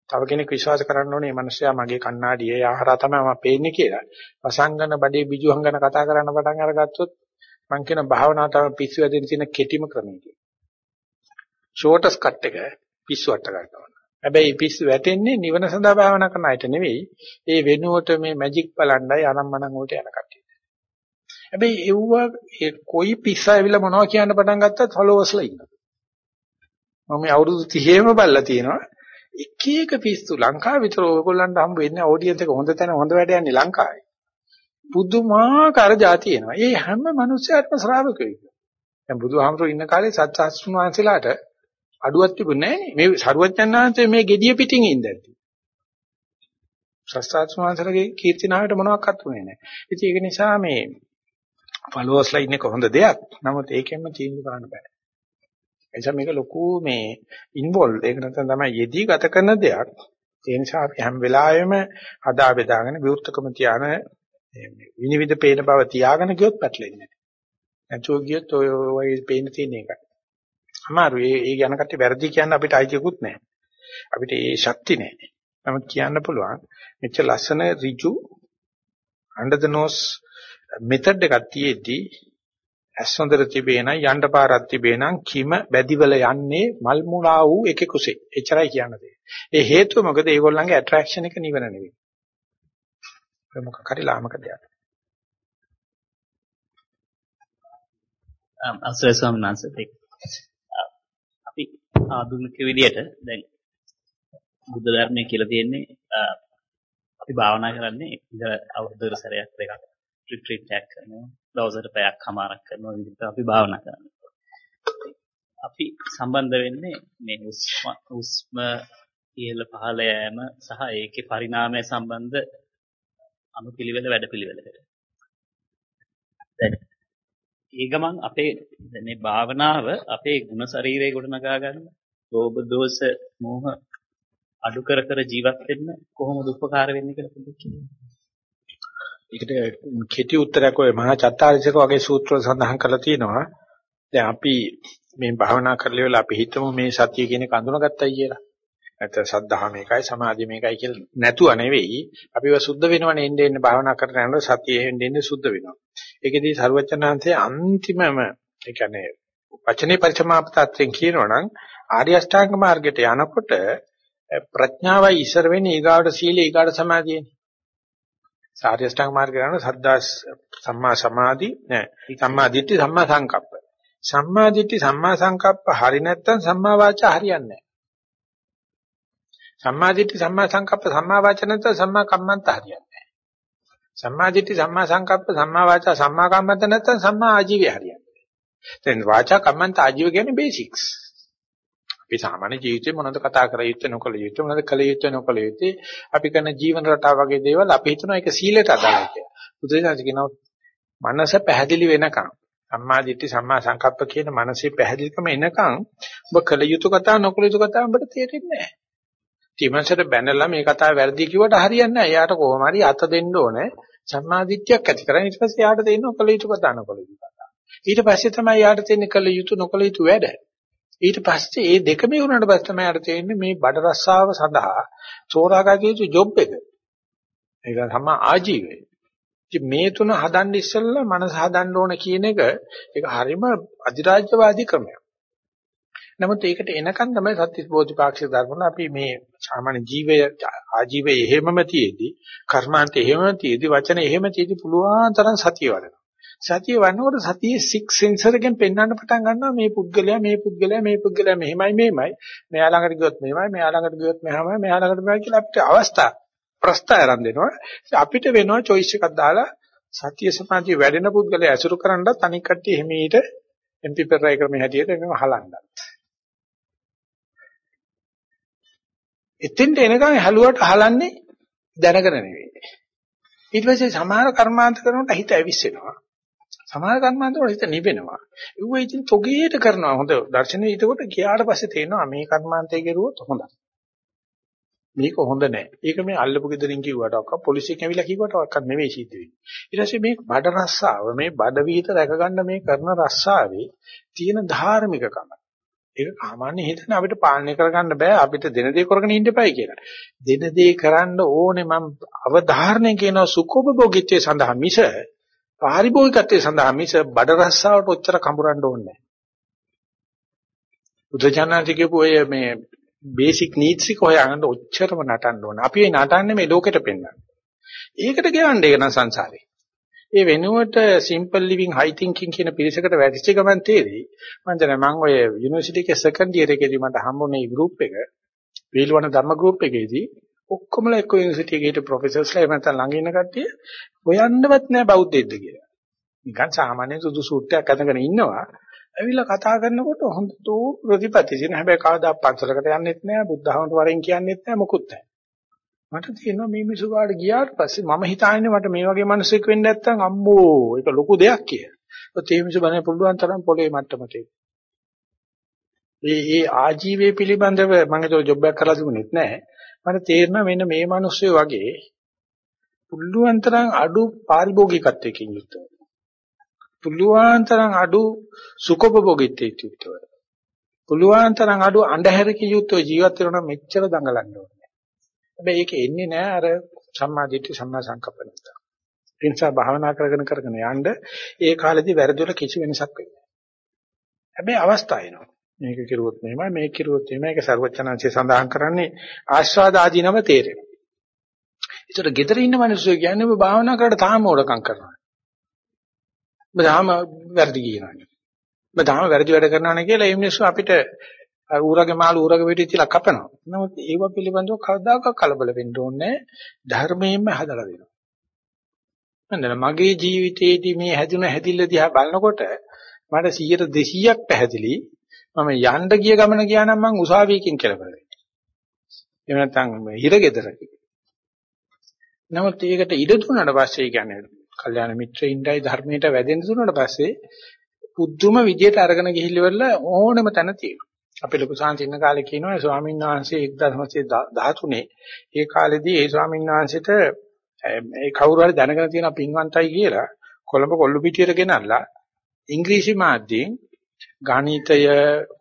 Speaker 1: තව කෙනෙක් විශ්වාස කරන්න ඕනේ මේ මිනිස්සයා මගේ කණ්ණාඩියේ ආහාරා තමයි මම පේන්නේ කියලා. වසංගන බඩේ බිජුහංගන කතා කරන්න පටන් අරගත්තොත් මං කියන භාවනාව තමයි පිස්සු ඇදෙන්න තියෙන කෙටිම ක්‍රමය කියලා. ෂෝටස් කට් එක පිස්සුවට ගන්නවා. හැබැයි පිස්සු වැටෙන්නේ නිවන සඳහා භාවනා කරන අයට නෙවෙයි. ඒ වෙනුවට මේ මැජික් බලන්නයි අනම්මනම් වලට යන කට්ටිය. හැබැයි එව්ව ඒ කොයි පිස්සා ඇවිල්ලා මොනවද කියන්න පටන් ගත්තත් ෆලෝවර්ස්ලා ඉන්නවා. මම අවුරුදු 30ෙම බලලා තියෙනවා. එක එක පිස්සු ලංකාව විතර ඔයගොල්ලන්ට හම්බ වෙන්නේ ඔඩියන්ස් එක හොඳ තැන හොඳ වැඩ යන්නේ ලංකාවේ. පුදුමාකාර જાති එනවා. ඒ හැම මිනිස්සයාටම ශ්‍රාවකයෝ. දැන් බුදුහාමුදුරුවෝ ඉන්න කාලේ සත්‍යාස්තුන් වහන්සේලාට අඩුවක් තිබුණේ නැහැ මේ සරුවච්චන්හන්සේ මේ gediya පිටින් ඉඳද්දි. ශාස්ත්‍රාර්ථ වංශලගේ කීර්තිනාවට මොනවත් උනේ නැහැ. ඉතින් ඒක නිසා මේ ෆලෝවර්ස්ලා ඉන්නේ කොහොඳ දෙයක්. නමුත් ඒකෙන්ම තීන්දුව ගන්න බෑ. එනිසා මේක ලොකු මේ ඉන්වෝල්ව් ඒක නැත්නම් තමයි යෙදී ගත කරන දෙයක්. ඒ නිසා අපි හැම වෙලාවෙම හදා බෙදාගෙන විවෘතකම තියාන විනිවිද පේන බව තියාගෙන ගියොත් පැටලෙන්නේ නැහැ. නැචෝ ගියොත් ඔය ඔය පේන තියෙන එකයි. අමාරුයි. ඒ යන කට්ටිය වැරදි කියන්න අපිට අයිතියකුත් නැහැ. අපිට ඒ ශක්තිය නැහැ. නමුත් කියන්න පුළුවන් මෙච්චර ලස්සන ඍජු under the nose method එකක් තියෙද්දී ඇස්වඳර තිබේන යන්න පාරක් තිබේනම් කිම බැදිවල යන්නේ මල් මුලා වූ එකෙකුසේ. එච්චරයි කියන්නේ. ඒ හේතුව මොකද? ඒගොල්ලන්ගේ ඇට්‍රැක්ෂන් එක නිවන නෙවෙයි. ඒක මොකක් හරි ලාමක දෙයක්.
Speaker 7: අසරේ ස්වාමීන් වහන්සේ අපි ආධුනික විදියට දැන් බුද්ධ ධර්මයේ කියලා තියෙන්නේ අපි භාවනා කරන්නේ ඉඳ අවුරුද්දකට සැරයක් දෙකක් රිට්‍රීට් එකක් කරනවා දවසකට පැයක් කමාරක් කරනවා විදිහට අපි භාවනා කරනවා. අපි සම්බන්ධ වෙන්නේ මේ උස්ම උස්ම ඉහළ පහළ යෑම සහ ඒකේ පරිණාමය සම්බන්ධ අනුපිළිවෙල වැඩපිළිවෙලකට. දැන් ඒ ගමන් අපේ මේ භාවනාව අපේ ಗುಣ ශරීරයේ ගොඩනගා ගන්න ලෝභ දෝෂ මෝහ අඩු කර කර ජීවත් වෙන්න කොහොමද උපකාර වෙන්නේ කියලා පොඩ්ඩක් කියන්න.
Speaker 1: ඒකට කෙටි උත්තරයක් ඔය මහා චත්තාරිසක වගේ සූත්‍රවල සඳහන් කරලා තියෙනවා. දැන් අපි මේ භාවනා කරලා වෙලා අපි හිතමු මේ සතිය කියන එක අඳුනගත්තයි කියලා. නැත්නම් සද්ධා මේකයි සමාධිය මේකයි කියලා නැතුව නෙවෙයි අපිව සුද්ධ වෙනවනේ එන්නේ එන්නේ භාවනා කරන යනකොට සතිය එන්නේ එන්නේ සුද්ධ වෙනවා. ඒකෙදී සරුවචනාංශයේ අන්තිමම ඒ කියන්නේ වචනේ පරිසමාප්තයෙන් කියනවනම් ආර්ය අෂ්ටාංග මාර්ගයට යනකොට ප්‍රඥාවයි ඉස්සර වෙන්නේ ඊගාවට සීලය ඊගාට සමාධියනේ. ආර්ය අෂ්ටාංග මාර්ගය යන සද්දා සම්මා සමාධි නෑ සම්මා දිට්ඨි සම්මා සංකප්ප. සම්මා දිට්ඨි සම්මා සංකප්ප හරි නැත්නම් සම්මා වාචා හරියන්නේ නෑ. සම්මා දිට්ඨි සම්මා සංකප්ප සම්මා වාචා නැත්නම් සම්මා කම්මන්ත හරියන්නේ නෑ. සම්මා දිට්ඨි සම්මා සංකප්ප සම්මා වාචා සම්මා කම්මන්ත නැත්නම් සම්මා ආජීවය හරියන්නේ. දැන් වාචා කම්මන්ත ආජීව කියන්නේ බේසික්ස්. අපි සාමාන්‍ය ජීවිතේ මොනවද කතා කර යුත්තේ නොකළ යුත්තේ මොනවද කළ යුත්තේ නොකළ යුත්තේ අපි කරන ජීවන රටාව වගේ දේවල් අපි හිතනවා ඒක සීලයට අදාළයි කියලා. බුදුසසුන කියනවා මනස පැහැදිලි වෙනකන් සම්මා දිට්ඨි සම්මා සංකප්ප කියන මනසේ පැහැදිලිකම එනකන් ඔබ කල යුතු කතා නොකල යුතු කතා ඔබට තේරෙන්නේ නැහැ. ඊමණසට බැනලා මේ කතාව වැරදි කිව්වට හරියන්නේ නැහැ. එයාට කොහොම හරි අත දෙන්න ඕනේ. සම්මා දිට්ඨියක් ඇති කරගෙන ඊට පස්සේ එයාට තේරෙනවා කල යුතු කතා නොකල යුතු කතා. ඊට පස්සේ තමයි එයාට තේරෙන්නේ කල යුතු නොකල යුතු වැඩ. ඊට පස්සේ මේ දෙකම වුණාට පස්සේ තමයි යාට තේරෙන්නේ මේ බඩ රස්සාව සඳහා චෝරාගත යුතු ජොබ් එක. ඒක තමයි ආජීවය. ඉතින් මේ තුන හදන්න ඉස්සෙල්ලා මනස හදන්න ඕන කියන එක ඒක හරිම අධිරාජ්‍යවාදී ක්‍රමයක්. නමුත් ඒකට එනකන් තමයි සත්‍ය බෝධිපාක්ෂික ධර්මන අපි මේ සාමාන්‍ය ජීවය ආජීවය එහෙමම තියේදී කර්මාන්ත එහෙමම තියේදී වචන එහෙම තියේදී පුළුවන් තරම් සතිය වඩනවා. සතිය වන්නකොට සතියේ සික්ස් සෙන්සර් එකෙන් පෙන්වන්න පටන් ගන්නවා. මේ පුද්ගලයා මේ පුද්ගලයා මේ පුද්ගලයා මෙහෙමයි මෙහෙමයි. මෙයා ළඟට ගියොත් මෙහෙමයි මෙයා ළඟට ගියොත් මෙහෙමයි මෙයා ළඟට මෙහෙමයි කියලා අපිට අවස්ථා ප්‍රස්තාව ආරම්භ වෙනවා අපිට වෙනවා choice එකක් දාලා සතිය සමාධිය වැඩෙන පුද්ගලයා ඇසුරු කරන්නත් අනික් කට්ටිය හිමීට MP පෙරයි ක්‍රමයේ හැටියට මේව හලන්නත්. එතෙන්ට එනකන් හැලුවට හලන්නේ දැනගෙන නෙවෙයි. ඊට පස්සේ සමහර කර්මාන්ත කරනකොට හිත ඇවිස්සෙනවා. සමහර කර්මාන්ත වල හිත නිවෙනවා. ඒව ඉතින් තොගේට කරනවා හොඳ දර්ශනේ ඊටකොට ගියාට පස්සේ තේරෙනවා මේ කර්මාන්තය කෙරුවොත් හොඳයි. මේක හොඳ නෑ. ඒක මේ අල්ලපු ගෙදරින් කිව්වට අක්ක පොලිසියෙන් ඇවිල්ලා කිව්වට අක්ක නෙවෙයි සිද්ධ වෙන්නේ. ඊට පස්සේ මේ බඩ රස්සාව මේ බඩ විහිත රැකගන්න මේ කරන රස්සාවේ තියෙන ධාර්මිකකම. ඒක සාමාන්‍ය හිතන අපිට පාලනය කරගන්න බෑ අපිට දෙන දේ කරගෙන ඉන්න එපයි කියලා. දෙන දේ කරන්න ඕනේ මම අවධාරණය කියන සුඛෝපභෝගීත්වයේ සඳහා මිස පාරිභෝගිකත්වයේ සඳහා මිස බඩ රස්සාවට ඔච්චර කඹරන්න ඕනේ නැහැ. බුදුචානන්ති කියපු ඔය මේ බේසික් නීඩ්ස් එක හොයන්න ඔච්චරම නටන්න ඕනේ. අපි මේ නටන්නේ මේ ලෝකෙට පෙන්වන්න. ඒකට ගෙවන්න ඒක නම් සංසාරේ. ඒ වෙනුවට simple living high thinking කියන පිරිසකට වැඩිච්ච ගමන් තේරෙයි. මම දැන් මම ඔය යුනිවර්සිටි එකේ සෙකන්ඩ් ඉයර් එකේදී මට හම්බුනේ ගෲප් එක. වේලවන ධම්ම ගෲප් එකේදී ඔක්කොමලා එක්ක යුනිවර්සිටි එකේ හිට ප්‍රොෆෙසර්ස්ලා එහෙම නැත්නම් ළඟ ඉන්න කට්ටිය හොයන්නවත් නැහැ බෞද්ධයෙක්ද කියලා. නිකන් සාමාන්‍ය සුදු සූට්ටයක් අඳගෙන ඉන්නවා. ඇවිල්ලා කතා කරනකොට හොඳටෝ ප්‍රතිපත්ති තියෙන හැබැයි කවදා පන්සලකට යන්නෙත් නැහැ බුද්ධහමට වරෙන් කියන්නෙත් නැහැ මොකුත් නැහැ. මට තියෙනවා මේ මිසු වාඩ ගියාට පස්සේ මම හිතාන්නේ මට මේ වගේ මිනිසෙක් වෙන්න නැත්තම් අම්බෝ ඒක ලොකු දෙයක් කියලා. ඒ මිසු බනේ පුළුවන් තරම් පොළේ මට්ටමට ඒ ඒ ආජීවයේ පිළිබඳව මම ඒක ජොබ් එකක් කරලා තිබුණෙත් නැහැ. මට තේරෙනවා මෙන්න මේ මිනිස්සු වගේ පුළුවන් තරම් අඩු පාරිභෝගිකත්වයකින් යුක්තව. පුළුවන් තරම් අඩු සුඛෝපභෝගීත්වයකින් යුක්තව. පුළුවන් තරම් අඩු අන්ධහැරකින් යුක්තව ජීවත් වෙනවා මෙච්චර දඟලන්න ඕනේ. හැබැයි ඒක එන්නේ නැහැ අර සම්මා දිට්ඨි සම්මා සංකප්ප නිසා. ඒ නිසා භාවනා කරගෙන කරගෙන යන්න ඒ කාලෙදි වැරදි වල කිසි වෙනසක් වෙන්නේ නැහැ. හැබැයි අවස්ථා එනවා. මේක කිරුවොත් මෙහෙමයි මේක කිරුවොත් එහෙමයි ඒක ਸਰවචනංශය සඳහන් කරන්නේ ආස්වාද ආදීනම තේරෙනවා. ඒතර ගෙදර ඉන්න මිනිස්සු කියන්නේ ඔබ භාවනා කරලා තාම ඕඩකම් කරනවා. ඔබ තාම වැරදි කියනවා. ඔබ තාම වැරදි වැඩ කරනවා නේ කියලා ඒ මිනිස්සු අපිට ඌරගේ මාළු ඌරගේ වෙටි තියලා කපනවා. නමුත් ඒව පිළිබඳව කවදාකවත් කලබල වෙන්න ඕනේ ධර්මයෙන්ම හදලා දෙනවා. මන්දර මගේ ජීවිතයේදී මේ හැදුන හැදිල්ල දිහා බලනකොට මට 100 200ක් පැහැදිලි මම යන්න ගිය ගමන ගියා නම් මං උසාවියකින් කෙලවර වෙන්නේ. එහෙම නැත්නම් හිරගෙදරක. නමුත් ඒකට ඉඩ දුන්නාට පස්සේ කියන්නේ කල්යාණ මිත්‍රයින්ඩයි ධර්මයට වැදෙන්න දුන්නාට පස්සේ පුදුම විදියට අරගෙන ගිහිල්ලා ඕනම තැන තියෙනවා. අපේ ලොකු සාන්තින්න කාලේ කියනවා ස්වාමීන් වහන්සේ 1913 ඒ කාලෙදී ඒ ස්වාමීන් වහන්සේට ඒ කවුරු හරි දැනගෙන තියෙන පින්වන්තයි කියලා කොළඹ කොල්ලු පිටියට ගෙනල්ලා ඉංග්‍රීසි මාධ්‍යයෙන් ගණිතය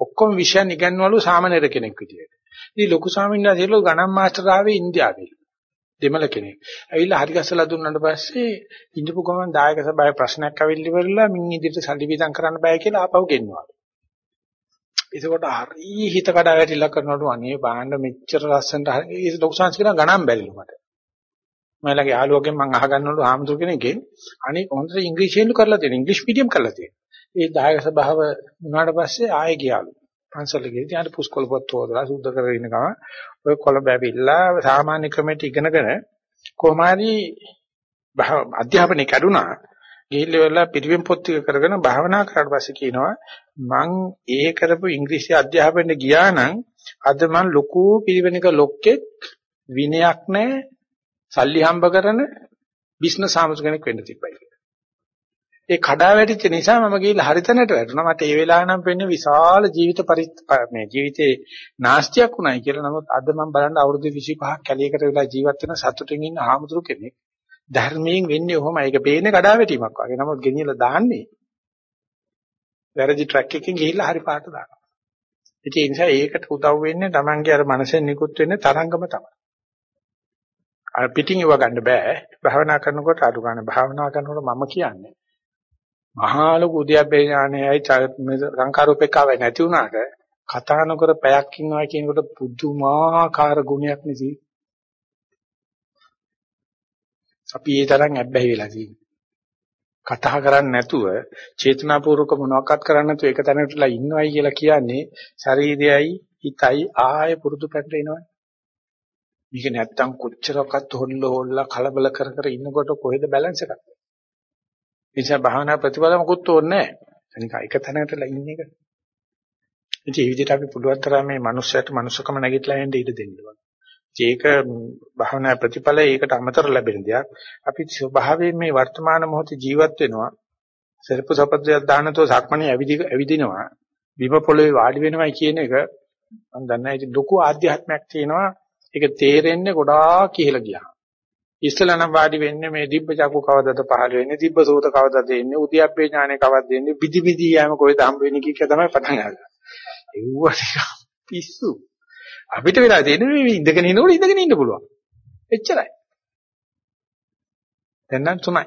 Speaker 1: ඔක්කොම විෂයන් ඉගෙනවලු සාමාන්‍යර කෙනෙක් විදියට. ඉතින් ලොකු ස්වාමීන් වහන්සේලෝ ගණන් මාස්ටර් ආවේ ඉන්දියාවේ. දෙමළ කෙනෙක්. ඇවිල්ලා හරි ගස්සලා දුන්නාට පස්සේ ඉඳපු ගමන් දායක සභාවේ ප්‍රශ්නයක් අවිල්ලි වෙරලා මින් ඉදිරියට සල්ලි විදන් කරන්න බෑ කියලා ආපහු ගෙන්නවා. ඒකකොට හරි හිත කඩා වැටිලා කරනකොට අනේ බාන්න මෙච්චර ලස්සනට හරි ලොකු සංස් කියන ගණන් බැරිලු මට. මයිලගේ යාළුවගෙන් මම අහගන්නවලු ආමතු කෙනෙක්ගෙන් අනේ හොඳට ඉංග්‍රීසියෙන්ලු කරලා තියෙන ඉංග්‍රීසි මීඩියම් කරලා තියෙන. ඒ දායක සභාව වුණාට පස්සේ ආයෙ ගියාලු. පන්සල ගිහින් ඊට පුස්කොළ පොත් හොදලා සුද්ධ කරගෙන ඉන්න ගමන් ඔය කොළඹ ඇවිල්ලා සාමාන්‍ය ක්‍රමයට ඉගෙනගෙන කොහොම හරි අධ්‍යාපනය කැඩුනා. ගිහිල්ලා පිරිවෙන් පොත් ටික කරගෙන භාවනා කරාට පස්සේ කියනවා මං ඒ කරපු ඉංග්‍රීසි අධ්‍යාපනයට ගියා නම් අද මං ලොකු පිරිවෙනක ලොක්කෙක් විනයක් නැහැ සල්ලි හම්බ කරන බිස්නස් ආමතු කෙනෙක් වෙන්න තිබ්බයි කියලා. ඒ කඩා වැටිච්ච නිසා මම ගිහිල්ලා හරිතැනට වැටුණා. මට ඒ වෙලාව නම් වෙන්නේ විශාල ජීවිත මේ ජීවිතේ නාස්තියක් උනායි කියලා. නමුත් අද මම බලන්න අවුරුදු 25ක් කැලේකට වෙලා ජීවත් වෙන සතුටින් ඉන්න ආමතුරු කෙනෙක්. ධර්මයෙන් වෙන්නේ ඔහොමයි. ඒක පේන්නේ කඩා වැටීමක් වගේ. නමුත් ගෙනියලා දාන්නේ වැරදි ට්‍රැක් එකකින් ගිහිල්ලා හරි පාට දානවා. ඒ නිසා ඒකට උදව් වෙන්නේ Tamange අර මනසෙන් නිකුත් වෙන්නේ තරංගම තමයි. අර පිටින් ඉව ගන්න බෑ. භාවනා කරනකොට අඩු ගන්න භාවනා කරනකොට මම කියන්නේ මහා ලොකු උද්‍යප්පේ ඥානයයි සංකාරෝපේකාවයි නැති වුණාට කතා නොකර පැයක් ඉන්නවා කියනකොට පුදුමාකාර ගුණයක් නෙසී. අපි ඒ තරම් ඇබ්බැහි වෙලා තියෙනවා. කතා කරන්නේ නැතුව චේතනාපූර්වක මොනවක්වත් කරන්නේ නැතුව එක තැනකටලා ඉන්නවයි කියලා කියන්නේ ශරීරයයි හිතයි ආය පුරුදු පැනට එනවනේ. මේක නැත්තම් කොච්චරක්වත් හොල්ල හොල්ලා කලබල කර කර ඉන්නකොට කොහෙද බැලන්ස් එකක්? නිසා භාවනා ප්‍රතිඵල මොකුත් ඕනේ නැහැ. නිකන් එක තැනකටලා ඉන්න එක. ඉතින් මේ විදිහට අපි පුළුවන් තරම් මේ මනුස්සයට මනුස්සකම නැගිටලා යන්න ඉඩ දෙන්න ඕනේ. ඒක භාවනා ප්‍රතිඵලය ඒකට අමතර ලැබෙන දෙයක්. අපි ස්වභාවයෙන් මේ වර්තමාන මොහොතේ ජීවත් වෙනවා. සර්ප සපද්දයක් දානතෝ සක්මණේ ඇවිදි ඇවිදිනවා. බිම පොළවේ වාඩි වෙනවයි කියන එක මම දන්නේ ඒක ලොකු ආධ්‍යාත්මයක් තියෙනවා. ඒක තේරෙන්නේ ගොඩාක් කියලා ගියා. ඉස්සලා නම් වාඩි වෙන්නේ මේ දිබ්බ චක්කු කවදද පහළ වෙන්නේ දිබ්බ සෝත කවදද එන්නේ උද්‍යප්පේ ඥානෙ කවදද එන්නේ බිදි බිදි යෑම කොහෙද හම්බ වෙන්නේ කිය තමයි පටන් ගන්නේ. ඒව පිස්සු. අපිට වෙලා තියෙන්නේ මේ ඉඳගෙන ඉන්නකොට ඉඳගෙන ඉන්න පුළුවන්. එච්චරයි. දැන් නම් තුනයි.